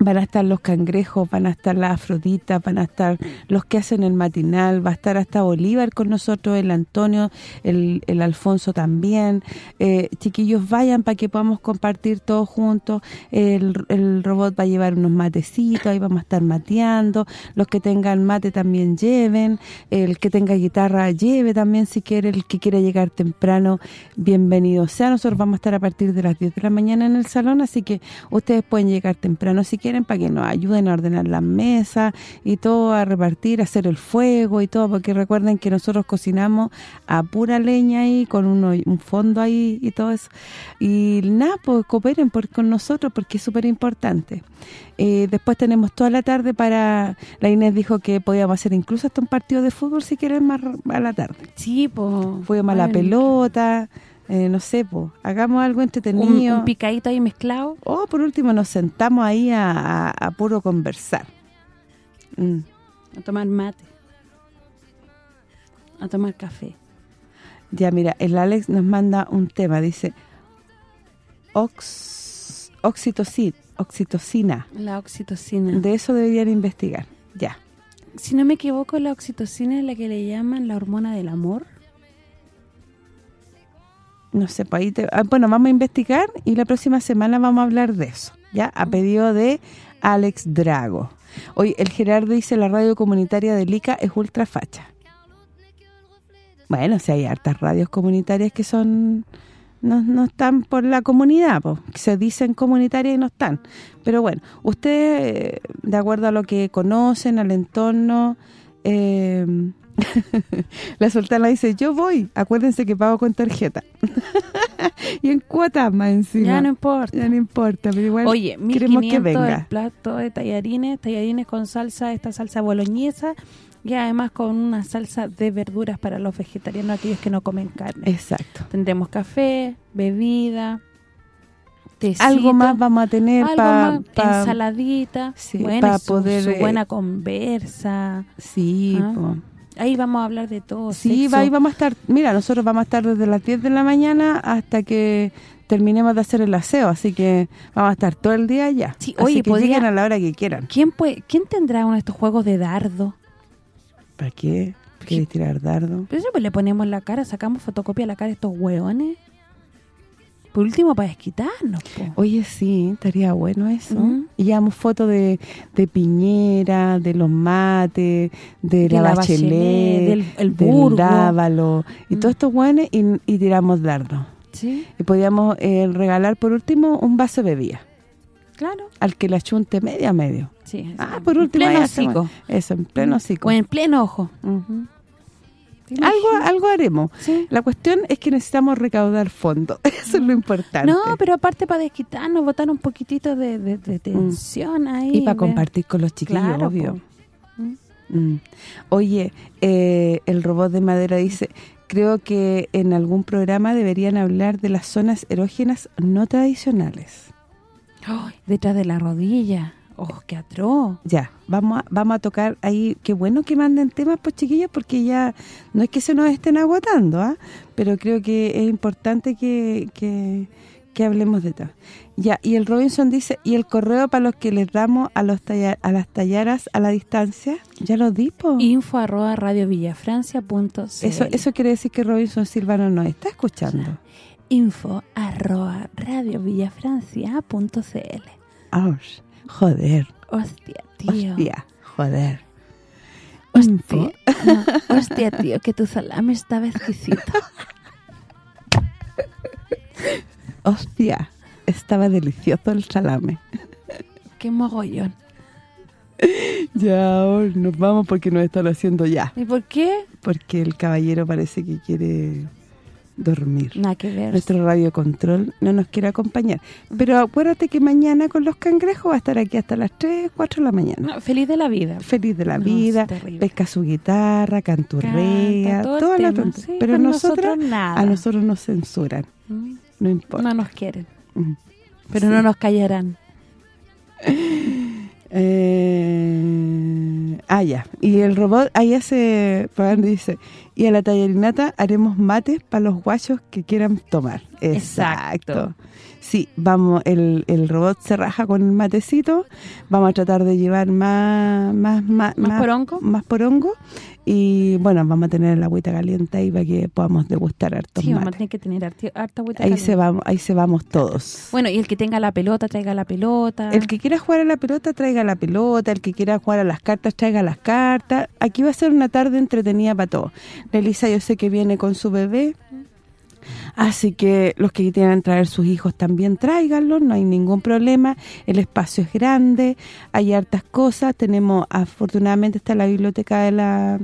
van a estar los cangrejos, van a estar las afroditas, van a estar los que hacen el matinal, va a estar hasta Bolívar con nosotros, el Antonio, el, Alfonso también. Eh, chiquillos, vayan para que podamos compartir todos juntos. El, el robot va a llevar unos matecitos, ahí vamos a estar mateando. Los que tengan mate también lleven. El que tenga guitarra lleve también si quiere. El que quiera llegar temprano, bienvenido sea. Nosotros vamos a estar a partir de las 10 de la mañana en el salón, así que ustedes pueden llegar temprano si quieren para que nos ayuden a ordenar las mesas y todo, a repartir, a hacer el fuego y todo, porque recuerden que nosotros cocinamos a pura leña ahí, con uno, un fondo ahí y todo eso. Y nada, pues cooperen por, con nosotros porque es súper importante. Eh, después tenemos toda la tarde para... La Inés dijo que podíamos hacer incluso hasta un partido de fútbol si quieren más a la tarde. Sí, pues... Fuimos a la pelota, eh, no sé, hagamos algo Un, entretenido. un picadito ahí mezclado. O por último nos sentamos ahí a, a- a puro conversar. Mm. A tomar mate. A tomar café. Ya, mira, el Alex nos manda un tema, dice ox, oxitocin, oxitocina. La oxitocina. De eso deberían investigar. Ya. Si no me equivoco, la oxitocina es la que le llaman la hormona del amor. No sé, pues ahí te- ah, bueno, vamos a investigar y la próxima semana vamos a hablar de eso. Ya, a pedido de Alex Drago. Hoy el Gerardo dice la radio comunitaria de Lica es ultra facha. Bueno, si hay hartas radios comunitarias que son no, no están por la comunidad, po, que se dicen comunitarias y no están. Pero bueno, ustedes, eh, de acuerdo a lo que conocen, al entorno, eh, la sultana dice, yo voy, acuérdense que pago con tarjeta. *laughs* y en cuotas más encima. Ya no importa. Ya no importa, pero igual Oye, queremos que 1500 el venga. plato de tallarines, tallarines con salsa, esta salsa boloñesa y además con una salsa de verduras para los vegetarianos, aquellos que no comen carne. Exacto. Tendremos café, bebida, tecito, Algo más vamos a tener para... más, ensaladita, Sí, bueno, pa su- poder, su eh, buena conversa. Sí, Ah, po. Ahí vamos a hablar de todo. Sí, sexo. va, ahí vamos a estar, mira, nosotros vamos a estar desde las 10 de la mañana hasta que terminemos de hacer el aseo, así que vamos a estar todo el día allá. Sí, así oye, que podría- lleguen a la hora que quieran. ¿Quién puede, quién tendrá uno de estos juegos de dardo? ¿Para qué? ¿Quieres tirar dardo? Pero eso pues le ponemos la cara, sacamos fotocopia a la cara de estos hueones. Por último, para desquitarnos, po. Oye, sí, estaría bueno eso. Ujú. Y llevamos fotos de, de Piñera, de los mates, de, la, la Bachelet, Bachelet, del- el del Burgo. Dávalo, y Mm. todos estos hueones y, y tiramos dardo. ¿Sí? Y podíamos eh, regalar por último un vaso de bebida, Claro. al que la chunte medio a medio. Sí. Ah, por En último pleno ahí hacemos hocico. Eso, en pleno hocico. O en pleno ojo. ¿Te Algo algo haremos. Sí. La cuestión es que necesitamos recaudar fondos. *laughs* Eso es lo importante. No, pero aparte para desquitarnos, botar un poquitito de, de- de tensión ahí. y para compartir con los chiquillos, Claro, obvio. Mm. Mm. Oye, eh, el robot de madera dice, creo que en algún programa deberían hablar de las zonas erógenas no tradicionales. Ay, detrás de la rodilla. Oh, qué atroz. Ya, vamos a, vamos a tocar ahí, qué bueno que manden temas, pues chiquillos, porque ya no es que se nos estén agotando, ¿ah? Pero creo que es importante que, que, que hablemos de todo. Ya, y el Robinson dice, ¿y el correo para los que les damos a los talla- a las tallaras a la distancia? Ya lo di, po. Info arroba Eso eso quiere decir que Robinson Silvano nos está escuchando. Info arroba radiovillafrancia.cl joder, Hostia, tío. hostia, joder. Hostia, no, *laughs* hostia, tío, que tu salame estaba exquisito. Hostia, estaba delicioso el salame. Qué mogollón. Ya, nos vamos porque nos están haciendo ya. ¿Y por qué? Porque el caballero parece que quiere dormir. Nada que ver. Nuestro radiocontrol no nos quiere acompañar. Pero acuérdate que mañana con los cangrejos va a estar aquí hasta las 3, 4 de la mañana. No, feliz de la vida. Feliz de la No, vida, pesca su guitarra, canturrea, Canta, todo toda la tonta. sí, Pero nosotros, nada. a nosotros nos censuran, Mm, no importa. No nos quieren. Mm. Pero Sí. no nos callarán. *laughs* Eh, ah, ya. Y el robot ahí hace, dice, y a la tallarinata haremos mates para los guachos que quieran tomar. Exacto. Exacto. Sí, vamos, el, el robot se raja con el matecito, vamos a tratar de llevar más más más, ¿Más porongo? más porongo y bueno, vamos a tener la agüita caliente ahí para que podamos degustar hartos Sí, vamos a mates. tener que tener harti- harta agüita Ahí caliente. se vamos, ahí se vamos todos. Bueno, y el que tenga la pelota, traiga la pelota. El que quiera jugar a la pelota, traiga la pelota. El que quiera jugar a las cartas, traiga las cartas. Aquí va a ser una tarde entretenida para todos. La Elisa yo sé que viene con su bebé. Así que los que quieran traer sus hijos también tráiganlos, no hay ningún problema. El espacio es grande, hay hartas cosas. Tenemos, afortunadamente, está la biblioteca de la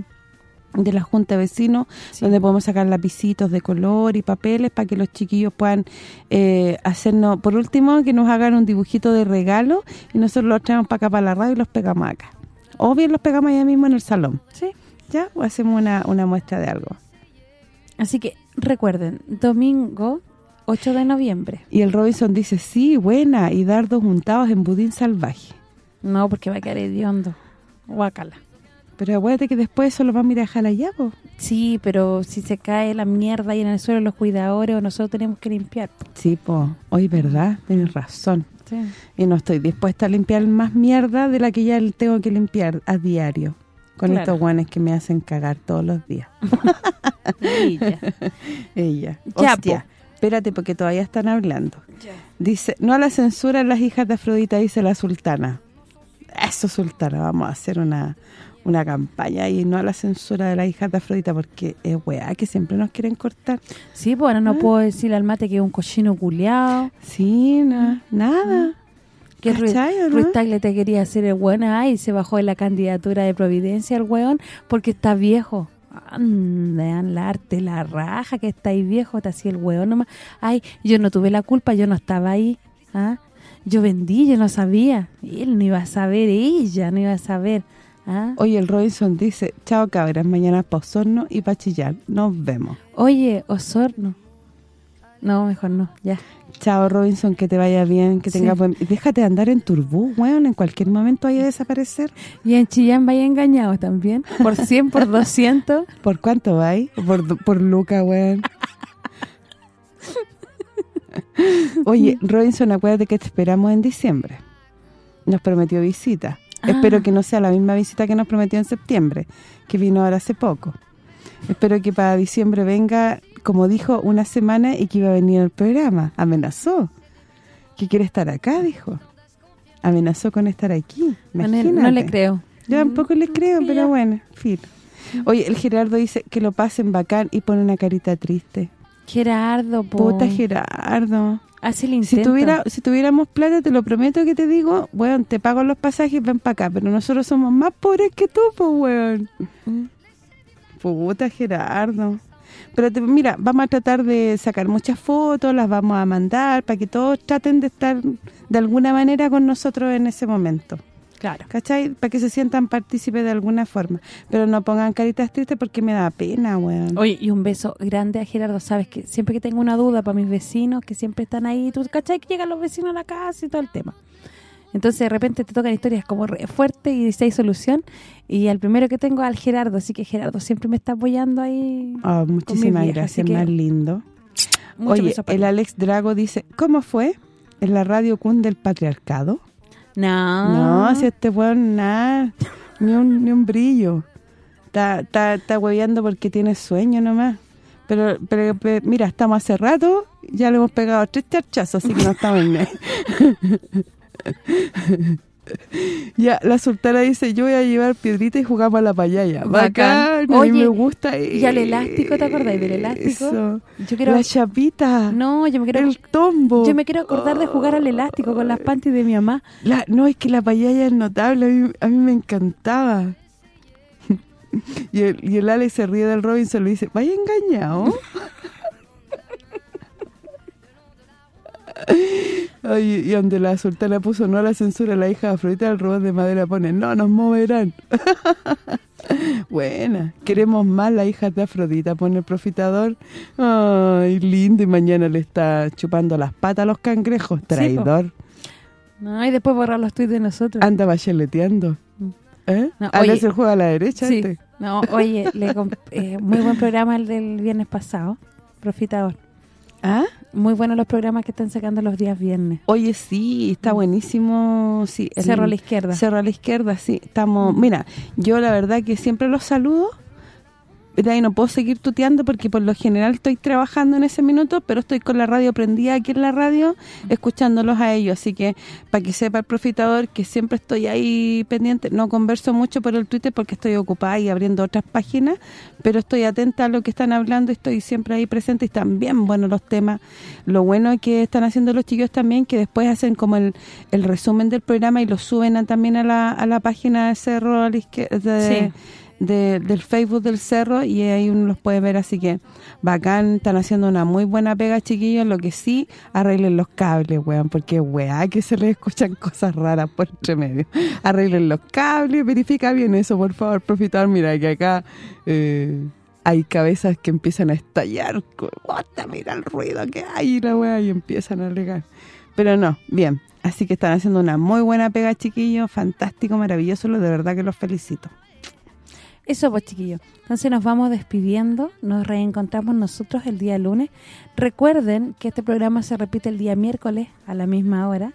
de la Junta de Vecinos, Sí. donde podemos sacar lapicitos de color y papeles para que los chiquillos puedan eh, hacernos, por último, que nos hagan un dibujito de regalo y nosotros los traemos para acá, para la radio y los pegamos acá. O bien los pegamos allá mismo en el salón, Sí. ¿ya? O hacemos una, una muestra de algo. Así que recuerden, domingo 8 de noviembre. Y el Robinson dice, sí, buena, y dardos untados en budín salvaje. No, porque va a quedar hediondo. Guacala. Pero acuérdate que después eso lo vamos a ir a dejar allá, po. Sí, pero si se cae la mierda ahí en el suelo los cuidadores, nosotros tenemos que limpiar. po. Sí, po. Hoy, ¿verdad? Tienes razón. Sí. Y no estoy dispuesta a limpiar más mierda de la que ya tengo que limpiar a diario. Con Claro. estos guanes que me hacen cagar todos los días. *laughs* Ya. *laughs* Ella. Ya, Hostia. po. Espérate, porque todavía están hablando. Dice, no a la censura en las hijas de Afrodita, dice la sultana. Eso, sultana, vamos a hacer una, una campaña y no a la censura de las hijas de Afrodita, porque es weá que siempre nos quieren cortar. Sí, pues ahora no Ah. puedo decirle al mate que es un cochino culiao. Sí, na- nada. Que Ruiz, ¿Cachai, o no? Ruiz Tagle te quería hacer el bueno ahí y se bajó de la candidatura de Providencia el weón porque está viejo. Andan, la arte, la raja, que está ahí viejo, te hacía el hueón nomás. Ay, yo no tuve la culpa, yo no estaba ahí. ¿ah? Yo vendí, yo no sabía. Él no iba a saber, ella no iba a saber. ¿ah? Oye, el Robinson dice, chao cabras, mañana pa' Osorno y pa' Chillán. Nos vemos. Oye, Osorno. No, mejor no, ya. Chao Robinson, que te vaya bien, que tenga Sí. buen... Déjate de andar en turbú, weón, en cualquier momento vaya a desaparecer. Y en Chillán vaya engañado también. Por 100, por *laughs* 200. ¿Por cuánto vais? Por, por Luca, weón. *laughs* Oye, Robinson, acuérdate que te esperamos en diciembre. Nos prometió visita. Ah. Espero que no sea la misma visita que nos prometió en septiembre, que vino ahora hace poco. Espero que para diciembre venga, como dijo, una semana y que iba a venir al programa. Amenazó. Que quiere estar acá, dijo. Amenazó con estar aquí. No, le- Imagínate. no le creo. Yo tampoco le creo, pero ya. bueno, fin. Oye, el Gerardo dice que lo pasen bacán y pone una carita triste. Gerardo, po. Puta Gerardo. Hace el Si intento. tuviera si tuviéramos plata, te lo prometo que te digo, weón, te pago los pasajes, ven para acá. Pero nosotros somos más pobres que tú, pues, weón. Mm. Puta Gerardo. Pero te- mira, vamos a tratar de sacar muchas fotos, las vamos a mandar para que todos traten de estar de alguna manera con nosotros en ese momento. Claro. ¿Cachai? Para que se sientan partícipes de alguna forma. Pero no pongan caritas tristes porque me da pena, weón. Oye, y un beso grande a Gerardo. Sabes que siempre que tengo una duda para mis vecinos, que siempre están ahí, tú cachai que llegan los vecinos a la casa y todo el tema. Entonces de repente te tocan historias como re fuertes y dice solución. Y al primero que tengo es al Gerardo, así que Gerardo siempre me está apoyando ahí. Ah, muchísimas vieja, gracias, más lindo. Oye, el. Alex Drago dice, ¿cómo fue? ¿En la radio Kun del patriarcado? No. No, si este weón nada, ni un, ni un brillo. Está, está, está hueveando porque tiene sueño nomás. Pero, pero, pe- mira, estamos hace rato, ya le hemos pegado tres charchazos, así que no estamos en. *laughs* *laughs* Ya, la sultana dice, yo voy a llevar piedrita y jugamos a la payaya. Bacán. Bacán, a mí me gusta. y al elástico, ¿te acordáis del elástico? Eso. Yo quiero... La chapita. No, yo me quiero... el tombo. Yo me quiero acordar de jugar al elástico con las panties de mi mamá. La, no, es que la payaya es notable, a mí, a mí me encantaba. *laughs* y, el, y el Alex se ríe del Robinson y le dice, vaya engañado. *laughs* Ay, y donde la sultana puso no a la censura, la hija de Afrodita del robot de madera pone, no, nos moverán. *laughs* Buena, queremos más la hija de Afrodita, pone el profitador. Ay, lindo, y mañana le está chupando las patas a los cangrejos, traidor. No, y después borrar los tweets de nosotros. Anda bacheleteando. ¿Eh? No, Ah, oye. hace el juego a la derecha Sí. este. No, oye, le eh, muy buen programa el del viernes pasado, Profitador. ¿Ah? Muy buenos los programas que están sacando los días viernes. Oye, sí, está buenísimo. Sí, el- Cerro a la izquierda. Cerro a la izquierda, sí. Estamos, mira, yo la verdad que siempre los saludo. De ahí no puedo seguir tuteando porque por lo general estoy trabajando en ese minuto, pero estoy con la radio prendida aquí en la radio, escuchándolos a ellos. Así que, para que sepa el profitador que siempre estoy ahí pendiente. No converso mucho por el Twitter porque estoy ocupada y abriendo otras páginas, pero estoy atenta a lo que están hablando, estoy siempre ahí presente y están bien buenos los temas. Lo bueno que están haciendo los chicos también, que después hacen como el, el resumen del programa y lo suben también a la, a la página de Cerro izquierda, de- Sí. De- del Facebook del Cerro y ahí uno los puede ver, así que bacán, están haciendo una muy buena pega, chiquillos, lo que sí, arreglen los cables, weón, porque weá, que se les escuchan *laughs* cosas raras por entre medio. Arreglen los cables, verifica bien eso, por favor, profitar, mira que acá... eh, hay cabezas que empiezan a estallar, ¡Guata, mira el ruido que hay, la weá, y empiezan a regar. Pero no, bien, así que están haciendo una muy buena pega, chiquillos, fantástico, maravilloso, de verdad que los felicito. Eso pues, chiquillos. Entonces nos vamos despidiendo. Nos reencontramos nosotros el día lunes. Recuerden que este programa se repite el día miércoles a la misma hora.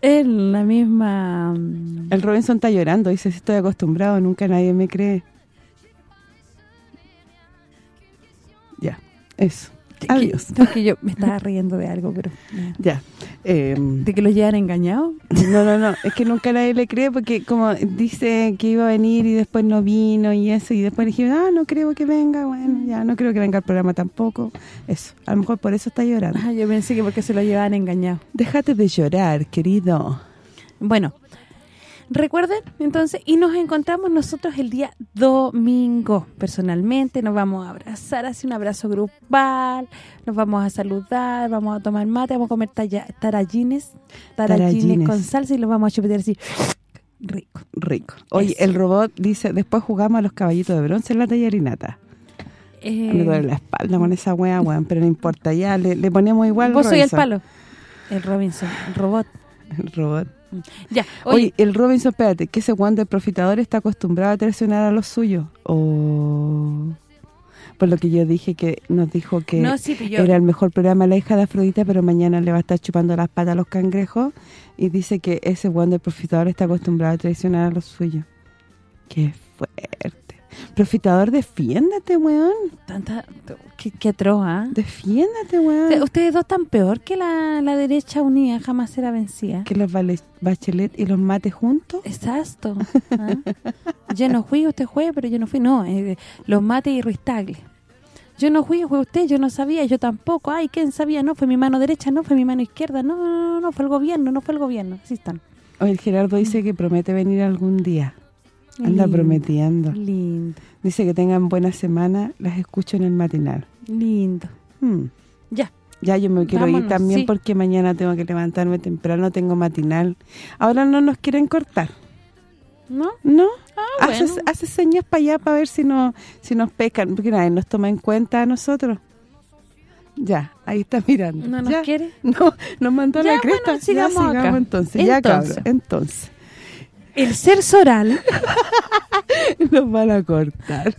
En la misma... mm, El Robinson está llorando, dice, estoy acostumbrado, nunca nadie me cree. Ya, eso. Que- Adiós. que- que yo me estaba riendo de algo, pero... Ya. Eh, ¿De que los llevan engañados? no, no, no, es que nunca nadie le cree porque como dice que iba a venir y después no vino y eso, y después dije, ah, no creo que venga, bueno, ya no creo que venga al programa tampoco. Eso, a lo mejor por eso está llorando. Ah, yo pensé que porque se lo llevaban engañados. Déjate de llorar, querido. Bueno, Recuerden, entonces, y nos encontramos nosotros el día domingo, personalmente, nos vamos a abrazar, así un abrazo grupal, nos vamos a saludar, vamos a tomar mate, vamos a comer tarallines, tarallines, con salsa y los vamos a chupetear así, rico. Rico. Oye, el robot dice, después jugamos a los caballitos de bronce en la tallarinata. Eh, me duele la espalda con esa wea, weón, pero no importa, ya le, le ponemos igual Vos soy el palo, el Robinson, el robot. *laughs* El robot. Ya, oye, el Robinson, espérate, que ese guante profitador está acostumbrado a traicionar a los suyos. O por lo que yo dije que nos dijo que era el mejor programa La hija de Afrodita, pero mañana le va a estar chupando las patas a los cangrejos y dice que ese guante profitador está acostumbrado a traicionar a los suyos. Qué fuerte. Profitador, defiéndate, weón. Tanta, qué, qué troa. Defiéndate, weón. Ustedes dos están peor que la, derecha unida, jamás será vencida. Que los Bachelet y los Mate juntos. Exacto. ¿Ah? yo no fui, usted fue, pero yo no fui. No, eh, los Mate y Ruiz Yo no fui, fue usted, yo no sabía, yo tampoco. Ay, ¿quién sabía? No, fue mi mano derecha, no, fue mi mano izquierda. No, no, no, no fue el gobierno, no fue el gobierno. Así están. Oye, el Gerardo dice que promete venir algún día. Anda prometiendo. Lindo. Dice que tengan buena semana, las escucho en el matinal. Lindo. Hmm. Ya. Ya yo me quiero ir también porque mañana tengo que levantarme temprano, tengo matinal. Ahora no nos quieren cortar. ¿No? ¿No? Ah, hace, señas para allá para ver si no si nos pescan, porque nadie nos toma en cuenta a nosotros. Ya, ahí está mirando. ¿No nos quiere? No, nos mandó la cresta. sigamos, ya, sigamos entonces. Ya, cabrón, entonces el sexo oral *laughs* nos van a cortar.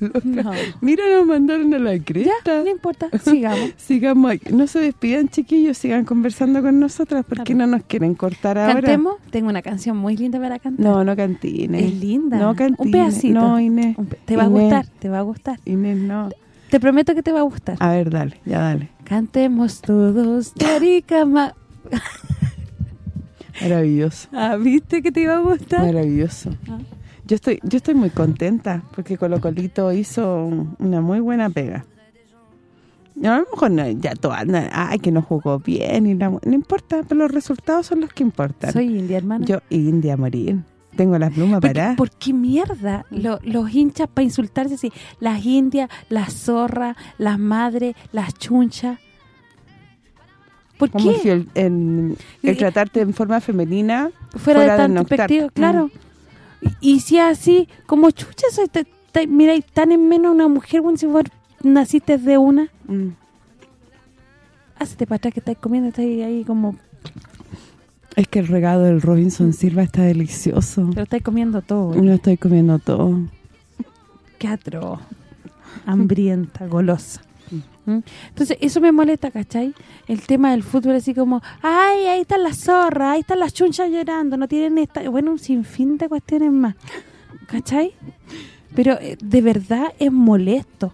Mira, nos mandaron a la cresta. no importa, sigamos. *laughs* sigamos. No se despidan, chiquillos, sigan conversando con nosotras porque no nos quieren cortar ahora. ¿Cantemos? Tengo una canción muy linda para cantar. No, no cantines. Es linda. No cantines. Un pedacito. No, Inés. Te va a gustar, te va a gustar. Inés, no. Te prometo que te va a gustar. A ver, dale, ya dale. Cantemos todos de *laughs* Maravilloso. Ah, ¿viste que te iba a gustar? Maravilloso. Ah. Yo estoy yo estoy muy contenta porque Colo Colito hizo una muy buena pega. a lo mejor no, ya todo ay, que no jugó bien, y no importa, pero los resultados son los que importan. Soy india, hermano. Yo, india, morir. Tengo las plumas para... ¿Por qué mierda? los hinchas para insultarse así, las indias, las zorras, las madres, las chunchas como si el, tratarte en forma femenina fuera, de tan despectivo, claro. Y, si así, como chucha, soy, mira, y tan en menos una mujer, bueno, si vos naciste de una. Mm. Hacete para atrás que estás comiendo, estás ahí como... Es que el regado del Robinson mm. Silva está delicioso. Pero estáis comiendo todo. No estoy comiendo todo. Qué atroz. Hambrienta, golosa. ¿Mm? Entonces, eso me molesta, ¿cachai? El tema del fútbol así como, ay, ahí están las zorras, ahí están las chunchas llorando, no tienen esta... Bueno, un sinfín de cuestiones más, ¿cachai? Pero eh, de verdad es molesto.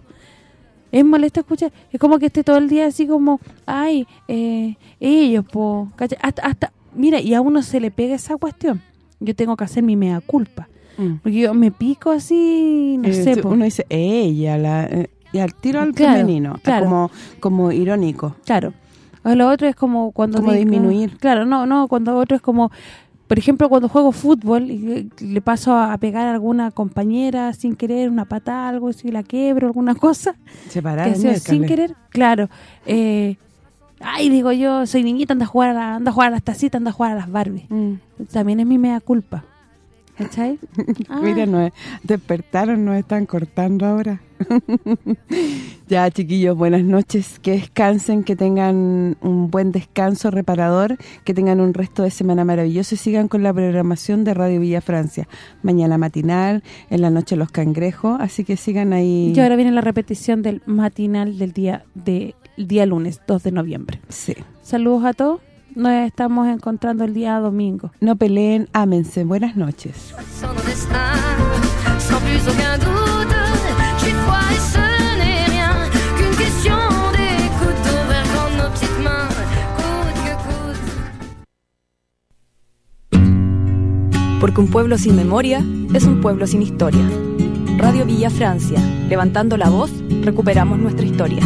Es molesto escuchar. Es como que esté todo el día así como, ay, eh, ellos, po, ¿cachai? Hasta, hasta, mira, y a uno se le pega esa cuestión. Yo tengo que hacer mi mea culpa. Mm. Porque yo me pico así, no eh, sé. Uno dice, ella, la y al tiro al femenino, como como irónico. Claro. O lo otro es como cuando como disminuir. Claro, no, no, cuando otro es como por ejemplo, cuando juego fútbol y le paso a pegar a alguna compañera sin querer una pata, algo, si la quebro, alguna cosa. Separar, sin querer, claro. Eh, ay, digo yo, soy niñita, anda a jugar a, anda a jugar a las tacitas, anda a jugar a las Barbie. Mm. También es mi mea culpa. ¿Cachai? *laughs* Mira, no despertaron, nos están cortando ahora. *laughs* ya, chiquillos, buenas noches. Que descansen, que tengan un buen descanso reparador, que tengan un resto de semana maravilloso y sigan con la programación de Radio Villa Francia. Mañana matinal, en la noche los cangrejos, así que sigan ahí. Y ahora viene la repetición del matinal del día de día lunes, 2 de noviembre. Sí. Saludos a todos. Nos estamos encontrando el día domingo. No peleen, ámense. Buenas noches. Porque un pueblo sin memoria es un pueblo sin historia. Radio Villa Francia, levantando la voz, recuperamos nuestra historia.